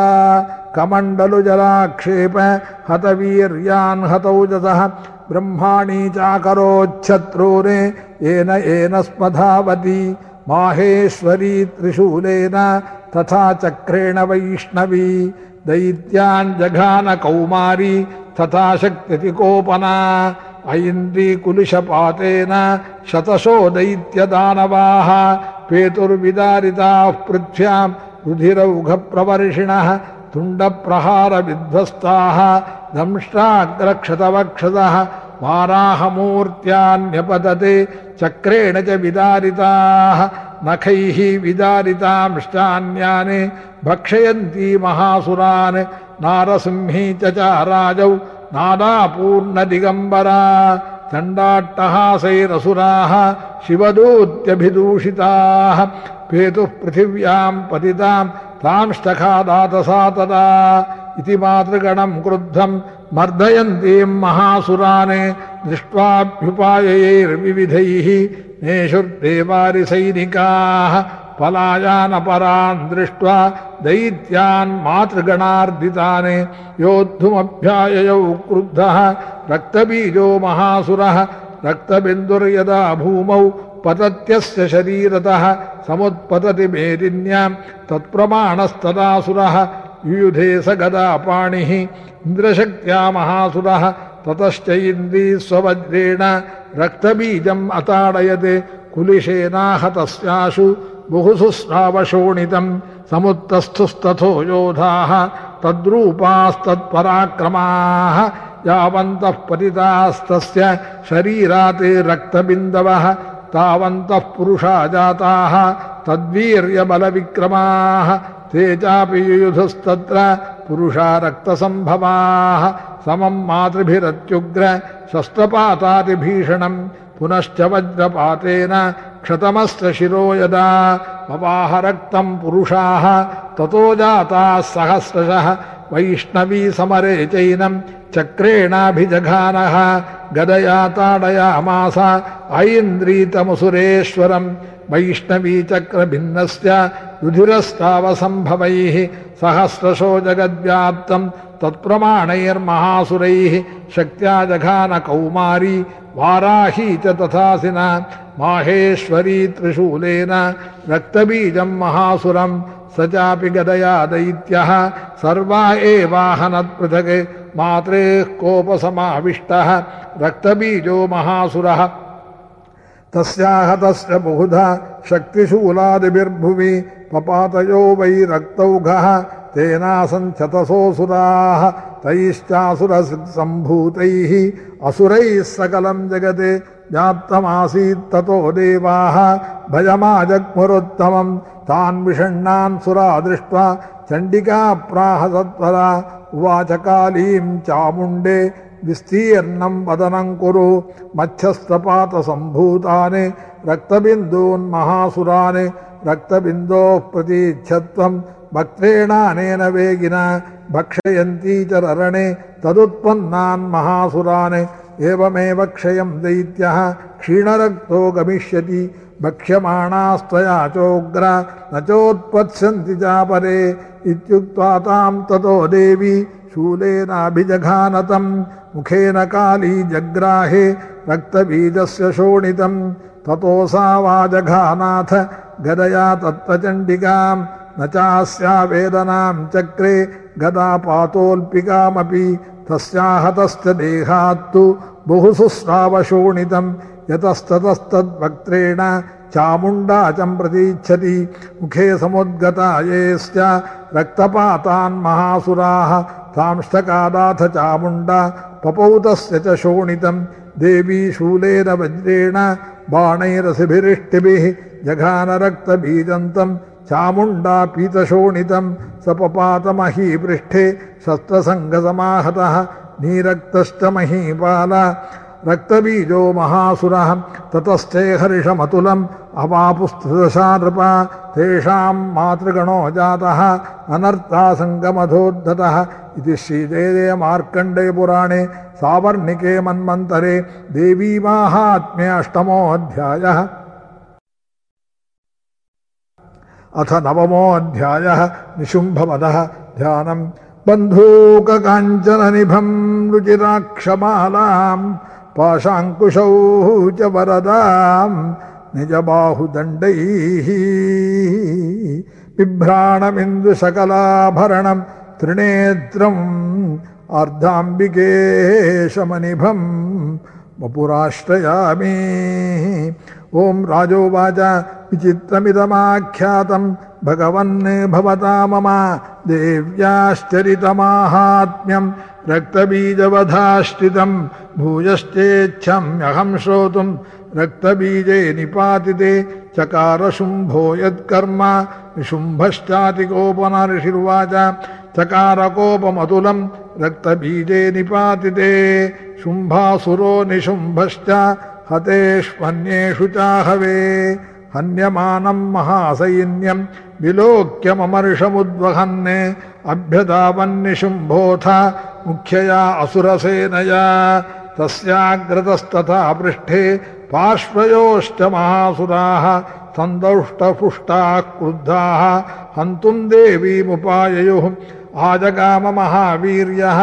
कमण्डलुजलाक्षेप हतवीर्यान् हतौजसः ब्रह्माणी चाकरोच्छत्रून् येन येन स्मधावती। माहेश्वरी त्रिशूलेन तथा चक्रेण वैष्णवी। दैत्यान् जघान कौमारी तथा शक्तिकोपना ऐन्द्रीकुलिशपातेन शतशो दैत्यदानवाः पेतुर्विदारिताः पृथ्व्याम् रुधिरौघप्रवर्षिणः, तुण्डप्रहारविध्वस्ताः दंष्ट्राग्रक्षतवक्षतः वाराहमूर्त्यान्यपतते, चक्रेण च विदारिताः, नखैः विदारितांश्चान्यान् भक्षयन्ती महासुरान्, नारसिंही च चाराजौ नादापूर्णदिगम्बरा चण्डाट्टहासैरसुराः, शिवदूत्यभिदूषिताः पेतुः पृथिव्याम् पतिताम् तांस्तखादातसा तदा इति मातृगणम् क्रुद्धम् मर्दयन्तीम् महासुरान् दृष्ट्वाभ्युपायैर्विविधैः, नेषुर्देवारिसैनिकाः। पलायानपरान् दृष्ट्वा दैत्यान् मातृगणार्दितान् योद्धुमभ्याययौ क्रुद्धः, रक्तबीजो महासुरः, रक्तबिन्दुर्यदा भूमौ पतत्यस्य शरीरतः समुत्पतति मेदिन्याम् तत्प्रमाणस्तदासुरः युयुधे स गदापाणिः इन्द्रशक्त्या महासुरः, ततश्च इन्द्री स्ववज्रेण, रक्तबीजम् अताडयत्, कुलिशेनाहतस्याशु बहुषु श्रावशोणितम् समुत्तस्थुस्तथो योधाः, तद्रूपास्तत्पराक्रमाः, यावन्तः पतितास्तस्य शरीरात् रक्तबिन्दवः, तावन्तः पुरुषा जाताः, तद्वीर्यबलविक्रमाः ते चापि युयुधुस्तत्र पुरुषा रक्तसम्भवाः समम् मातृभिरत्युग्र शस्त्रपातातिभीषणम् पुनश्च वज्रपातेन क्षतमस्य शिरो यदा पवाह रक्तम् पुरुषाः ततो जाताः सहस्रशः वैष्णवी समरे चैनम् चक्रेणाभिजघानः गदया ताडयामास ऐन्द्रीतमुसुरेश्वरम् वैष्णवी चक्रभिन्नस्य रुधिरस्तावसम्भवैः सहस्रशो जगद्व्याप्तम् तत्प्रमाणैर्महासुरैः शक्त्या जघान कौमारी वाराही च तथासिना माहेश्वरी त्रिशूलेन रक्तबीजम् महासुरम् स चापि गदया दैत्यः, सर्वा एवाहनत्पृथक् मात्रेः कोपसमाविष्टः, रक्तबीजो महासुरः। तस्याह तस्य बहुधा, शक्तिशूलादिभिर्भुवि, पपातयो वै रक्तौघः तेनासञ्चतसोऽसुराः तैश्चासुरसम्भूतैः असुरैः सकलम् जगत् व्याप्तमासीत्ततो देवाः भयमाजग्मुरुत्तमम्। तान् विषण्णान् सुरा दृष्ट्वा चण्डिका प्राह सत्वरा उवाच कालीं चामुण्डे विस्तीर्णं वदनं कुरु। मध्यस्थपातसम्भूतान् रक्तबिन्दून् महासुरान् रक्तबिन्दोः प्रतीच्छत्वं वक्त्रेणानेन वेगिना भक्षयन्ती च ररणे तदुत्पन्नान् महासुरान् एवमेव क्षयं दैत्यः क्षीणरक्तो गमिष्यति चोग्र न चोत्पत्स्यन्ति चापरे इत्युक्त्वा ततो देवी शूलेनाभिजघानतं मुखेन काली जग्राहे रक्तबीजस्य शोणितं ततो सा वाजघानाथ गदया तत्त्वचण्डिकां न चास्या वेदनां चक्रे गदापातोऽल्पिकामपि तस्याहतश्च देहात्तु बहुसुस्रावशोणितं यतस्ततस्तद्वक्त्रेण चामुण्डा च प्रतीच्छति। मुखे समुद्गता येश्च रक्तपातान् महासुराः तांष्टकादाथ चामुण्डा पपौतस्य च शोणितं देवी शूलेन वज्रेण बाणैरसिभिरिष्टिभिः जघानरक्तबीजन्तं चामुण्डा पीतशोणितं सपपातमहीपृष्ठे शस्त्रसङ्गसमाहतः नीरक्तश्च महीपाल रक्तबीजो महासुरः ततश्चे हर्षमतुलम् अवापुस्तुदशा नृपा तेषां मातृगणो जातः अनर्तासङ्गमधोद्धतः इति मार्कण्डेयपुराणे सावर्णिके मन्वन्तरे देवीमाहात्म्ये अष्टमोऽध्यायः अथ नवमोऽध्यायः निशुम्भवदः ध्यानम्। बन्धूककाञ्चननिभं रुचिराक्षमालाम् पाशाङ्कुशौ च वरदाम् निजबाहुदण्डैः। बिभ्राणमिन्दुसकलाभरणम् त्रिनेत्रम् अर्धाम्बिकेशमनिभम् वपुराश्रयामि। ॐ राजोवाच विचित्रमिदमाख्यातं भगवन् भवता मम देव्याश्चरितमाहात्म्यं रक्तबीजवधाश्रितं भूयश्चेच्छम्यहं श्रोतुं रक्तबीजे निपातिते चकारशुम्भो यत्कर्म निशुम्भश्चातिकोपनर्षिर्वाच चकारकोपमतुलं रक्तबीजे निपातिते शुम्भासुरो निशुम्भश्च हतेष्वन्येषु चाहवे हन्यमानं महासैन्यं विलोक्यममर्षमुद्वहन् अभ्यतावन्निशुम्भोऽथ मुख्यया असुरसेनया। तस्याग्रतस्तथा पृष्ठे पार्श्वयोश्च महासुराः सन्दौष्टपुष्टाः क्रुद्धाः हन्तुं देवीमुपाययुः, आजगाममहावीर्यः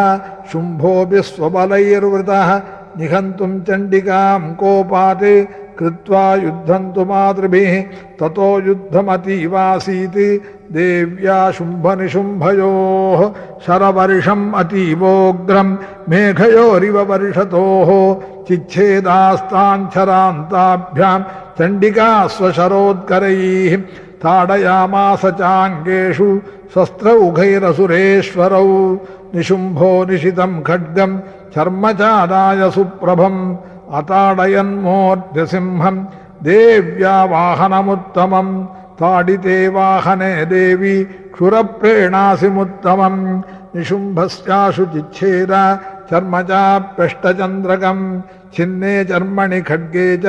शुम्भोऽपि स्वबलैर्वृतः निहन्तुं चण्डिकां कोपात् कृत्वा युद्धं तु मातृभिः, ततो युद्धमतीवासीत्। देव्या शुम्भनिशुम्भयोः, शरवर्षम् अतीवोग्रम्, मेघयोरिव वर्षतोः। चिच्छेदास्ताञ्छरान्ताभ्याम् चण्डिका स्वशरोत्करैः, ताडयामास चाङ्गेषु शस्त्रौघैरसुरेश्वरौ निशुम्भो निशितम् खड्गम् चर्मचादाय सुप्रभम् अताडयन्मोर्ध्यसिंहम् देव्या वाहनमुत्तमम् ताडिते वाहने देवी क्षुरप्रेणासिमुत्तमम् निशुम्भस्याशु चिच्छेद चर्मचाप्यष्टचन्द्रकम् छिन्ने चर्मणि खड्गे च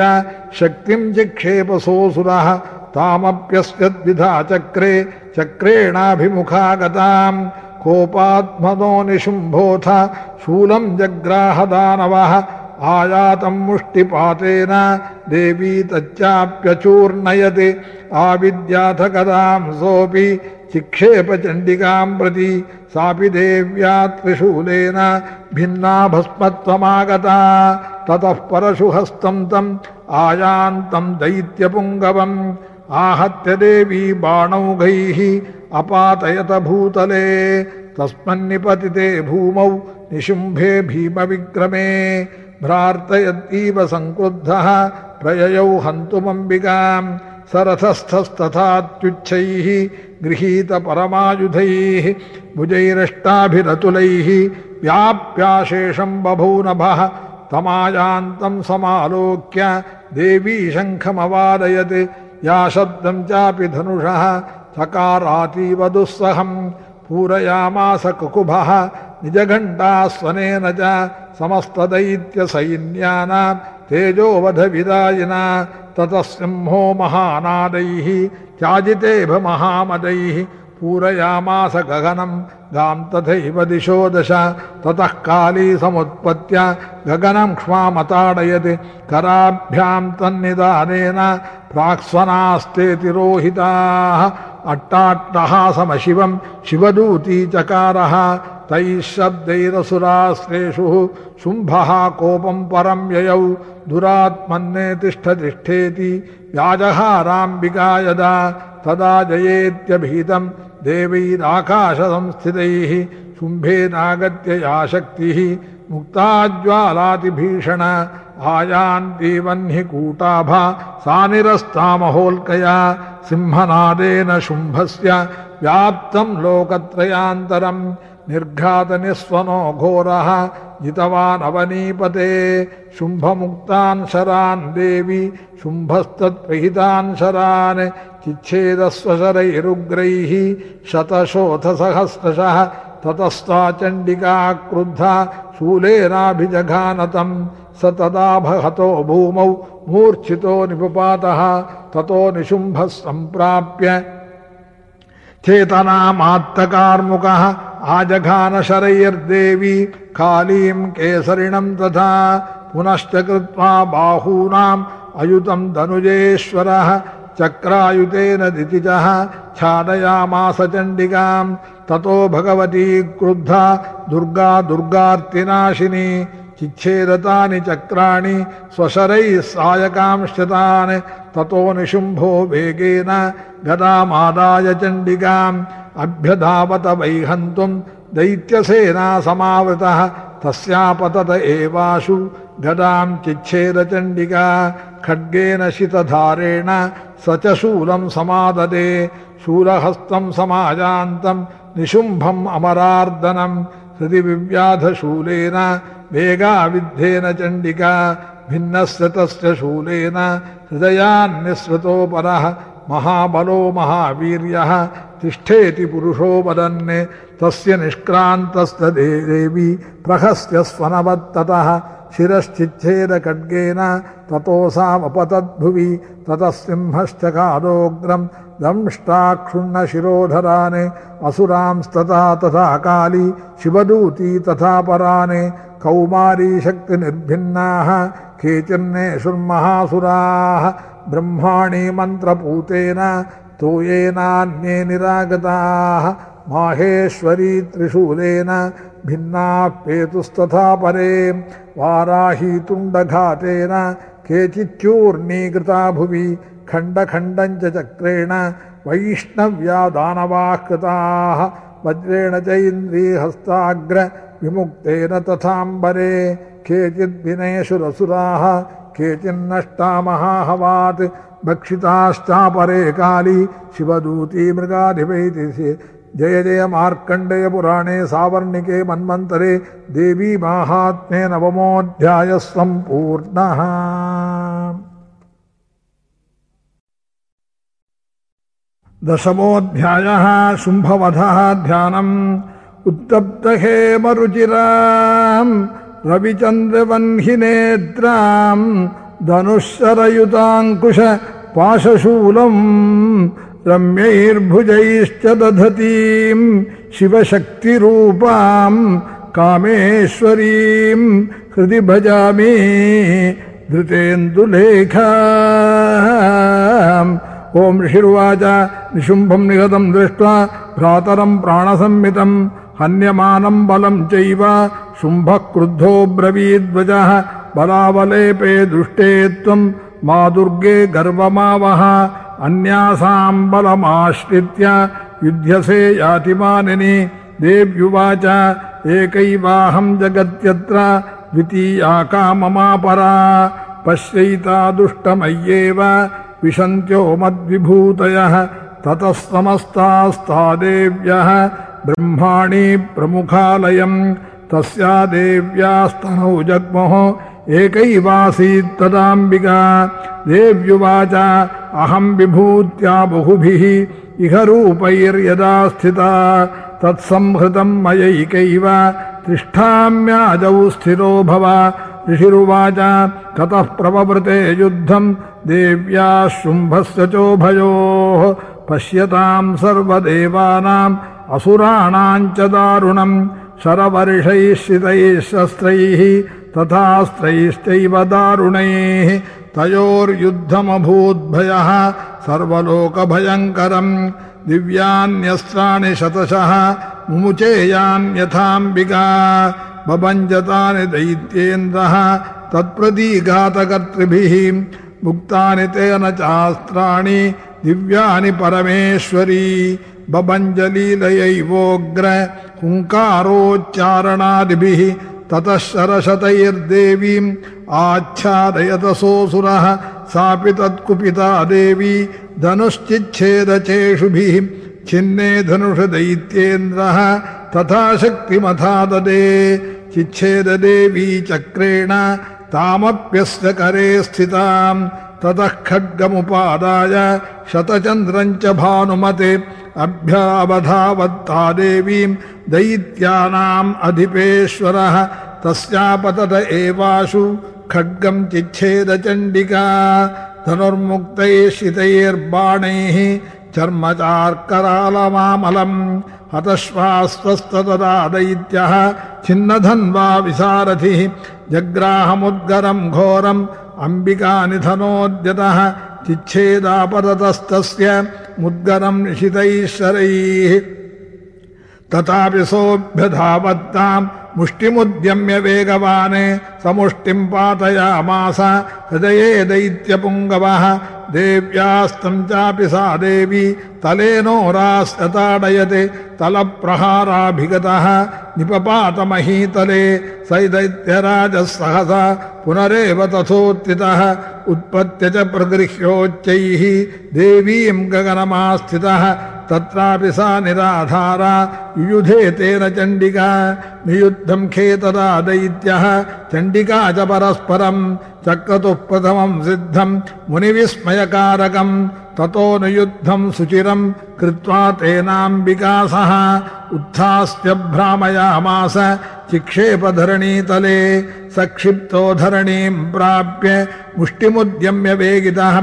शक्तिम् चिक्षेपसोऽसुरः तामप्यस्यद्विधा चक्रे कोपात्मनो निशुम्भोऽथ शूलम् जग्राहदानवः आयातम् मुष्टिपातेन देवी तच्चाप्यचूर्णयत्। आविद्याथ गदाम् सोऽपि चिक्षेपचण्डिकाम् प्रति सापि देव्या त्रिशूलेन भिन्ना भस्मत्वमागता। ततः परशु हस्तम् तम् आयान्तम् दैत्यपुङ्गवम्। आहत्य देवी बाणौघैः अपातयत भूतले, तस्मन्निपतिते भूमौ निशुम्भे भीमविक्रमे भ्रार्तयतीव सङ्क्रुद्धः प्रययौ हन्तुमम्बिकाम् सरथस्थस्तथात्युच्छैः गृहीतपरमायुधैः भुजैरष्टाभिरतुलैः, व्याप्याशेषम् बभौ नभः तमायान्तम् समालोक्य देवी शङ्खमवादयत् या शब्दं चापि धनुषः, सकारातीव दुःसहम् पूरयामास कुकुभः, निजघण्टास्वनेन च तेजोवध तेजोवधविदायिना, तत सिंहो महानादैः, त्याजितेभ महामदैः पूरयामास गगनं गां तथैव दिशो दश। ततः काली समुत्पत्य गगनं क्ष्मामताडयत्। कराभ्यां तन्निदानेन प्राक्स्वनास्ते तिरोहिताः अट्टाट्टहासमशिवं शिवदूती चकारः। तैः शब्दैरसुराश्रेषु शुम्भः कोपं परं ययौ। दुरात्मन्ने तिष्ठ तिष्ठेति व्याजहाराम्बिका यदा तदा जयेत्यभीतं देवैराकाशसंस्थितैः शुम्भेनागत्य या शक्तिः मुक्ताज्वालातिभीषण आयान्ति वह्नि कूटाभा सा निरस्तामहोल्कया सिंहनादेन शुम्भस्य व्याप्तं लोकत्रयान्तरम् निर्घातनिस्वनो घोरः जितवान् अवनीपते। शुम्भमुक्तान् शरान् देवी शुम्भस्तत्प्रहितान् शरान्, चिच्छेदस्वशरैरुग्रैः, शतशोथसहस्रशः ततस्ता चण्डिका क्रुद्धा, शूलेनाभिजघानतम्, स तदाभहतो भूमौ मूर्छितो निपुपातः, ततो निशुम्भः सम्प्राप्य चेतनामात्तकार्मुकः आजघानशरैर्देवी कालीं केसरिणं तथा पुनश्च कृत्वा बाहूनाम् अयुतं धनुजेश्वरः चक्रायुतेन दितिजः छादयामास चण्डिकां ततो भगवती क्रुद्धा दुर्गा दुर्गार्तिनाशिनी चिच्छेदतानि चक्राणि स्वशरैः सायकांश्चतान् ततो निशुम्भो वेगेन गदामादाय चण्डिकाम् अभ्यधावत वैहन्तुम् दैत्यसेना समावृतः तस्यापतत एवाशु गदाम् चिच्छेदचण्डिका खड्गेन शितधारेण स च शूलम् समाददे शूलहस्तम् समाजान्तम् निशुम्भम् अमरार्दनम् हृदि विव्याधशूलेन वेगाविद्धेन चण्डिका शूलेन हृदयान्निःसृतो परः महाबलो महावीर्यः, तिष्ठेति पुरुषो वदन् तस्य निष्क्रान्तस्तदेवी प्रहस्य स्वनवत्ततः शिरश्चिच्छेदखड्गेन ततो सामपतद्भुवि ततः सिंहश्च कालोग्रम् दंष्टाक्षुण्णशिरोधरान् असुरांस्तथा तथा काली, शिवदूती तथा परान् कौमारी शक्तिनिर्भिन्नाः केचिन्नेषुर्महासुराः ब्रह्माणि मन्त्रपूतेन, तोयेनान्ये निरागताः, माहेश्वरी त्रिशूलेन, भिन्नाः पेतुस्तथा परे, वाराही तुण्डघातेन, केचिच्चूर्णीकृता भुवि च चक्रेण वैष्णव्या दानवाः वज्रेण च इन्द्रिहस्ताग्र विमुक्तेन तथाम्बरे। केचिद्विनेषुरसुराः केचिन्नष्टा महाहवात् भक्षिताश्चापरे काली, शिवदूती मृगाधिपैति जय जय मार्कण्डेय पुराणे सावर्णिके मन्वन्तरे। देवी माहात्म्ये नवमोऽध्यायः सम्पूर्णः। दशमोऽध्यायः शुम्भवधः ध्यानम्। उत्तप्तहेमरुचिराम् रविचन्द्रवह्निनेत्राम्। धनुःशरयुताङ्कुश पाशशूलम्। रम्यैर्भुजैश्च दधतीम्। शिवशक्तिरूपाम्। कामेश्वरीम्। हृदि भजामि। धृतेन्दुलेखाम् ॐ ऋषिरुवाच निशुम्भम् निगतम् दृष्ट्वा भ्रातरम् प्राणसंमितम् हन्यमानम् बलम् चैव शुम्भः क्रुद्धो ब्रवीद्वजः बलावलेपे दृष्टे त्वम् मा दुर्गे गर्वमावह अन्यासाम् बलमाश्रित्य युध्यसे यातिमानिनि देव्युवाच एकैवाहम् जगत्यत्र द्वितीया काममापरा पश्यैता दुष्टमय्येव विशन्त्यो मद्विभूतयः ततः समस्तास्ता देव्यः ब्रह्माणि प्रमुखालयम् तस्या देव्यास्तनौ जग्मुः एकैवासीत्तदाम्बिका देव्युवाच अहम् विभूत्या बहुभिः इह रूपैर्यदा स्थिता तत्संहृतम् मयैकैव तिष्ठाम्याजौ स्थिरो भव। ऋषिरुवाच ततः प्रववृते युद्धम् देव्याः शुम्भस्य चोभयोः पश्यताम् सर्वदेवानाम् असुराणाम् च दारुणम् शरवर्षैः शितैः शस्त्रैः तथास्त्रैश्चैव दारुणैः तयोर्युद्धमभूद्भयः सर्वलोकभयङ्करम् दिव्यान्यस्त्राणि शतशः मुमुचेयान्यथाम्बिका बभञ्जतानि दैत्येन्द्रः तत्प्रतीघातकर्तृभिः मुक्तानि तेन चास्त्राणि, दिव्यानि परमेश्वरी, बभञ्जलीलयैवोग्र, हुङ्कारोच्चारणादिभिः ततः शरशतैर्देवीम् आच्छादयतसोऽसुरः सापि तत्कुपिता देवी धनुश्चिच्छेदचेषुभिः, छिन्ने धनुष दैत्येन्द्रः तथा शक्तिमथा ददे चक्रेण तामप्यस्य करे स्थिताम् ततः खड्गमुपादाय शतचन्द्रम् च भानुमते अभ्यावधावत्ता देवीम् दैत्यानाम् अधिपेश्वरः तस्यापतत एवाशु खड्गम् चिच्छेदचण्डिका धनुर्मुक्तैः शितैर्बाणैः चर्मचार्करालमामलम् हतश्वास्वस्ततदा दैत्यः छिन्नधन्वा विसारथिः जग्राहमुद्गरम् घोरम् अम्बिकानिधनोद्यतः चिच्छेदापरतस्तस्य मुद्गरम् निशितैः शरैः। तथापि सोऽभ्यधावत्ताम् मुष्टिमुद्यम्य वेगवान् समुष्टिम् पातयामास हृदये दैत्यपुङ्गवः देव्यास्तम् चापि सा देवी तलेनोरास्तताडयते तलप्रहाराभिगतः निपपातमहीतले स दैत्यराजः सहसा पुनरेव तथोत्थितः उत्पत्य च प्रगृह्योच्चैः देवीम् गगनमास्थितः तत्रापि सा निराधारा युयुधे तेन चण्डिका नियुद्धम् खेतदा दैत्यः चण्डिका च परस्परम् चक्रतुः प्रथमम् सिद्धम् मुनिविस्मयकारकम् ततो नियुद्धम् सुचिरम् कृत्वा तेनाम्बिका सह उत्थास्य भ्रामयामास चिक्षेपधरणीतले सक्षिप्तो धरणीम् प्राप्य मुष्टिमुद्यम्य वेगितः,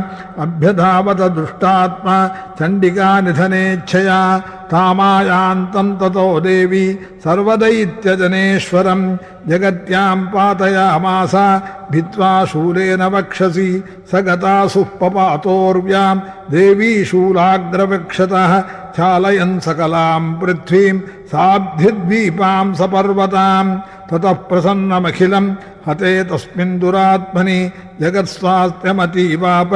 अभ्यधावत दुष्टात्मा चण्डिकानिधनेच्छया तामायान्तम् ततो देवी सर्वदैत्यजनेश्वरं जगत्यां पातयामास भित्त्वा शूलेन वक्षसि स गतासुः पपातोर्व्यां देवी शूलाग्रवक्षतः चालयन् सकलाम् पृथ्वीम् साब्धिद्वीपाम् सपर्वताम्, ततः प्रसन्नमखिलम् हते तस्मिन् दुरात्मनि जगत्स्वास्थ्यमतीवाप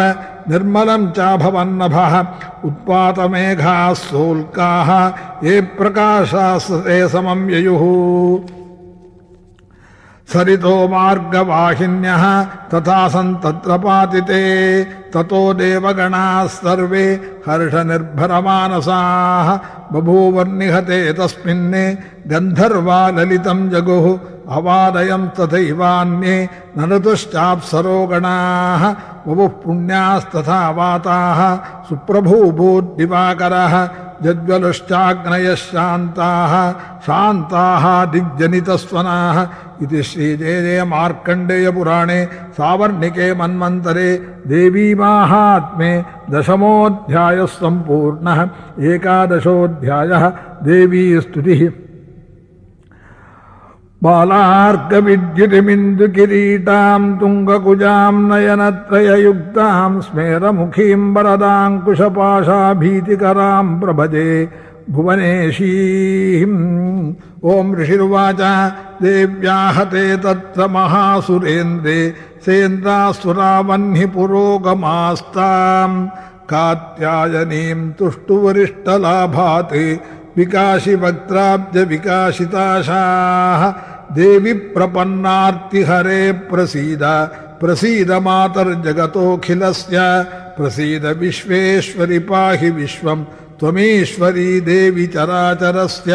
निर्मलम् चाभवन्नभः, उत्पातमेघाः सोल्काः, ये प्रकाशास्ते समं ययुः। सरितो मार्गवाहिन्यः तथा सन्तत्र पातिते ततो देवगणाः सर्वे हर्षनिर्भरमानसाः बभूवर्निहते तस्मिन् गन्धर्वा ललितम् जगुः अवादयम् तथैवान्ये नरतुश्चाप्सरो गणाः बभुः पुण्यास्तथा वाताः, सुप्रभूभूद्दिवाकरः जज्वलश्चाग्नयः शान्ताः शान्ताः दिग्जनितस्वनाः इति श्रीजयजयमार्कण्डेयपुराणे सावर्णिके मन्वन्तरे देवीमाहात्म्ये दशमोऽध्यायः सम्पूर्णः एकादशोऽध्यायः देवीस्तुतिः बालार्कविद्युतिमिन्दुकिरीटाम् तुङ्गकुजाम् नयनत्रययुक्ताम् स्मेरमुखीम् वरदाङ्कुशपाशाभीतिकराम् प्रभजे। भुवनेशीम्। ॐ ऋषिरुवाच देव्याहते तत्र महासुरेन्द्रे सेन्द्रासुरावह्नि पुरोगमास्ताम् कात्यायनीम् तुष्टुवरिष्ठलाभात् विकाशिताशाः देवि प्रपन्नार्तिहरे प्रसीद प्रसीद मातर्जगतोऽखिलस्य, प्रसीद विश्वेश्वरि पाहि विश्वम्। त्वमीश्वरी देवि चराचरस्य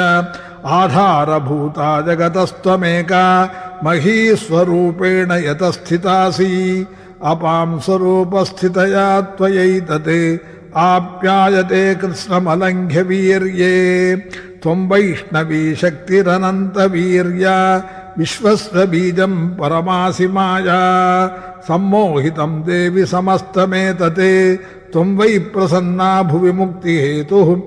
आधारभूता जगतस्त्वमेका महीस्वरूपेण यतस्थितासि। अपां स्वरूपस्थितया त्वयैतत् आप्यायते कृत्स्नमलङ्घ्य वीर्ये त्वं वैष्णवी शक्तिरनन्तवीर्या विश्वस्य बीजम् परमासि माया सम्मोहितम् देवि समस्तमेतत्। त्वं वै प्रसन्ना भुवि मुक्तिहेतुः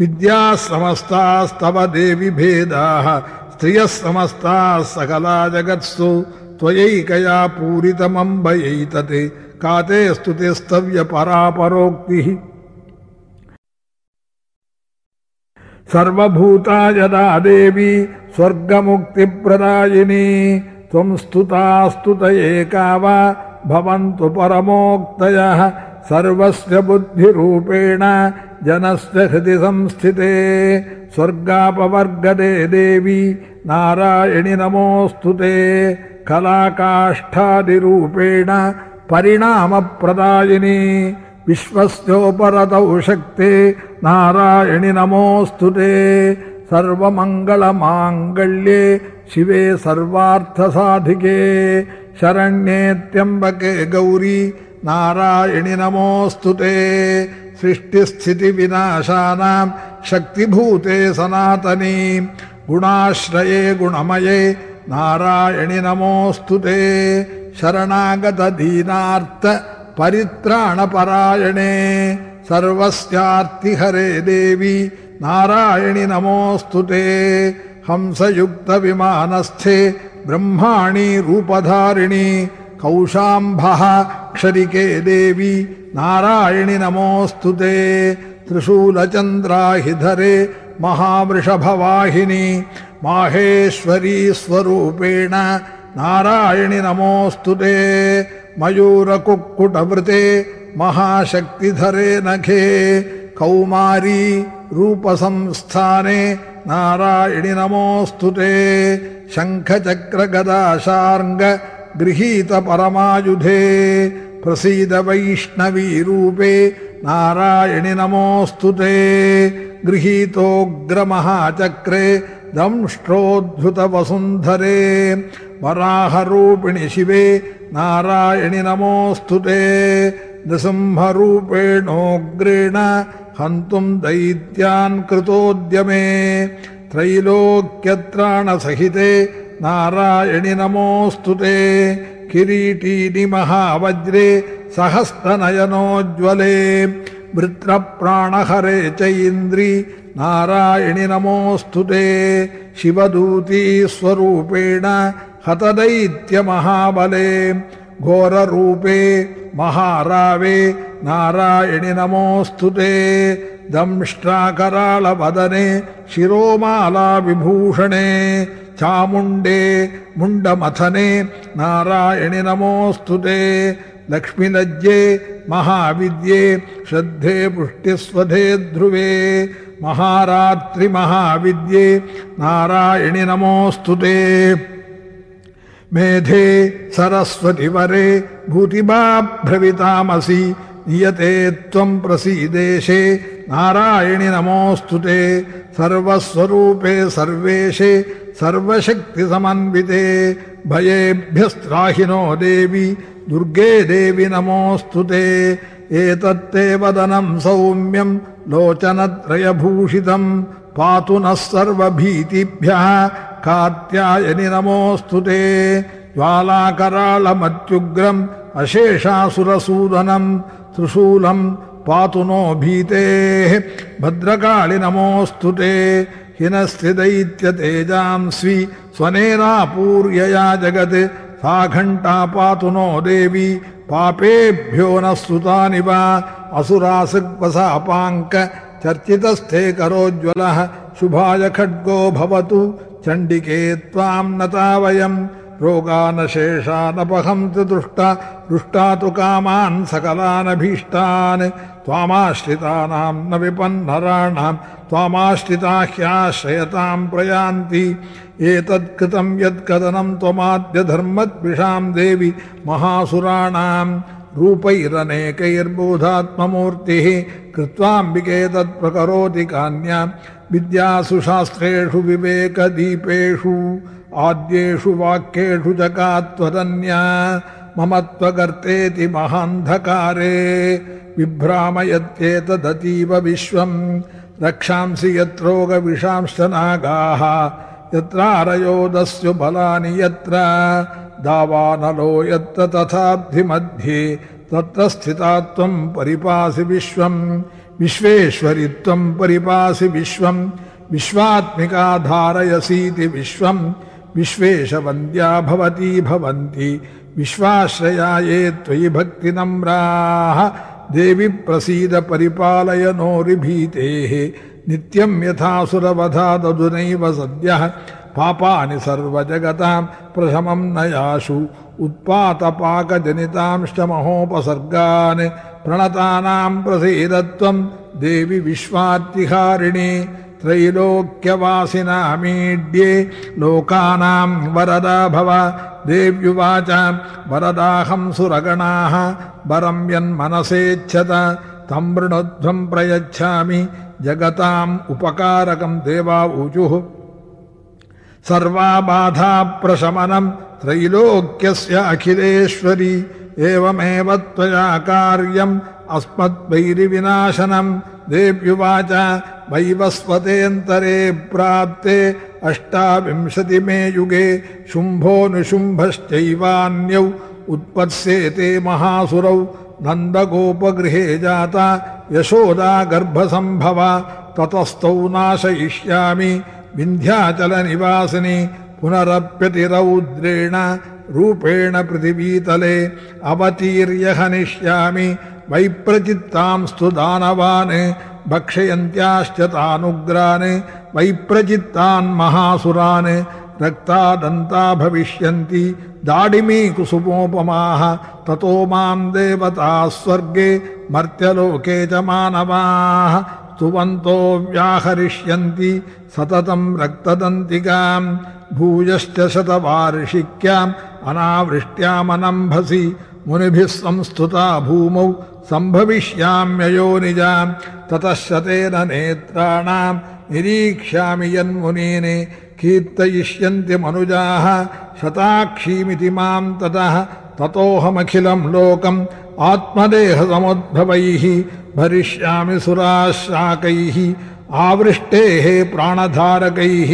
विद्याः समस्तास्तव देवि भेदाः। स्त्रियः समस्ताः सकला जगत्सु। त्वयैकया पूरितमम्बयैतत्। का ते स्तुतिस्तव्यपरापरोक्तिः सर्वभूता यदा देवी स्वर्गमुक्तिप्रदायिनी। त्वं स्तुता स्तुत एका वा भवन्तु परमोक्तयः। सर्वस्य बुद्धिरूपेण जनस्य हृदि संस्थिते। स्वर्गापवर्गदे देवी नारायणि नमोऽस्तु ते। कलाकाष्ठादिरूपेण परिणामप्रदायिनी। विश्वस्योपरतौ शक्ते नारायणि नमोऽस्तु ते। सर्वमङ्गलमाङ्गल्ये शिवे सर्वार्थसाधिके। शरण्ये त्र्यम्बके गौरी, नारायणि नमोऽस्तु ते। सृष्टिस्थितिविनाशानाम् शक्तिभूते सनातनी गुणाश्रये गुणमये। नारायणि नमोऽस्तु ते। शरणागतदीनार्थ सर्वस्यार्तिहरे देवी नारायणि नमोऽस्तु ते। हंसयुक्तविमानस्थे ब्रह्माणि रूपधारिणि कौशाम्भः क्षरिके देवी नारायणि नमोऽस्तु ते। त्रिशूलचन्द्राहिधरे महावृषभवाहिनि माहेश्वरी स्वरूपेण नारायणि नमोऽस्तु ते। मयूरकुक्कुटवृते, महाशक्तिधरे नखे। कौमारी रूपसंस्थाने, नारायणि नमोऽस्तु ते। शङ्खचक्रगदाशार्ङ्ग गृहीतपरमायुधे प्रसीद वैष्णवीरूपे नारायणि नमोऽस्तु ते। गृहीतोऽग्रमहाचक्रे दंष्ट्रोद्धृतवसुन्धरे वराहरूपिणि शिवे नारायणि नमोऽस्तु ते नृसिंहरूपेणोग्रेण हन्तुम् दैत्यान् कृतोद्यमे त्रैलोक्यत्राणसहिते नारायणि नमोऽस्तु ते किरीटीनि महावज्रे सहस्रनयनोज्ज्वले वृत्रप्राणहरे चैन्द्रि नारायणि नमोऽस्तु ते। शिवदूती स्वरूपेण हतदैत्यमहाबले। घोररूपे महारावे। नारायणि नमोऽस्तु ते। दंष्ट्राकराळवदने शिरोमालाविभूषणे। चामुण्डे मुण्डमथने। नारायणि नमोऽस्तु ते। लक्ष्मीलज्जे महाविद्ये श्रद्धे पुष्टिस्वधे ध्रुवे महारात्रिमहाविद्ये नारायणि मेधे सरस्वती वरे भूतिमा भूतिबाभ्रवितामसि नियते त्वम् प्रसीदेशे। नारायणि नमोऽस्तु ते। सर्वस्वरूपे सर्वेशे सर्वशक्तिसमन्विते। भयेभ्यस्त्राहिनो देवि दुर्गे देवि नमोऽस्तु ते। एतत्ते वदनम् सौम्यम् लोचनत्रयभूषितम् पातु नः सर्वभीतिभ्यः। कात्यायनि नमोऽस्तु ते। ज्वालाकराळमत्युग्रम् अशेषासुरसूदनम् त्रिशूलम् पातु नो भीतेः। भद्रकाळि नमोऽस्तु ते। हिनस्थिदैत्यतेजांस्वी स्वनेनापूर्यया जगत्। सा घण्टा पातु नो देवी। पापेभ्यो न स्तुतानि वा। असुरासृक्वसापाङ्क चर्चितस्थे करोज्ज्वलः। शुभाय खड्गो भवतु। चण्डिके त्वाम् नता वयम्। रोगानशेषानपहन्ति दुष्टा दुष्टा तु कामान् सकलानभीष्टान्। त्वामाश्रितानाम् न विपन्नराणाम् त्वामाश्रिता ह्याश्रयताम् प्रयान्ति एतत्कृतम् यत्कथनम् त्वमाद्यधर्मद्विषाम् देवि महासुराणाम् रूपैरनेकैर्बोधात्ममूर्तिः कृत्वाम्बिके तत्प्रकरोति कान्याम् विद्यासु शास्त्रेषु विवेकदीपेषु। आद्येषु वाक्येषु जगात्वदन्या ममत्वगर्तेति महान्धकारे बिभ्रामयत्येतदतीव विश्वम् रक्षांसि यत्रोगविषांश्च नागाः यत्रारयोदस्यु बलानि यत्र दावानलो यत्र तथाब्धिमध्ये तत्र स्थिता त्वम् परिपासि विश्वम् विश्वेश्वरि त्वम् परिपासि विश्वात्मिका धारयसीति विश्वम् विश्वेशवन्द्या भवती भवन्ति। विश्वाश्रया ये त्वयि भक्तिनम्राः। देवि प्रसीद परिपालय नोरिभीतेः। नित्यम् यथासुरवधादधुनैव सद्यः। पापानि सर्वजगताम् प्रशमम् नयाशु। उत्पातपाकजनितांश्च महोपसर्गान् प्रणतानाम् प्रसीदत्वम् देवि विश्वार्तिहारिणि त्रैलोक्यवासिनामीड्ये लोकानाम् वरदा भव। देव्युवाच वरदाहम् सुरगणाः वरम् यन्मनसेच्छत। तम् वृणध्वम् प्रयच्छामि, जगताम् उपकारकम् देवा ऊचुः सर्वाबाधाप्रशमनम् त्रैलोक्यस्य अखिलेश्वरी, एवमेव त्वया कार्यम्। अस्मद्वैरिविनाशनम् देव्युवाच वैवस्वतेऽन्तरे प्राप्ते अष्टाविंशतिमे युगे शुम्भोऽनुशुम्भश्चैवान्यौ उत्पत्स्येते महासुरौ। नन्दगोपगृहे जाता यशोदा गर्भसम्भवा। ततस्तौ नाशयिष्यामि विन्ध्याचलनिवासिनि पुनरप्यतिरौद्रेण रूपेण पृथिवीतले अवतीर्य हनिष्यामि वैप्रचित्तांस्तु दानवान् भक्षयन्त्याश्च तानुग्रान्, वैप्रचित्तान् महासुरान्, रक्तादन्ता भविष्यन्ति दाडिमी कुसुमोपमाः ततो माम् देवताः स्वर्गे, मर्त्यलोके च मानवाः स्तुवन्तो व्याहरिष्यन्ति सततम् रक्तदन्तिकाम् भूयश्च शतवार्षिक्याम् अनावृष्ट्यामनम्भसि, मुनिभिः संस्तुता भूमौ सम्भविष्याम्ययोनिजाम् ततः शतेन नेत्राणाम् निरीक्ष्यामि यन्मुनीन् कीर्तयिष्यन्ति मनुजाः शताक्षीमिति माम् ततः ततोऽहमखिलम् लोकम् आत्मदेहसमुद्भवैः भरिष्यामि सुराशाकैः आवृष्टेः प्राणधारकैः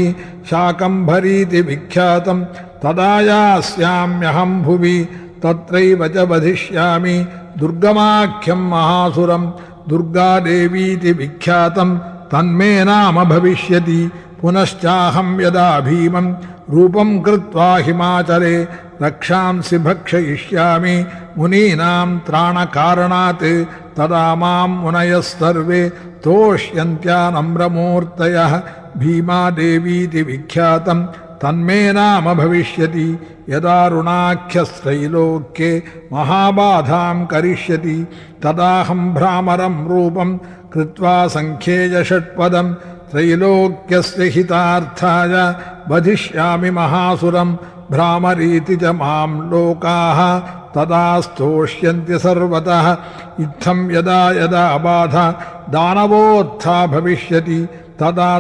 शाकम्भरीति विख्यातम् तदा यास्याम्यहम् भुवि तत्रैव च वधिष्यामि दुर्गमाख्यम् महासुरम् दुर्गादेवीति विख्यातम् तन्मे नाम भविष्यति पुनश्चाहम् यदा भीमम् रूपम् कृत्वा हिमाचले रक्षांसि भक्षयिष्यामि मुनीनाम् त्राणकारणात् तदा माम् मुनयः सर्वे तोष्यन्त्यानम्रमूर्तयः, भीमादेवीति विख्यातम् तन्मे नाम भविष्यति यदारुणाख्यस्त्रैलोक्ये महाबाधाम् करिष्यति तदाहम् भ्रामरम् रूपम् कृत्वा सङ्ख्येय षट्पदम् त्रैलोक्यस्य हितार्थाय वधिष्यामि महासुरम् भ्रामरीति च लोकाः तदा स्तोष्यन्ति सर्वतः। इत्थम् यदा यदा बाधा दानवोत्था भविष्यति, तदा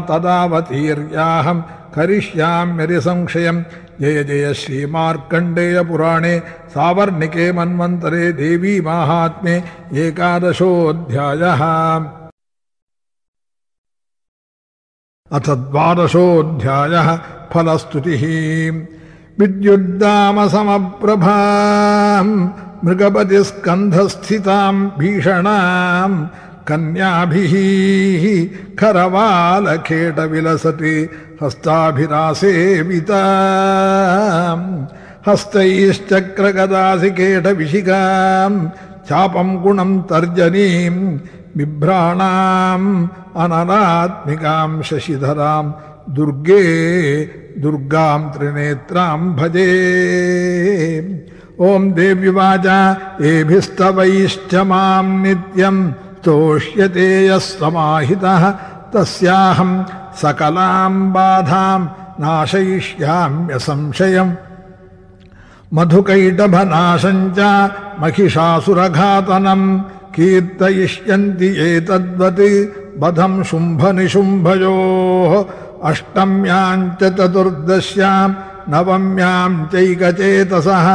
तदावतीर्याहम् करिष्याम्यरिसंशयम् जय जय श्रीमार्कण्डेयपुराणे सावर्णिके मन्वन्तरे देवी माहात्म्ये एकादशोऽध्यायः। अथ द्वादशोऽध्यायः फलस्तुतिः। विद्युद्दामसमप्रभाम् मृगपतिस्कन्धस्थिताम् भीषणाम् कन्याभिः खरवालखेटविलसति हस्ताभिरासेविता हस्तैश्चक्रगदासिकेटविशिखाम् चापम् गुणम् तर्जनीम् बिभ्राणाम् अनलात्मिकाम् शशिधराम् दुर्गे दुर्गाम् त्रिनेत्राम् भजे। ॐ देव्युवाच, एभिस्तवैश्च माम् नित्यम् स्तोष्यते यः समाहितः तस्याहम् सकलाम् बाधाम् नाशयिष्याम्यसंशयम् मधुकैटभनाशम् च महिषासुरघातनम् कीर्तयिष्यन्ति एतद्वत् बधम् शुम्भनिशुम्भयोः। अष्टम्याम् च चतुर्दश्याम् नवम्याम् चैकचेतसः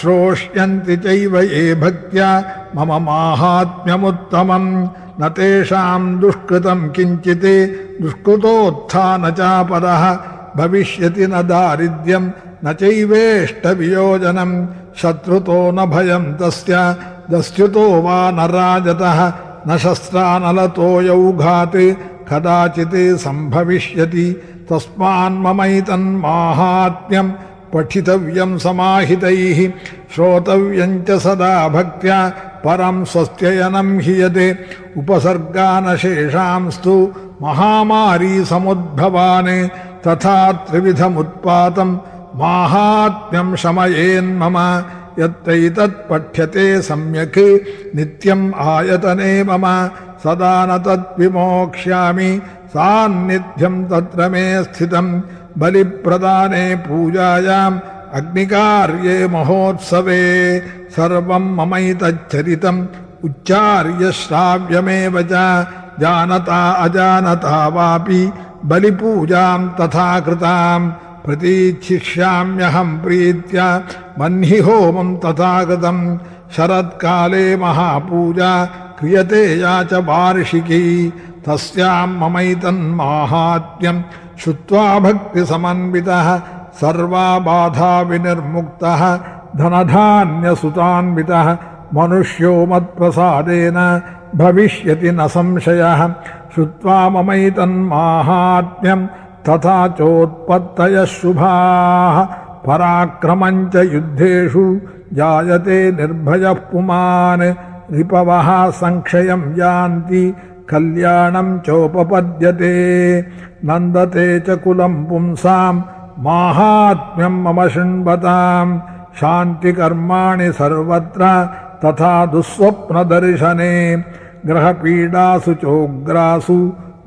श्रोष्यन्ति चैव ये भक्त्या मम माहात्म्यमुत्तमम्। न तेषाम् दुष्कृतम् किञ्चित् दुष्कृतोत्थानचापदः भविष्यति न दारिद्र्यम्, न चैवेष्टवियोजनम्। शत्रुतो न भयम् तस्य, दस्युतो वा न राजतः। न शस्त्रानलतो यौघात्, कदाचित् सम्भविष्यति। तस्मान्ममैतन्माहात्म्यम् पठितव्यम् समाहितैः श्रोतव्यम् च सदा भक्त्या परम् स्वस्त्ययनम् हि यदे उपसर्गानशेषांस्तु महामारी समुद्भवान् तथा त्रिविधमुत्पातम् माहात्म्यम् शमयेन्मम यत्तैतत्पठ्यते सम्यक्, नित्यम् आयतने मम। सदा न तद्विमोक्ष्यामि सान्निध्यम् तत्र मे स्थितम्। बलिप्रदाने पूजायाम् अग्निकार्ये महोत्सवे सर्वम् ममैतच्चरितम् उच्चार्य श्राव्यमेव जानता अजानता वापि बलिपूजाम् तथा कृताम् प्रतीच्छिष्याम्यहम् प्रीत्या मह्नि होमम् तथा कृतम् शरत्काले महापूजा क्रियते या च वार्षिकी तस्याम् ममैतन्माहात्म्यम् श्रुत्वा भक्तिसमन्वितः सर्वा बाधा विनिर्मुक्तः धनधान्यसुतान्वितः, मनुष्यो मत्प्रसादेन भविष्यति न संशयः। श्रुत्वा ममैतन्माहात्म्यम् तथा चोत्पत्तयः शुभाः। पराक्रमम् च जायते निर्भयः पुमान्। रिपवः संक्षयम् यान्ति कल्याणम् चोपपद्यते नन्दते च कुलम् पुंसाम् माहात्म्यम् मम शृण्वताम् शान्तिकर्माणि सर्वत्र तथा दुःस्वप्नदर्शने ग्रहपीडासु चोग्रासु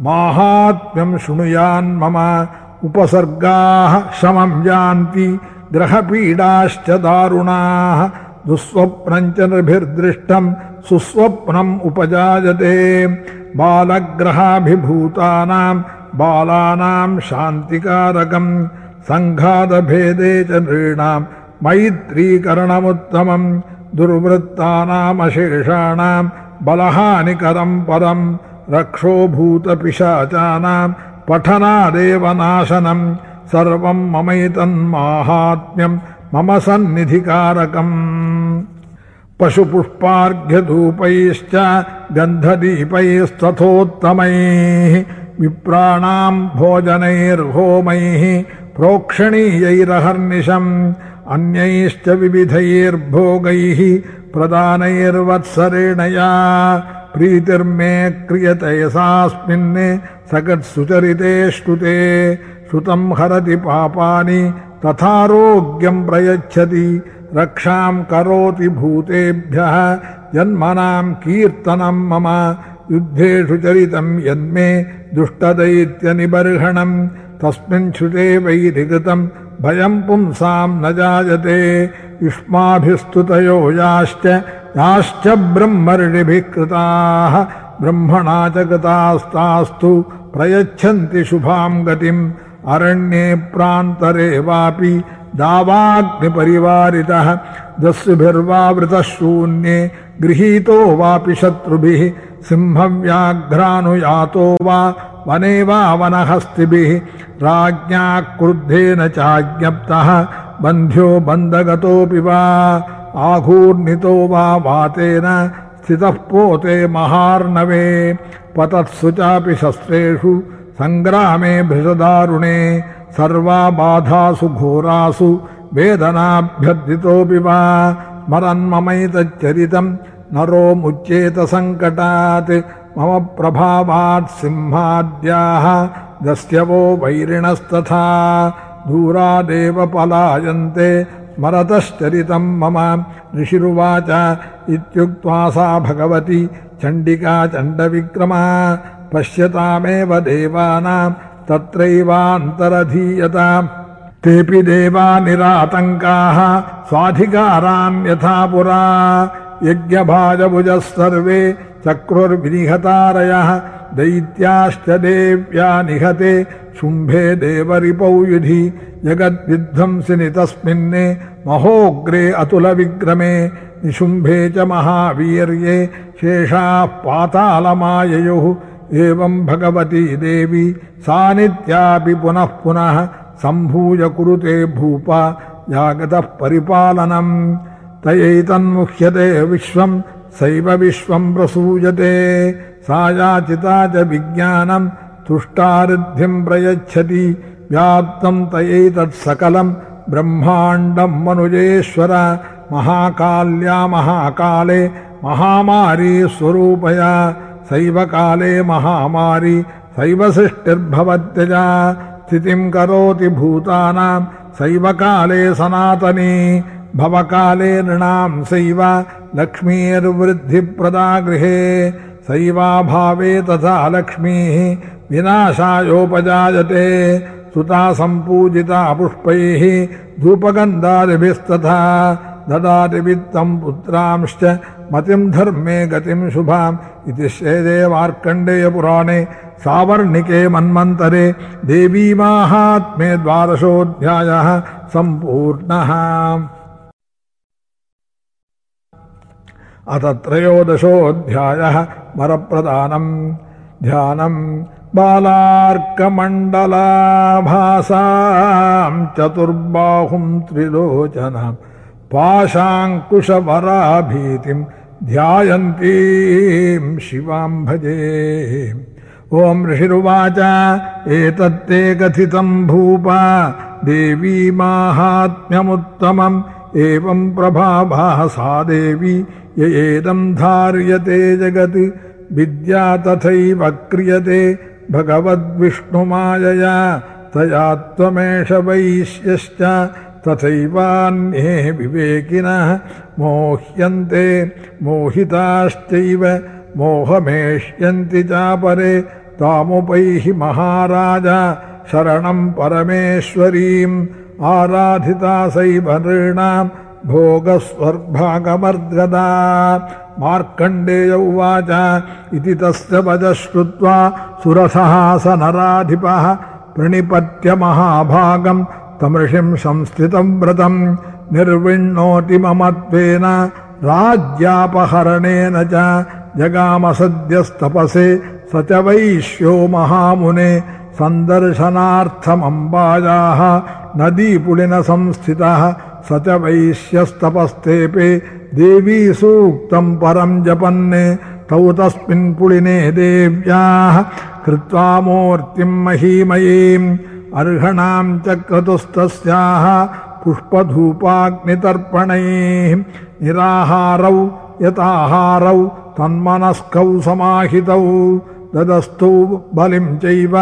माहात्म्यम् शृणुयान्मम उपसर्गाः शमम् यान्ति ग्रहपीडाश्च दारुणाः दुःस्वप्नम् च नृभिर्दृष्टम् सुस्वप्नम् उपजायते बालग्रहाभिभूतानाम् बालानाम् शान्तिकारकम् सङ्घातभेदे च नृणाम् मैत्रीकरणमुत्तमम् दुर्वृत्तानामशेषाणाम् बलहानिकरम् परम् रक्षोभूतपिशाचानाम् पठनादेव सर्वम् ममैतन्माहात्म्यम् मम सन्निधिकारकम्। पशुपुष्पार्घ्यधूपैश्च गन्धदीपैस्तथोत्तमैः विप्राणाम् भोजनैर्होमैः प्रोक्षणीयैरहर्निशम् अन्यैश्च विविधैर्भोगैः प्रदानैर्वत्सरेण या प्रीतिर्मे क्रियते सास्मिन् सगत्सुचरिते श्रुते श्रुतम् हरति पापानि तथारोग्यम् प्रयच्छति रक्षाम् करोति भूतेभ्यः जन्मनाम् कीर्तनम् मम, युद्धेषु चरितम् यन्मे दुष्टदैत्यनिबर्हणम् तस्मिन् श्रुते भयम् पुंसाम् न जायते, युष्माभिस्तुतयो याश्च ब्रह्मणा च प्रयच्छन्ति शुभाम् गतिम्, अरण्ये प्रान्तरे वापि दावाग्निपरिवारितः दस्युभिर्वावृतः शून्ये गृहीतो वापि शत्रुभिः सिंहव्याघ्रानुयातो वा वने वा वनहस्तिभिः राज्ञा क्रुद्धेन चाज्ञप्तः बन्ध्यो बन्धगतोऽपि वा वा वातेन स्थितः पोते महार्णवे पतत्सु चापि शस्त्रेषु सङ्ग्रामे भृशदारुणे सर्वा बाधासु घोरासु वेदनाभ्यर्थितोऽपि वा। नरो मुच्येत सङ्कटात् मम प्रभावात् सिंहाद्याः दस्यवो वैरिणस्तथा। दूरादेव पलायन्ते स्मरतश्चरितम् मम। ऋषिरुवाच इत्युक्त्वा सा भगवती, चण्डिका चण्डविक्रमा। पश्यतामेव देवानाम् तत्रैवान्तरधीयताम्। तेऽपि देवा निरातङ्काः स्वाधिकारान् यथा पुरा। यज्ञभाजभुजः सर्वे चक्रुर्विनिहतारयः दैत्याश्च देव्या निहते शुम्भे देवरिपौ युधि। जगद्विध्वंसिनि तस्मिन्ने महोग्रे अतुलविग्रमे निशुम्भे च महावीर्ये शेषाः पातालमाययुः एवं भगवती देवी सा पुनः पुनः सम्भूय कुरुते भूपा जागतः परिपालनम्। तयैतन्मुह्यते विश्वम् सैव विश्वम् प्रसूयते। सा याचिता च विज्ञानम् तुष्टारिद्धिम् प्रयच्छति। व्याप्तम् तयैतत्सकलम् ब्रह्माण्डम् मनुजेश्वर। महाकाल्या महाकाले महामारी स्वरूपया सैव काले महामारी सैव सृष्टिर्भवत्यजा स्थितिम् करोति भूतानाम् सैव काले सनातनी, भवकाले नृणाम् सैव लक्ष्मीर्वृद्धिप्रदा गृहे सैवाभावे तथा लक्ष्मीः विनाशायोपजायते, सुता सम्पूजिता पुष्पैः, धूपगन्धादिभिस्तथा ददाति वित्तम् पुत्रांश्च मतिम् धर्मे गतिम् शुभाम् इति मार्कण्डेयपुराणे सावर्णिके मन्वन्तरे देवीमाहात्म्ये द्वादशोऽध्यायः सम्पूर्णः। अथ त्रयोदशोऽध्यायः वरप्रदानम्। ध्यानम् बालार्कमण्डलाभासाम् चतुर्बाहुम् त्रिलोचनाम्। पाशाङ्कुशवराभीतिम् ध्यायन्तीम् शिवाम् भजे। ॐ ऋषिरुवाच, एतत्ते कथितम् भूपा, देवी माहात्म्यमुत्तमम् एवम् प्रभाभाः सा देवी य एदम् धार्यते जगत्, विद्या तथैव क्रियते, भगवद्विष्णुमायया, तया त्वमेष वैश्यश्च तथैवान्ये विवेकिनः मोह्यन्ते, मोहिताश्चैव मोहमेष्यन्ति चापरे, तामुपैहि महाराज शरणम् परमेश्वरीम् आराधिता सैव नृणाम् भोगस्वर्भागमर्गदा मार्कण्डेय उवाच, इति तस्य वचः श्रुत्वा सुरसः स नराधिपः प्रणिपत्य महाभागम् तमृषिम् संस्थितम् व्रतम् निर्विण्णोति ममत्वेन, राज्यापहरणेन च जगामसद्यस्तपसे स च वैश्यो महामुने सन्दर्शनार्थमम्बायाः नदीपुलिनसंस्थितः स च वैश्यस्तपस्तेपे देवी सूक्तम् परम् जपन्ने, तौ तस्मिन् पुलिने देव्याः, कृत्वा अर्हणाम् च पुष्पधूपाग्नितर्पणैः निराहारौ यताहारौ तन्मनस्कौ समाहितौ। ददस्तौ बलिम् चैव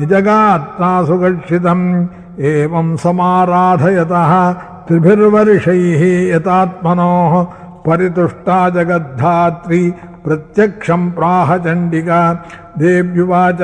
निजगात्रा सुगक्षितम् एवम् समाराधयतः त्रिभिर्वर्षैः यतात्मनोः परितुष्टा जगद्धात्री प्रत्यक्षम् प्राह चण्डिका। देव्युवाच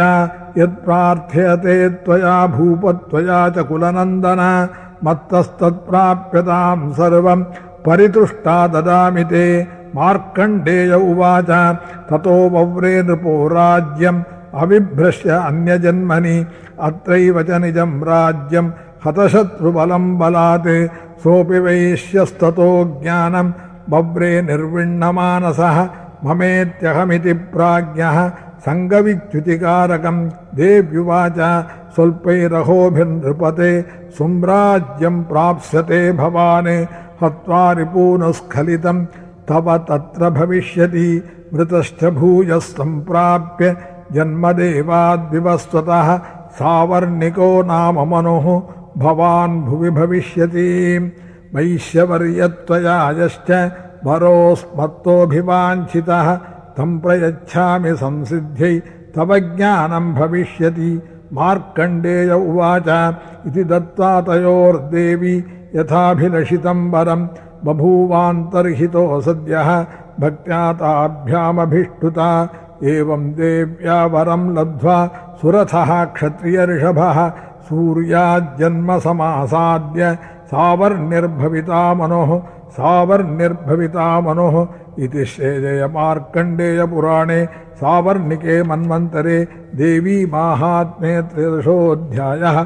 यत्प्रार्थ्यते त्वया भूपत्वया च कुलनन्दन मत्तस्तत्प्राप्यताम् सर्वम् परितुष्टा ददामि ते। मार्कण्डेय उवाच, ततो वव्रे नृपो राज्यम्, अविभ्रश्य अन्यजन्मनि, अत्रैव च निजम् राज्यम् हतशत्रुबलम् बलात्। सोऽपि वैश्यस्ततो ज्ञानम् बव्रे निर्विण्णमानसः, ममेत्यहमिति प्राज्ञः सङ्गविच्युतिकारकम्। देव्युवाच स्वल्पैरहोभिर्नृपते सुम्राज्यम् प्राप्स्यते भवान्। हत्वा रिपूनुस्खलितम् तव तत्र भविष्यति। मृतश्च भूयः सम्प्राप्य जन्मदेवाद्विवस्वतः। सावर्णिको नाम मनुः। भवान् भुवि भविष्यति। वैश्यवर्यत्वया यश्च वरोस्मत्तोऽभिवाञ्छितः। तम् प्रयच्छामि संसिद्ध्यै तव ज्ञानम् भविष्यति। मार्कण्डेय उवाच इति दत्त्वा तयोर्देवी यथाभिलषितम् वरम् बभूवान्तर्हितो सद्यः भक्त्या ताभ्यामभिष्टुता। एवम् देव्या वरम् लब्ध्वा सुरथः क्षत्रियऋषभः। सूर्याज्जन्मसमासाद्य सावर्णिर्भविता मनोः सावर्णिर्भविता मनुः इति श्रेजयमार्कण्डेयपुराणे सावर्णिके मन्वन्तरे देवी माहात्म्ये त्रयोदशोऽध्यायः।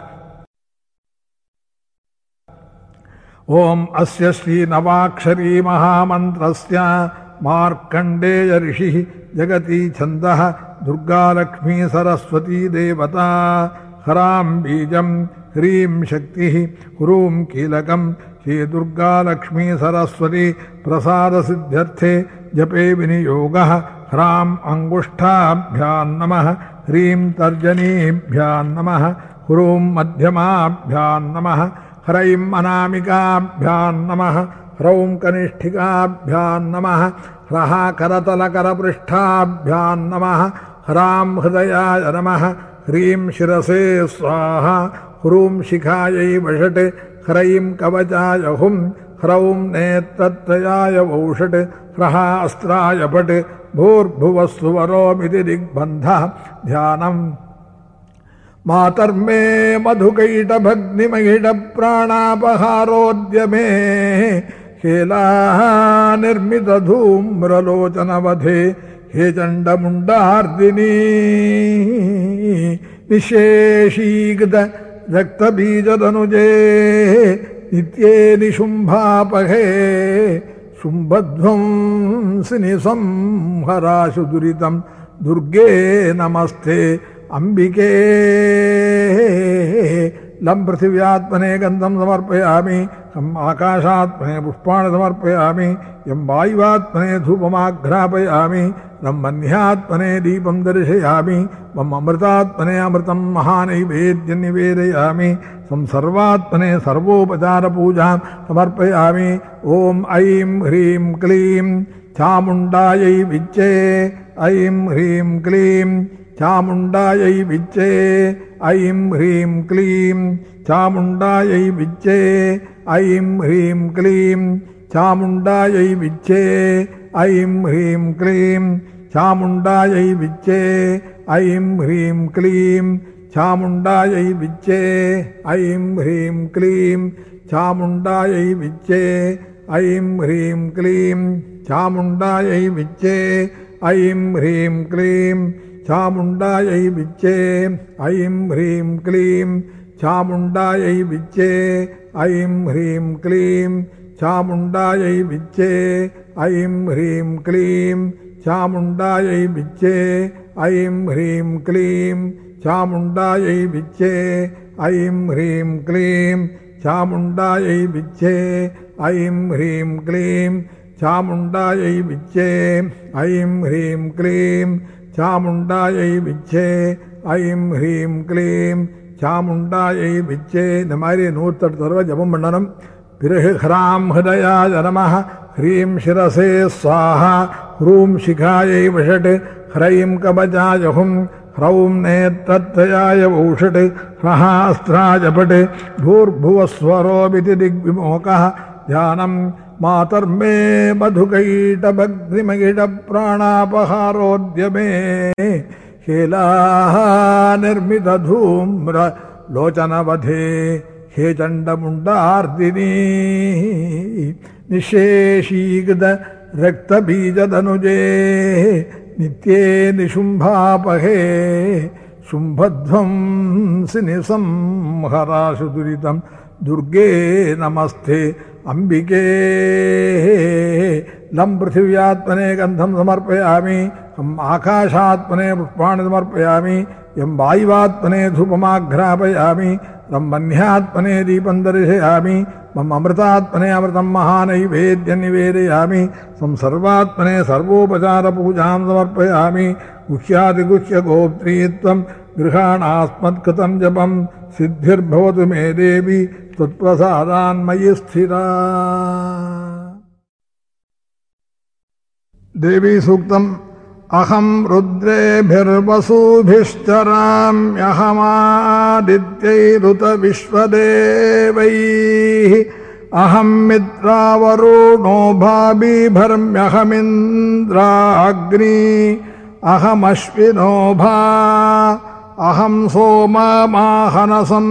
ॐ अस्य श्रीनवाक्षरी महामन्त्रस्य मार्कण्डेय ऋषिः जगती छन्दः दुर्गालक्ष्मी सरस्वती देवता। हरां बीजं ह्रीं शक्तिः हुरूं कीलकं श्रीदुर्गालक्ष्मी सरस्वती प्रसाद प्रसादसिद्ध्यर्थे जपे विनियोगः। ह्राम् अङ्गुष्ठाभ्यां नमः। ह्रीं तर्जनीभ्यां नमः। हुरूं मध्यमाभ्यां नमः। ह्रैं अनामिकाभ्यां नमः। ह्रौं कनिष्ठिकाभ्यां नमः। ह्रः करतलकरपृष्ठाभ्यां नमः। ह्रां हृदयाय नमः। ह्रीं शिरसे स्वाहा। ह्रूं शिखायै वषट्। ह्रैं कवचाय हुं ह्रौं नेत्रत्रयाय वौषट्, ह्रः अस्त्राय पट्, भूर्भुवस्सुवरोमिति दिग्बन्धः। ध्यानम्। मातर्मे मधुकैटभग्निमहिडप्राणापहारोद्यमे हेलाः निर्मितधूम्रलोचनवधे हे चण्डमुण्डार्दिनी, निशेषीकृत रक्तबीजदनुजे नित्ये निशुम्भापहे शुम्भध्वंसिनि संहराशु दुरितं दुर्गे नमस्ते अम्बिके लं पृथिव्यात्मने गन्धं समर्पयामि यम् आकाशात्मने पुष्पाणि समर्पयामि यं वायुवात्मने धूपमाघ्रापयामि लं मन्यात्मने दीपं दर्शयामि मम अमृतात्मने अमृतं महानैवेद्यं निवेदयामि तं सर्वात्मने सर्वोपचारपूजां समर्पयामि ॐ ऐं ह्रीं क्लीं चामुण्डायै विच्चे ऐं ह्रीं क्लीं चामुण्डायै विच्चे ऐं ह्रीं क्लीं चामुण्डायै विच्चे ऐं ह्रीं क्लीं चामुण्डायै विच्चे ऐं ह्रीं क्लीं चामुण्डायै विच्चे ऐं ह्रीं क्लीं चामुण्डायै विच्चे ऐं ह्रीं क्लीं चामुण्डायै विच्चे ऐं ह्रीं क्लीं चामुण्डायै विच्चे ऐं ह्रीं क्लीं चामुण्डायै विच्चे ऐं ह्रीं क्लीं चामुण्डायै विच्चे ऐं ह्रीं क्लीं चामुण्डायै विच्चे ऐं ह्रीं क्लीं चामुण्डायै विच्चे ऐं ह्रीं क्लीं चामुण्डायै विच्चे ऐं ह्रीं क्लीं चामुण्डायै विच्चे ऐं ह्रीं क्लीं चामुण्डायै विच्चे ऐं ह्रीं क्लीं சாமுண்டாயை விச்சே ஐம் ஹ்ரீம் க்ளீம் சாமுண்டாயை விச்சே இந்த மாதிரி நூற்றெட்டு தடவை ஜபம் பண்ணணும் பிறகு ஹ்ராம் ஹிருதயாய நம ஹ்ரீம் சிரசே ஸ்வாஹா ஹ்ரூம் சிகாயை விஷட் ஹ்ரைம் கபஜாய ஹும் ह्रौं नेत्रत्रयाय औषट् ह्रः अस्त्राय पट् मातर्मे मधुकैटभग्निमगिटप्राणापहारोद्य मे हेलाः निर्मितधूम्र लोचनवधे हे चण्डमुण्डार्दिनी निशेषीकृतरक्तबीजदनुजे नित्ये निशुम्भापहे शुम्भध्वंसि निसंहराशु दुरितम् दुर्गे नमस्ते अम्बिके लं पृथिव्यात्मने गन्धं समर्पयामि यम् आकाशात्मने पुष्पाणि समर्पयामि यं वायुवात्मने धूपमाघ्रापयामि लं वह्न्यात्मने दीपं दर्शयामि मम अमृतात्मने अमृतं महानैवेद्यं निवेदयामि तं सर्वात्मने सर्वोपचार सर्वोपचारपूजां समर्पयामि गुह्यादिगुह्यगोप्त्रीत्वं गृहाणास्मत्कृतं जपं सिद्धिर्भवतु मे देवि त्वत्प्रसादान्मयि स्थिरा देवी सूक्तम्, अहं रुद्रेभिर्वसूभिश्चराम्यहमादित्यैरुत विश्वदेवैः अहं मित्रावरुणो भाबिभर्म्यहमिन्द्राग्नि अहमश्विनो भा अहं सोममाहनसं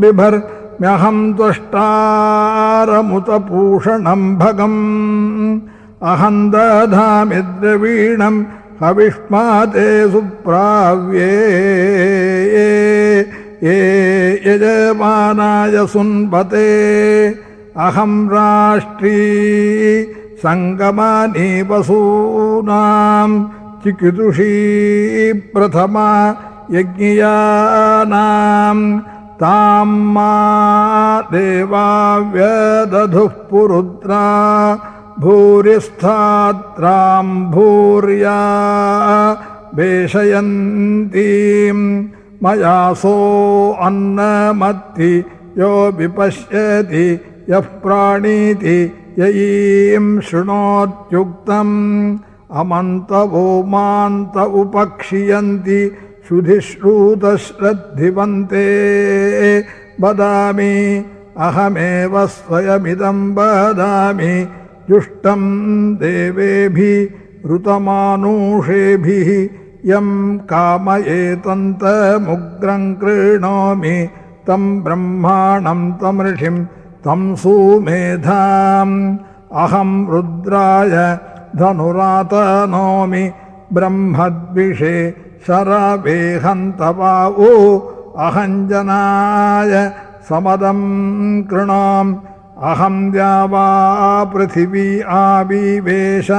बिभर्म्यहं त्वष्टारमुतपूषणं भगम्। अहं दधामि द्रवीणं, हविष्माते सुप्राव्ये। ये यजमानाय सुन्पते अहं राष्ट्री सङ्गमानि वसूनां चिकितुषी प्रथमा यज्ञियानाम् तां मा देवा व्यदधुः पुरुद्रा भूरिस्थात्रां भूर्या वेशयन्तीम् मयासो अन्नमत्ति यो विपश्यति यः प्राणीति ययीं शृणोत्युक्तम् अमन्तवो मान्त उपक्षियन्ति शुधिश्रूतश्रद्धिवन्ते वदामि अहमेव स्वयमिदं वदामि जुष्टम् देवेभिः ऋतमानुषेभिः यम् कामयेतन्तमुग्रम् कृणोमि तम् ब्रह्माणम् तमृषिम् तम् सुमेधाम्। अहम् रुद्राय धनुरातनोमि ब्रह्मद्विषे शरवेहन्तवावो अहञ्जनाय समदम् कृणाम्। अहम् द्यावा पृथिवी आविवेश।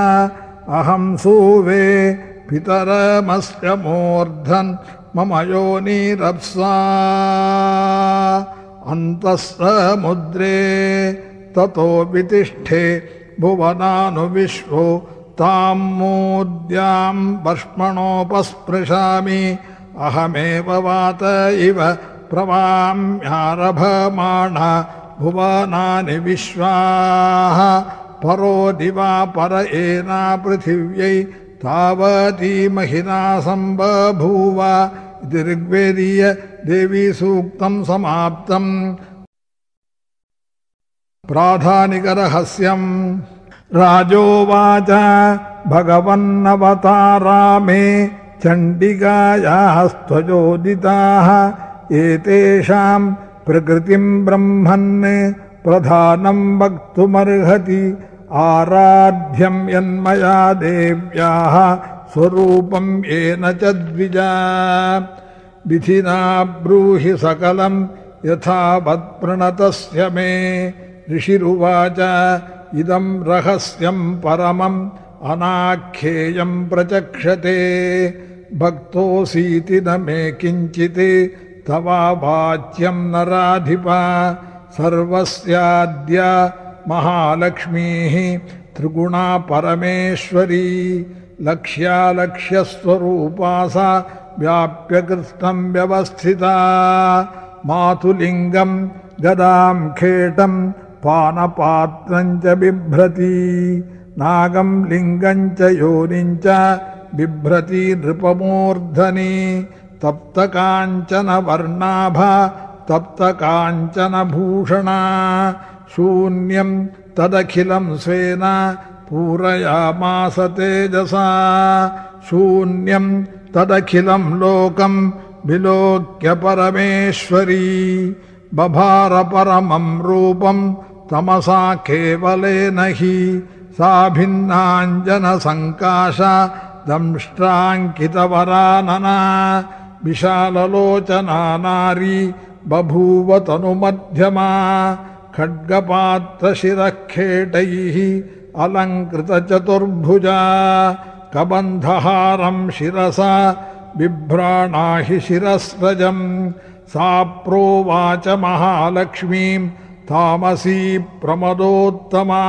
अहम् सुवे पितरमस्य मूर्धन्। मम योनिरप्सा। अन्तः समुद्रे ततो वितिष्ठे भुवनानुविश्वो ताम् मोद्याम् वर्ष्मणोपस्पृशामि अहमेव वात इव प्रवाम्यारभमाण। भुवनानि विश्वाः। परो दिवा पर एना पृथिव्यै तावती महिना सम्बभूव। इति ऋग्वेदीय देवी सूक्तम् समाप्तम्। प्राधानिकरहस्यम् राजोवाच भगवन्नवतारामे चण्डिकायास्त्वजोदिताः एतेषाम् प्रकृतिम् ब्रह्मन् प्रधानम् वक्तुमर्हति आराध्यम् यन्मया देव्याः स्वरूपम् येन च द्विजा। विधिना ब्रूहि सकलम् यथावत्प्रणतस्य मे। ऋषिरुवाच इदम् रहस्यम् परमम् अनाख्येयम् प्रचक्षते। भक्तोऽसीति न मे किञ्चित्। तवावाच्यम् नराधिपा। सर्वस्याद्य महालक्ष्मीः त्रिगुणा परमेश्वरी। लक्ष्यालक्ष्यस्वरूपा सा व्याप्यकृत्स्नम् व्यवस्थिता। मातुलिङ्गम् गदाम् खेटम् पानपात्रम् च बिभ्रति नागम् लिङ्गम् च योनिम् च बिभ्रति नृपमूर्धनि तप्तकाञ्चन वर्णाभा तप्तकाञ्चनभूषणा शून्यम् तदखिलम् स्वेन, पूरयामास तेजसा शून्यम् तदखिलम् लोकम् विलोक्य परमेश्वरी, बभार परमम् रूपम् तमसा केवलेन हि सा भिन्नाञ्जनसङ्काश दंष्ट्राङ्कितवरानना। विशाललोचना नारी बभूव तनुमध्यमा खड्गपात्रशिरःखेटैः अलङ्कृतचतुर्भुजा। कबन्धहारम् शिरसा बिभ्राणा हि सा प्रोवाच महालक्ष्मीम् तामसी प्रमदोत्तमा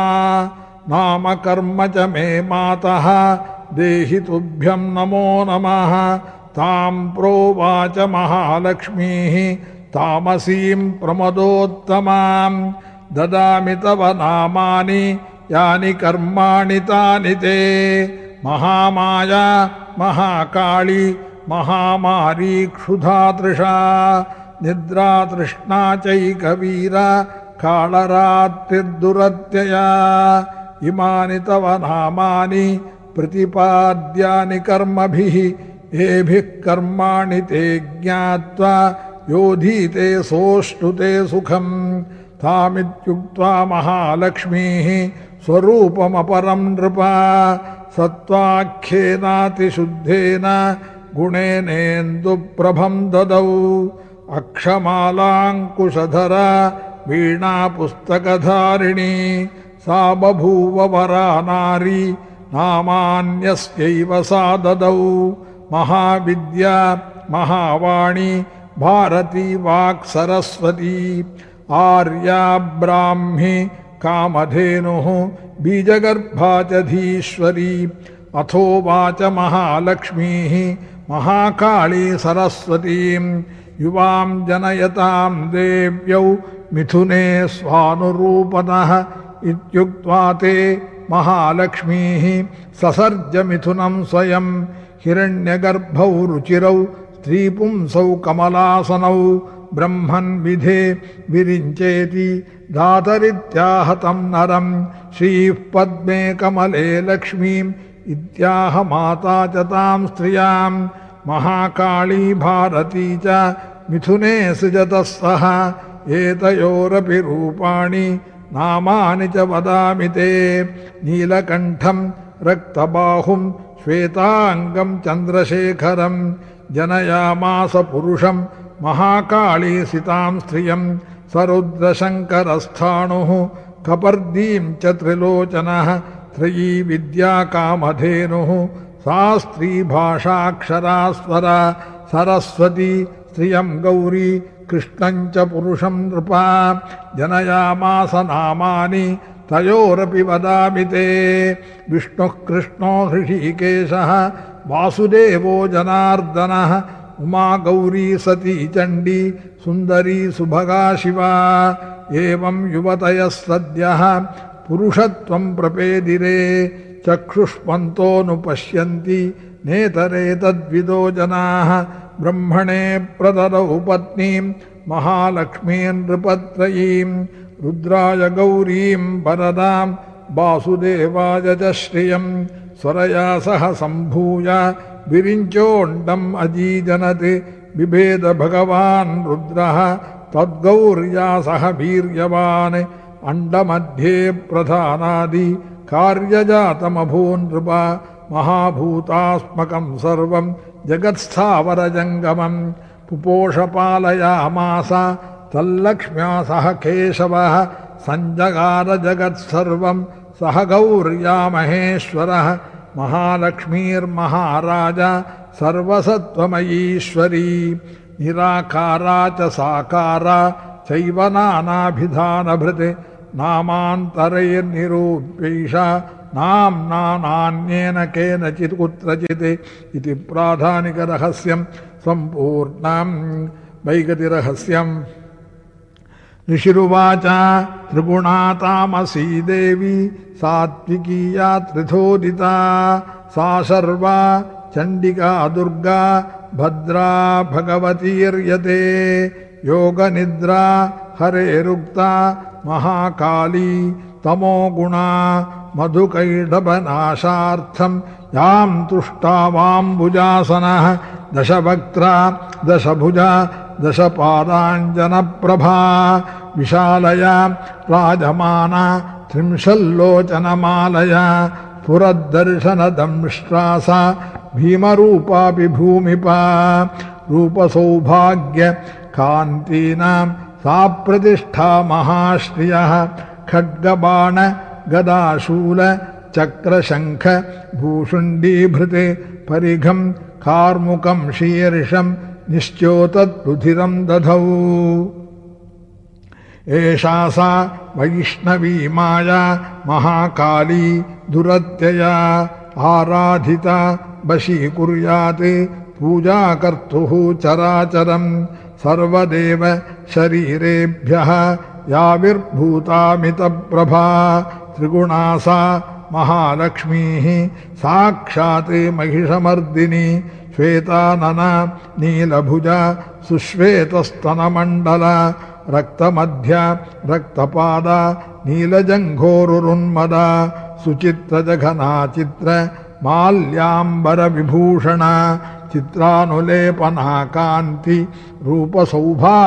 नाम कर्म च मे मातः देहि नमो नमः। ताम् प्रोवाच महालक्ष्मीः तामसीम् प्रमदोत्तमाम्। ददामि तव नामानि, यानि कर्माणि तानि ते। महामाया, महाकाळी महामारी क्षुधातृषा निद्रातृष्णा चैकवीरा कालरात्रिर्दुरत्यया इमानि तव नामानि प्रतिपाद्यानि कर्मभिः येभिः कर्माणि ते ज्ञात्वा योधीते सोऽष्टुते सुखम्। तामित्युक्त्वा महालक्ष्मीः स्वरूपमपरम् नृपा। सत्त्वाख्येनातिशुद्धेन गुणेनेन्दुप्रभम् ददौ। अक्षमालाङ्कुशधरा वीणापुस्तकधारिणी सा बभूव वरा नारी नामान्यस्यैव सा ददौ महाविद्या, महावाणी, भारती वाक्सरस्वती आर्या ब्राह्मी, कामधेनुः बीजगर्भा च धीश्वरी अथोवाच महालक्ष्मीः, महाकाली सरस्वतीम् युवां जनयतां देव्यौ मिथुने स्वानुरूपतः ते महालक्ष्मीः ससर्जमिथुनं स्वयं हिरण्यगर्भौ रुचिरौ स्त्रीपुंसौ कमलासनौ ब्रह्मन् विधे विरिञ्चेति दातरित्याहतं नरं श्रीः पद्मे कमले लक्ष्मीम् इत्याह माता च तां स्त्रियाँ भारती च मिथुने सृजतः सह एतयोरपि रूपाणि नामानि च वदामि ते। नीलकण्ठं, रक्तबाहुं, श्वेताङ्गं, चन्द्रशेखरं जनयामास पुरुषं महाकाळीसितां स्त्रियं, सरुद्रशङ्करस्थाणुः, कपर्दीं च त्रिलोचनः, त्रयी विद्या कामधेनुः सा स्त्रीभाषाक्षरास्वरा सरस्वती, स्त्रियं गौरी कृष्णं पुरुषं नृपा, जनयामास नामानि तयोरपि वदामि ते। विष्णुः कृष्णो हृषीकेशः, वासुदेवो जनार्दनः, उमा गौरी सती चण्डी, सुन्दरी सुभगा शिवा। एवं युवतयः सद्यः, पुरुषत्वं प्रपेदिरे चक्षुष्मन्तोऽनुपश्यन्ति नेतरे तद्विदो जनाः। ब्रह्मणे प्रददौ पत्नीं महालक्ष्मीं नृपत्रयीं रुद्राय गौरीं वरदां वासुदेवाय च श्रियं स्वरया सह सम्भूय विरिञ्चोण्डम् अजीजनत् बिभेद भगवान् रुद्रः तद्गौर्या सह वीर्यवान् अण्डमध्ये प्रधानादि कार्यजातमभून्नृप महाभूतात्मकं सर्वं जगत्स्थावरजङ्गमं पुपोषपालयामास तल्लक्ष्म्या सह केशवः सञ्जगार जगत्सर्वं सह गौर्या महेश्वरः महालक्ष्मीर्महाराज सर्वसत्त्वमयीश्वरी निराकारा च साकारा चैव नानाभिधानभृत् नामान्तरैर्निरूप्यैषा नाम्ना नान्येन केनचित् कुत्रचित् इति प्राधानिकरहस्यं सम्पूर्णं वैगतिरहस्यम्। ऋषिरुवाच, त्रिगुणा तामसी देवी सात्विकीया त्रिथोदिता सा सर्वा चण्डिका दुर्गा, भद्रा भगवतीर्यते, योगनिद्रा हरेरुक्ता महाकाली तमोगुणा मधुकैडभनाशार्थं यां तुष्टावाम्बुजासनः दशवक्त्रा, दशभुजा, दशपादाञ्जनप्रभा, विशालया, राजमाना, त्रिंशल्लोचनमालया, पुरद्दर्शनदंष्ट्रासा भीमरूपापि भूमिपा रूपसौभाग्य, कान्तीनां सा प्रतिष्ठा महाश्रियः, खड्गबाण गदाशूल चक्रशङ्ख भूषुण्डीभृते परिघं कार्मुकं शीर्षं निश्चोतद्रुधिरं दधौ। एषा सा वैष्णवी माया, महाकाली, दुरत्यया, आराधिता वशीकुर्यात् पूजा कर्तुः चराचरं, सर्वदेव शरीरेभ्यः याविर्भूतामितप्रभा। त्रिगुणा सा महालक्ष्मीः साक्षात् महिषमर्दिनी श्वेतानना नीलभुजा, सुश्वेतस्तनमण्डल, रक्तमध्या, रक्तपादा नीलजङ्घोरुन्मदा सुचित्रजघना चित्र माल्याम्बरविभूषणा चित्रानुलेपना कान्ति रूपसौभाग्यशालिनी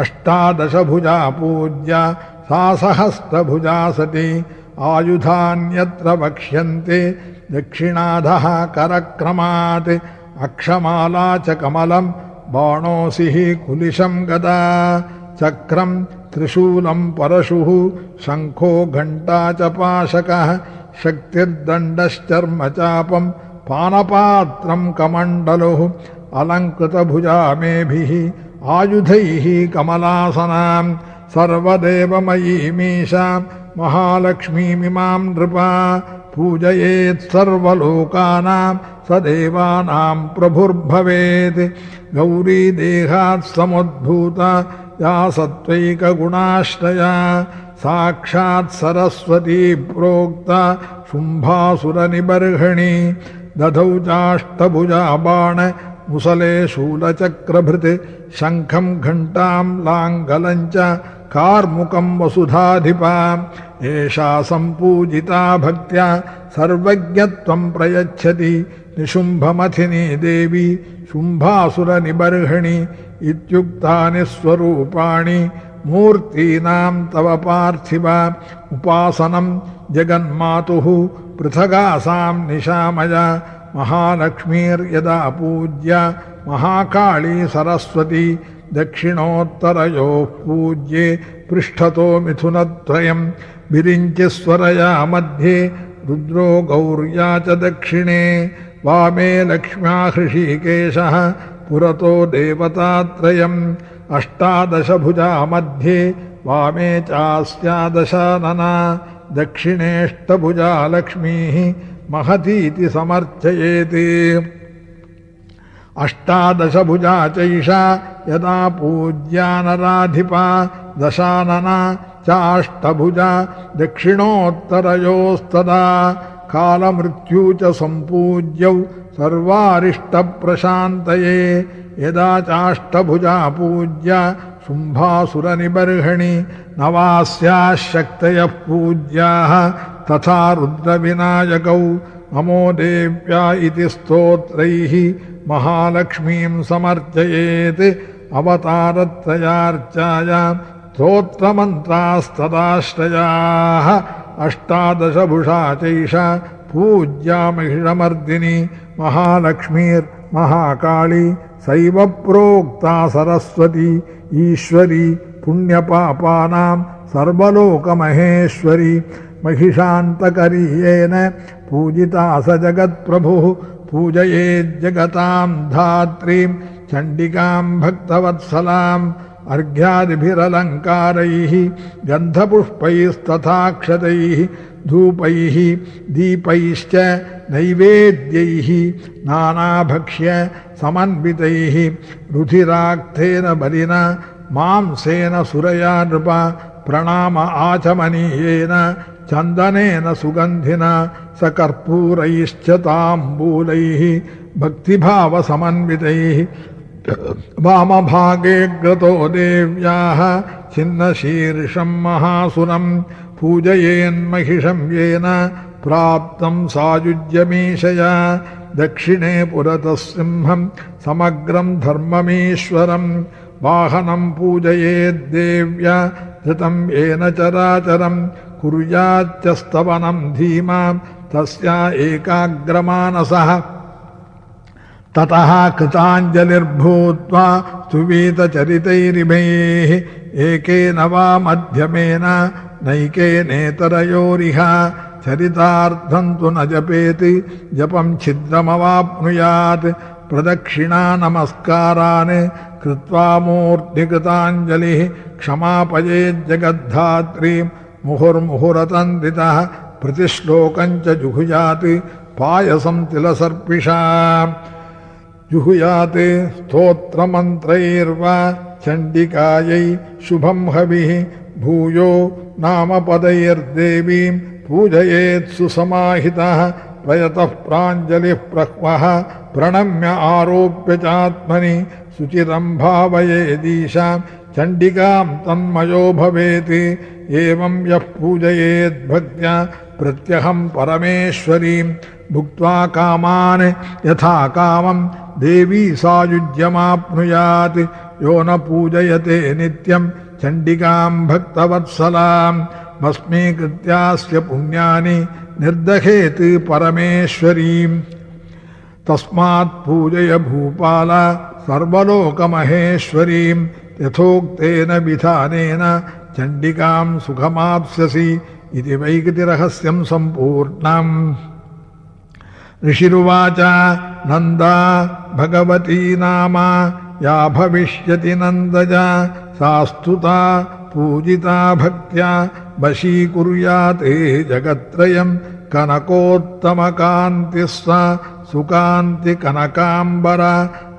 अष्टादशभुजा पूज्या सा सहस्रभुजा सती आयुधान्यत्र वक्ष्यन्ते, दक्षिणाधः करक्रमात्, अक्षमाला च कमलं बाणोऽसिः कुलिशं गदा चक्रम् त्रिशूलम् परशुः, शङ्खो घण्टा च पाशकः शक्तिर्दण्डश्चर्म चापम् पानपात्रम् कमण्डलुः, अलङ्कृतभुजामेभिः, आयुधैः कमलासनाम् सर्वदेवमयीमीशाम् महालक्ष्मीमिमाम् नृपा पूजयेत् सर्वलोकानाम् स देवानाम् प्रभुर्भवेत्। गौरी देहात् समुद्भूता या सत्त्वैकगुणाश्रया साक्षात् सरस्वती प्रोक्ता शुम्भासुरनिबर्हणि दधौ चाष्टभुजा बाण मुसले शूलचक्रभृत् शङ्खम् घण्टाम् लाङ्गलम् च कार्मुकम् वसुधाधिपा एषा सम्पूजिता भक्त्या सर्वज्ञत्वम् प्रयच्छति। निशुम्भमथिनी देवी, शुम्भासुरनिबर्हणि, इत्युक्तानि स्वरूपाणि मूर्तीनाम् तव पार्थिव। उपासनम् जगन्मातुः पृथगासाम् निशामय। महालक्ष्मीर्यदा पूज्य महाकाली सरस्वती दक्षिणोत्तरयोः पूज्ये पृष्ठतो मिथुनत्रयम् विरिञ्चिस्वरया मध्ये रुद्रो गौर्या च दक्षिणे वामे लक्ष्म्या हृषीकेशः पुरतो देवतात्रयम् अष्टादशभुजा मध्ये वामे चास्या दशानना दक्षिणेष्टभुजा लक्ष्मीः महतीति समर्थयेत्। अष्टादशभुजा चैषा यदा पूज्या नराधिपा दशानना चाष्टभुजा दक्षिणोत्तरयोस्तदा कालमृत्यू च सम्पूज्यौ सर्वारिष्टप्रशान्तये। यदा चाष्टभुजा पूज्या शुम्भासुरनिबर्हणि नवास्याः शक्तयः पूज्याः तथा रुद्रविनायकौ नमो देव्या इति स्तोत्रैः महालक्ष्मीम् समर्चयेत् अवतारत्रयार्चायाम् स्तोत्रमन्त्रास्तदाश्रयाः अष्टादशभुषा चैषा पूज्या महिषमर्दिनि महालक्ष्मीर्महाकाली सैव प्रोक्ता सरस्वती ईश्वरी पुण्यपापानाम् सर्वलोकमहेश्वरी महिषान्तकरी पूजिता स जगत्प्रभुः पूजयेज्जगताम् धात्रीम् चण्डिकाम् भक्तवत्सलाम्, अर्घ्यादिभिरलङ्कारैः, गन्धपुष्पैस्तथाक्षतैः, धूपैः, दीपैश्च, नैवेद्यैः, नानाभक्ष्य, समन्वितैः रुधिराक्थेन बलिना, मांसेन सुरया नृप, प्रणाम आचमनीयेन चन्दनेन सुगन्धिना सकर्पूरैश्च ताम्बूलैः भक्तिभावसमन्वितैः। वामभागे ग्रतो देव्याः छिन्नशीर्षम् महासुरम् पूजयेन्महिषम् येन प्राप्तम् सायुज्यमीशया। दक्षिणे पुरतः समग्रम् धर्ममीश्वरम् वाहनम् पूजयेद्देव्या। धृतम् येन चराचरम् कुर्याच्च स्तवनम् धीमाम् तस्या एकाग्रमानसः। ततः कृताञ्जलिर्भूत्वा स्तुवीतचरितैरिभैः एकेन वा मध्यमेन, नैकेनेतरयोरिह चरितार्थम् तु न जपेति जपम् छिद्रमवाप्नुयात्। प्रदक्षिणा नमस्कारान् कृत्वा मूर्तिकृताञ्जलिः, क्षमापयेज्जगद्धात्रीम् मुहुर्मुहुरतन्दितः प्रतिश्लोकम् च जुहुयात् पायसम् तिलसर्पिषा। जुहुयात् स्तोत्रमन्त्रैर्वा चण्डिकायै शुभम् हविः भूयो नामपदैर्देवीम् पूजयेत् सुसमाहितः प्रयतः प्राञ्जलिः प्रह्वः प्रणम्य आरोप्य चात्मनि सुचिरम् भावयेदीशाम् चण्डिकाम् तन्मयो भवेत्। एवम् यः पूजयेद्भक्त्या प्रत्यहम् परमेश्वरीम्। भुक्त्वा कामान् यथा कामम् देवी सायुज्यमाप्नुयात्। यो न पूजयते नित्यम् चण्डिकाम् भक्तवत्सलाम्। भस्मीकृत्यास्य पुण्यानि निर्दहेत् परमेश्वरीम्। तस्मात् पूजय भूपाल सर्वलोकमहेश्वरीम्। यथोक्तेन विधानेन चण्डिकां सुखमाप्स्यसि इति वैगतिरहस्यं सम्पूर्णम्। ऋषिरुवाच नन्दा भगवती नाम या भविष्यति नन्दजा सा स्तुता पूजिता भक्त्या वशीकुर्याते जगत्त्रयम् कनकोत्तमकान्तिः सा सुकान्तिकनकाम्बर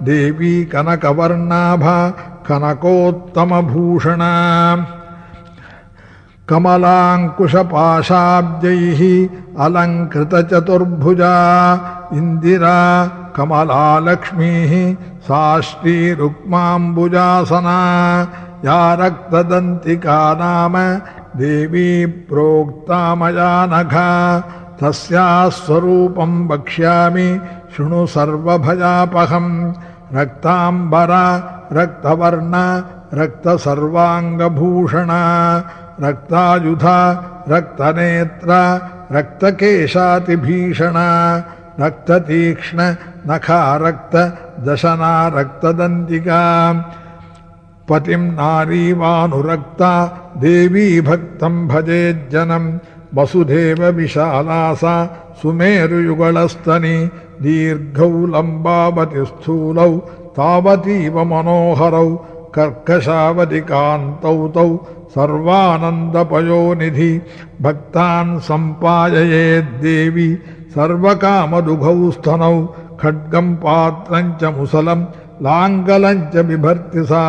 देवी कनकवर्णाभा, कनकोत्तमभूषणा। कमलाङ्कुशपाशाब्जैः अलङ्कृतचतुर्भुजा, इन्दिरा, कमलालक्ष्मीः सा श्रीरुक्माम्बुजासना या रक्तदन्तिका नाम देवी प्रोक्ता मया नघा तस्याः स्वरूपं वक्ष्यामि, शृणु सर्वभयापहम् रक्ताम्बर, रक्तवर्ण, रक्तसर्वाङ्गभूषणा, रक्तायुधा, रक्तनेत्र, रक्तकेशातिभीषणा, रक्ततीक्ष्ण नखा रक्तदशना रक्तदन्तिका पतिं नारीवानुरक्ता देवी भक्तं भजेज्जनम् वसुधेव विशाला सा सुमेरुयुगलस्तनि दीर्घौ लम्बावति स्थूलौ तावतीव मनोहरौ कर्कशावधिकान्तौ तौ सर्वानन्दपयोनिधि भक्तान् सम्पाययेद्देवी सर्वकामदुघौ स्तनौ खड्गं पात्रं च मुसलं लाङ्गलं च बिभर्ति सा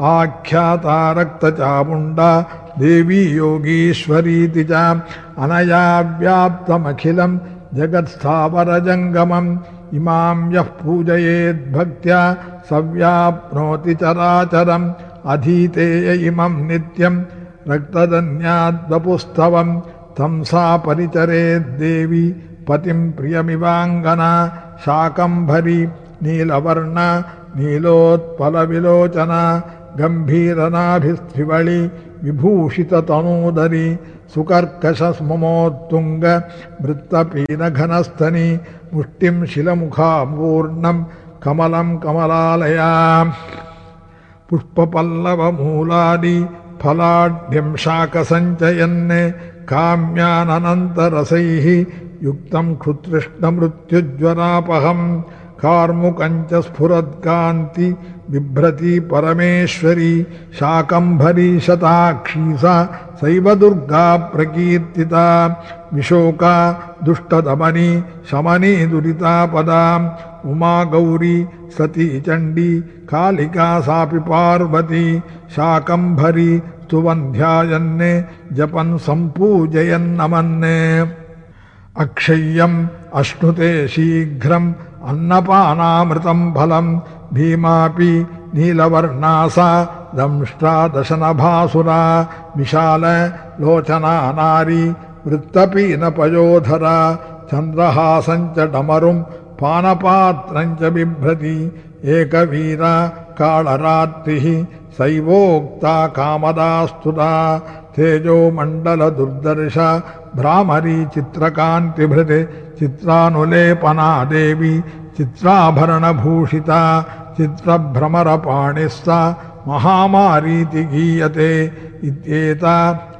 आख्याता रक्तचामुण्डा देवी योगीश्वरीति च अनया व्याप्तमखिलं जगत्स्थावरजङ्गमम्। इमां यः पूजयेद्भक्त्या सव्याप्नोति चराचरम्। अधीतेय इमं नित्यं रक्तदन्याद्वपुस्तवं तं सा परिचरेद्देवी पतिं प्रियमिवाङ्गना, शाकम्भरी, नीलवर्ण, नीलोत्पलविलोचना। गम्भीरनाभिस्त्रिवळि विभूषिततनूदरी सुकर्कशस्ममोत्तुङ्ग वृत्तपीनघनस्थनि, मुष्टिं शिलमुखापूर्णं कमलं कमलालया, पुष्पपल्लवमूलादि, फलाढ्यं शाकसञ्चयन् काम्यानन्तरसैः युक्तं क्षुतृष्णमृत्युज्वरापहम् कार्मुकञ्च स्फुरत्कान्ति बिभ्रति परमेश्वरी शाकम्भरी शताक्षी सा, सैव दुर्गा प्रकीर्तिता, विशोका दुष्टदमनी, शमनी दुरितापदा उमा गौरी, सती चंडी कालिका सापि पार्वती, शाकम्भरी स्तुवन्ध्यायन् जपन् सम्पूजयन्नमन् अक्षय्यम् अश्नुते शीघ्रम् अन्नपानामृतं फलं भीमापि नीलवर्णासा दंष्ट्रा दशनभासुरा विशाललोचना नारी वृत्तपीनपयोधरा चन्द्रहासञ्च डमरुं पानपात्रं बिभ्रति एकवीरा काळरात्रिः सैवोक्ता कामदास्तुता तेजोमण्डलदुर्दर्श भ्रामरी चित्रकान्तिभृत्, चित्रानुलेपना देवी, चित्राभरणभूषिता चित्रभ्रमरपाणिः सा महामारीति गीयते इत्येता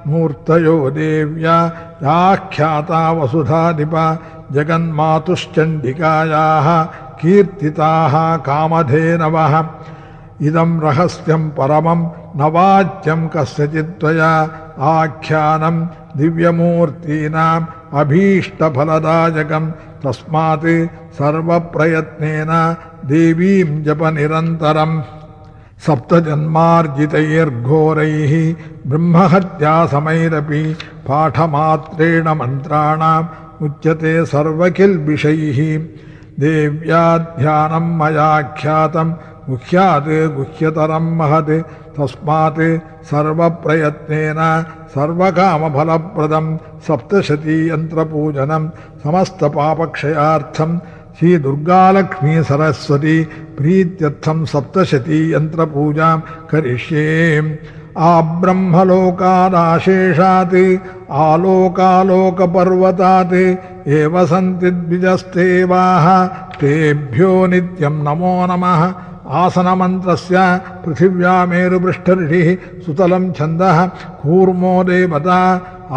मूर्तयो देव्या, याख्याता वसुधाधिप जगन्मातुश्चण्डिकायाः कीर्तिताः कामधेनवः। इदं रहस्यं परमं न वाच्यं कस्यचित्त्वया आख्यानं दिव्यमूर्तीनाम् अभीष्टफलदायकं तस्मात् सर्वप्रयत्नेन देवीं जपनिरन्तरम् सप्तजन्मार्जितैर्घोरैः ब्रह्महत्यासमैरपि पाठमात्रेण मन्त्राणाम् उच्यते सर्वकिल्बिषैः देव्या ध्यानं मया ख्यातं गुह्यात् गुह्यतरं महत् तस्मात् सर्वप्रयत्नेन, सर्वकामफलप्रदं सप्तशतीयन्त्रपूजनं, समस्तपापक्षयार्थं श्रीदुर्गालक्ष्मी सरस्वती प्रीत्यर्थं सप्तशतीयन्त्रपूजां करिष्ये। आब्रह्मलोकादाशेषात् आलोकालोकपर्वतात्, एव सन्ति द्विजस्तेवाः, तेभ्यो नित्यं नमो नमः। आसनमन्त्रस्य पृथिव्यामेरुपृष्ठऋषिः सुतलं छन्दः कूर्मो देवता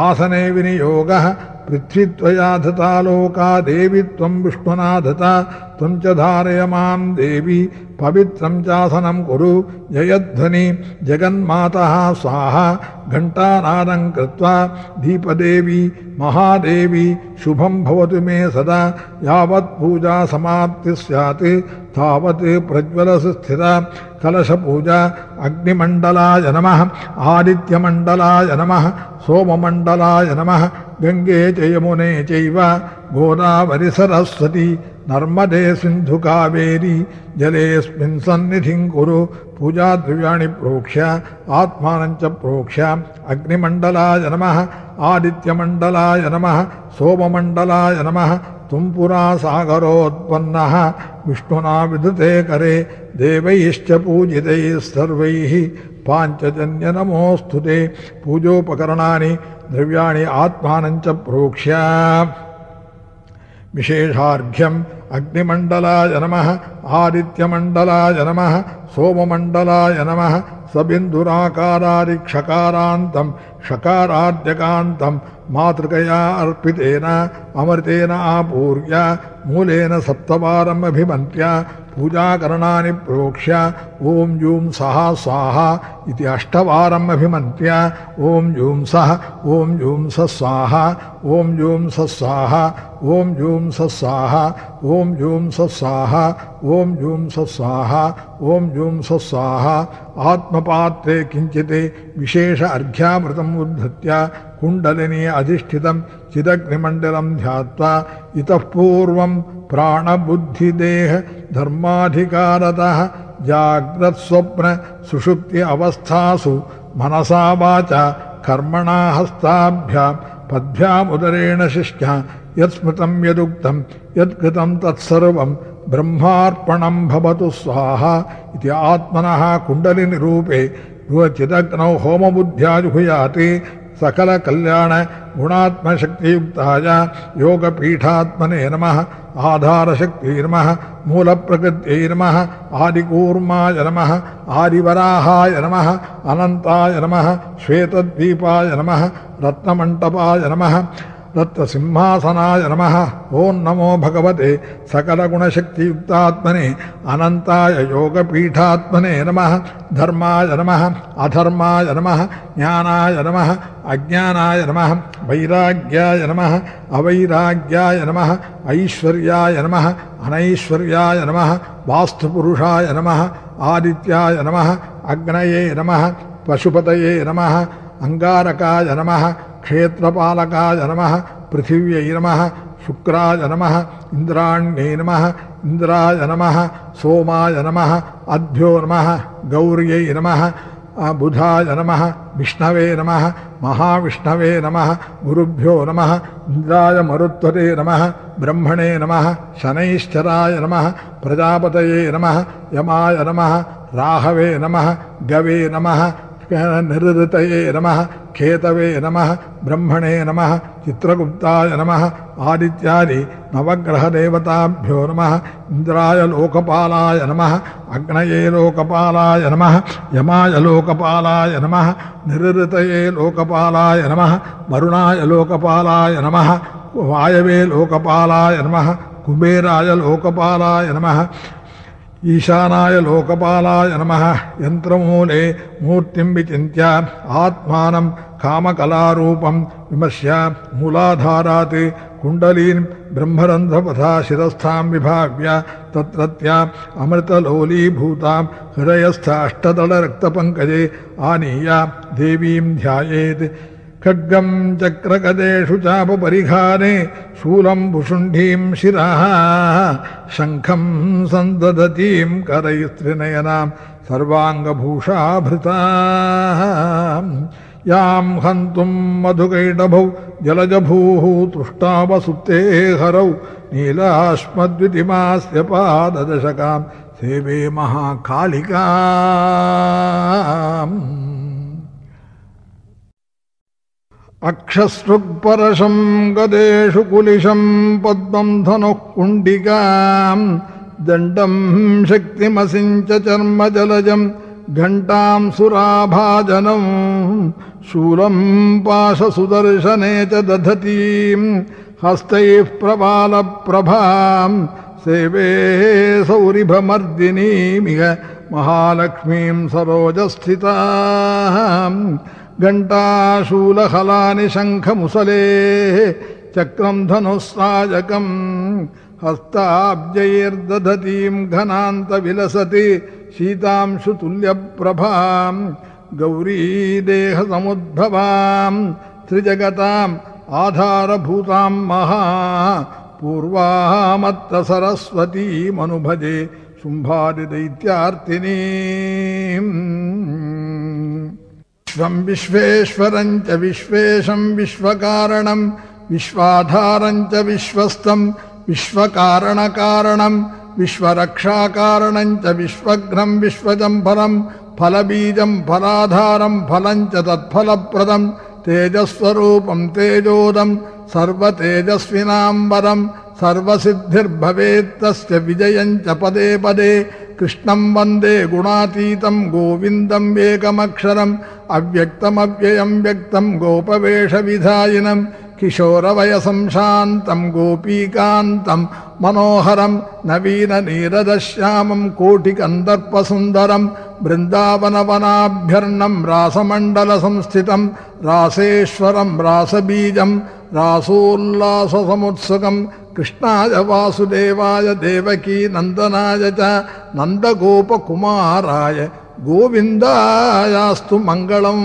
आसने विनियोगः पृथ्वीत्वया लोका देवी त्वं विष्णुना धता त्वं च धारय माँ देवी, पवित्रं चासनं कुरु, जयध्वनि, जगन्मातः स्वाहा, घण्टानादं कृत्वा दीपदेवी, महादेवी, शुभं भवतु मे सदा, यावत् पूजा समाप्तिः स्यात्, तावत् प्रज्वलसु स्थिता, कलशपूजा, अग्निमण्डलाय नमः, आदित्यमण्डलाय नमः, सोममण्डलाय नमः गङ्गे च यमुने चैव सरस्वती नर्मदे सिन्धुकावेरी जलेऽस्मिन् सन्निधिं कुरु पूजाद्रव्याणि प्रोक्ष्य आत्मानं च प्रोक्ष्य अग्निमण्डलाय नमः आदित्यमण्डलाय नमः सोममण्डलाय नमः त्वं पुरा सागरोत्पन्नः विष्णुना विदुते करे देवैश्च पूजितैः सर्वैः पाञ्चजन्यनमोऽस्तु ते पूजोपकरणानि द्रव्याणि आत्मान च प्रोक्ष्य। विशेषार्घ्यम् अग्निमण्डलाय नमः आदित्यमण्डलाय नमः सोममण्डलाय नमः सबिन्दुराकारादिक्षकारान्तं षकाराद्यकान्तं, मातृकया अर्पितेन, अमृतेन आपूर्य, मूलेन सप्तवारम् अभिमन्त्य पूजाकरणानि प्रोक्ष्य, ॐ जूं सः स्वाहा इति अष्टवारम् जूं सः, ॐ जूं स स्वाहा, ॐ जूं स स्वाहा, ॐ जूं स स्वाहा, ॐ जूं स स्वाहा, ॐ जूं स स्वाहा ॐ जूं स स्वाहा आत्मपात्रे किञ्चित् विशेष अर्घ्यामृतम् उद्धत्य कुण्डलिनी अधिष्ठितं चिदग्निमण्डलं ध्यात्वा इतः पूर्वं प्राणबुद्धिदेह धर्माधिकारतः जाग्रत्स्वप्न सुषुप्ति अवस्थासु मनसा वाचा कर्मणा हस्ताभ्यां पद्भ्यामुदरेण शिष्या यत्स्मृतं यदुक्तं यत्कृतं तत्सर्वं ब्रह्मार्पणं भवतु स्वाहा इति आत्मनः कुण्डलिनिरूपे चिदग्नौ होमबुद्ध्याजुहुयाति सकलकल्याण गुणात्मशक्तियुक्ताय योगपीठात्मने नमः, आधारशक्त्यै नमः, मूलप्रकृत्यै नमः, आदिकूर्माय नमः, आदिवराहाय नमः, अनन्ताय नमः, श्वेतद्वीपाय नमः, रत्नमण्टपाय नमः रत्नसिंहासनाय नमः। ॐ नमो भगवते सकलगुणशक्तियुक्तात्मने, अनन्ताय योगपीठात्मने नमः। धर्माय नमः, अधर्माय नमः, ज्ञानाय नमः, अज्ञानाय नमः, वैराग्याय नमः, अवैराग्याय नमः, ऐश्वर्याय नमः, अनैश्वर्याय नमः, वास्तुपुरुषाय नमः, आदित्याय नमः, अग्नये नमः, पशुपतये नमः अङ्गारकाय नमः क्षेत्रपालकाय नमः, पृथिव्यै नमः, शुक्राय नमः इन्द्राण्यै नमः इन्द्राय नमः, सोमाय नमः अद्भ्यो नमः, गौर्यै नमः बुधाय नमः, विष्णवे नमः, महाविष्णवे नमः, गुरुभ्यो नमः इन्द्राय मरुत्वते नमः, ब्रह्मणे नमः, शनैश्चराय नमः, प्रजापतये नमः, यमाय नमः, राहवे नमः, गवे नमः निरृतये नमः केतवे नमः, ब्रह्मणे नमः, चित्रगुप्ताय नमः, आदित्यादि नवग्रहदेवताभ्यो नमः इन्द्राय लोकपालाय नमः, अग्नये लोकपालाय नमः, यमाय लोकपालाय नमः, निरृतये लोकपालाय नमः, वरुणाय लोकपालाय नमः, वायवे लोकपालाय नमः, कुबेराय लोकपालाय नमः ईशानाय लोकपालाय नमः। यन्त्रमूले मूर्तिं विचिन्त्य आत्मानं कामकलारूपं विमर्श्य मूलाधारात् कुण्डलीन् ब्रह्मरन्ध्रपथा शिरस्थां विभाव्य तत्रत्या अमृतलोलीभूतां हृदयस्थ अष्टदलरक्तपङ्कजे आनीय देवीं ध्यायेत्। खड्गं चक्रगदेषु चापपरिघाने शूलं भुषुण्डीं शिरः, शङ्खं सन्ददतीं करैस्त्रिनयनां सर्वाङ्गभूषाभृता। यां हन्तुं मधुकैटभौ जलजभूः तुष्टावसुप्ते हरौ नीलाश्मद्वितिमास्य पाददशकां सेवे महाकालिकाम्। अक्षसृक्परशं गदेषु कुलिशं पद्मं धनुः कुण्डिकां दण्डं शक्तिमसिञ्च चर्मजलजम् घण्टां सुराभाजनम् शूलम् पाशसुदर्शने च दधतीम् हस्तैः प्रबालप्रभाम् सेवे सौरिभमर्दिनीमिह महालक्ष्मीं सरोजस्थिताम् घण्टाशूलहलानि शङ्खमुसलेः चक्रम् धनुस्साजकम् हस्ताब्जैर्दधतीम् घनान्तविलसति शीतांशुतुल्यप्रभाम् गौरीदेहसमुद्भवाम् त्रिजगताम् आधारभूताम् महा पूर्वामत्त सरस्वतीमनुभजे शुम्भादिदैत्यार्तिनीम्। विश्वम् विश्वेश्वरम् च विश्वेशम् विश्वकारणम् विश्वाधारम् च विश्वस्तम् विश्वकारणकारणम् विश्वरक्षाकारणम् च विश्वघ्नम् विश्वजम् फलम् फलबीजम् फलाधारम् फलम् च तत्फलप्रदम् तेजस्वरूपम् तेजोदम् सर्वतेजस्विनाम् वरम् सर्वसिद्धिर्भवेत्तस्य च पदे पदे कृष्णम् वंदे गुणातीतम् गोविन्दम् एकमक्षरम् अव्यक्तमव्ययम् व्यक्तम् गोपवेशविधायिनम् किशोरवयसम् शान्तम् गोपीकान्तम् मनोहरम् नवीननीरदश्यामम् कोटिकन्दर्पसुन्दरम् बृन्दावनवनाभ्यर्णम् रासमण्डलसंस्थितम् रासेश्वरम् रासबीजम् रासोल्लाससमुत्सुकम् कृष्णाय वासुदेवाय देवकी नन्दनाय च नन्दगोपकुमाराय गोविन्दायास्तु मङ्गलम्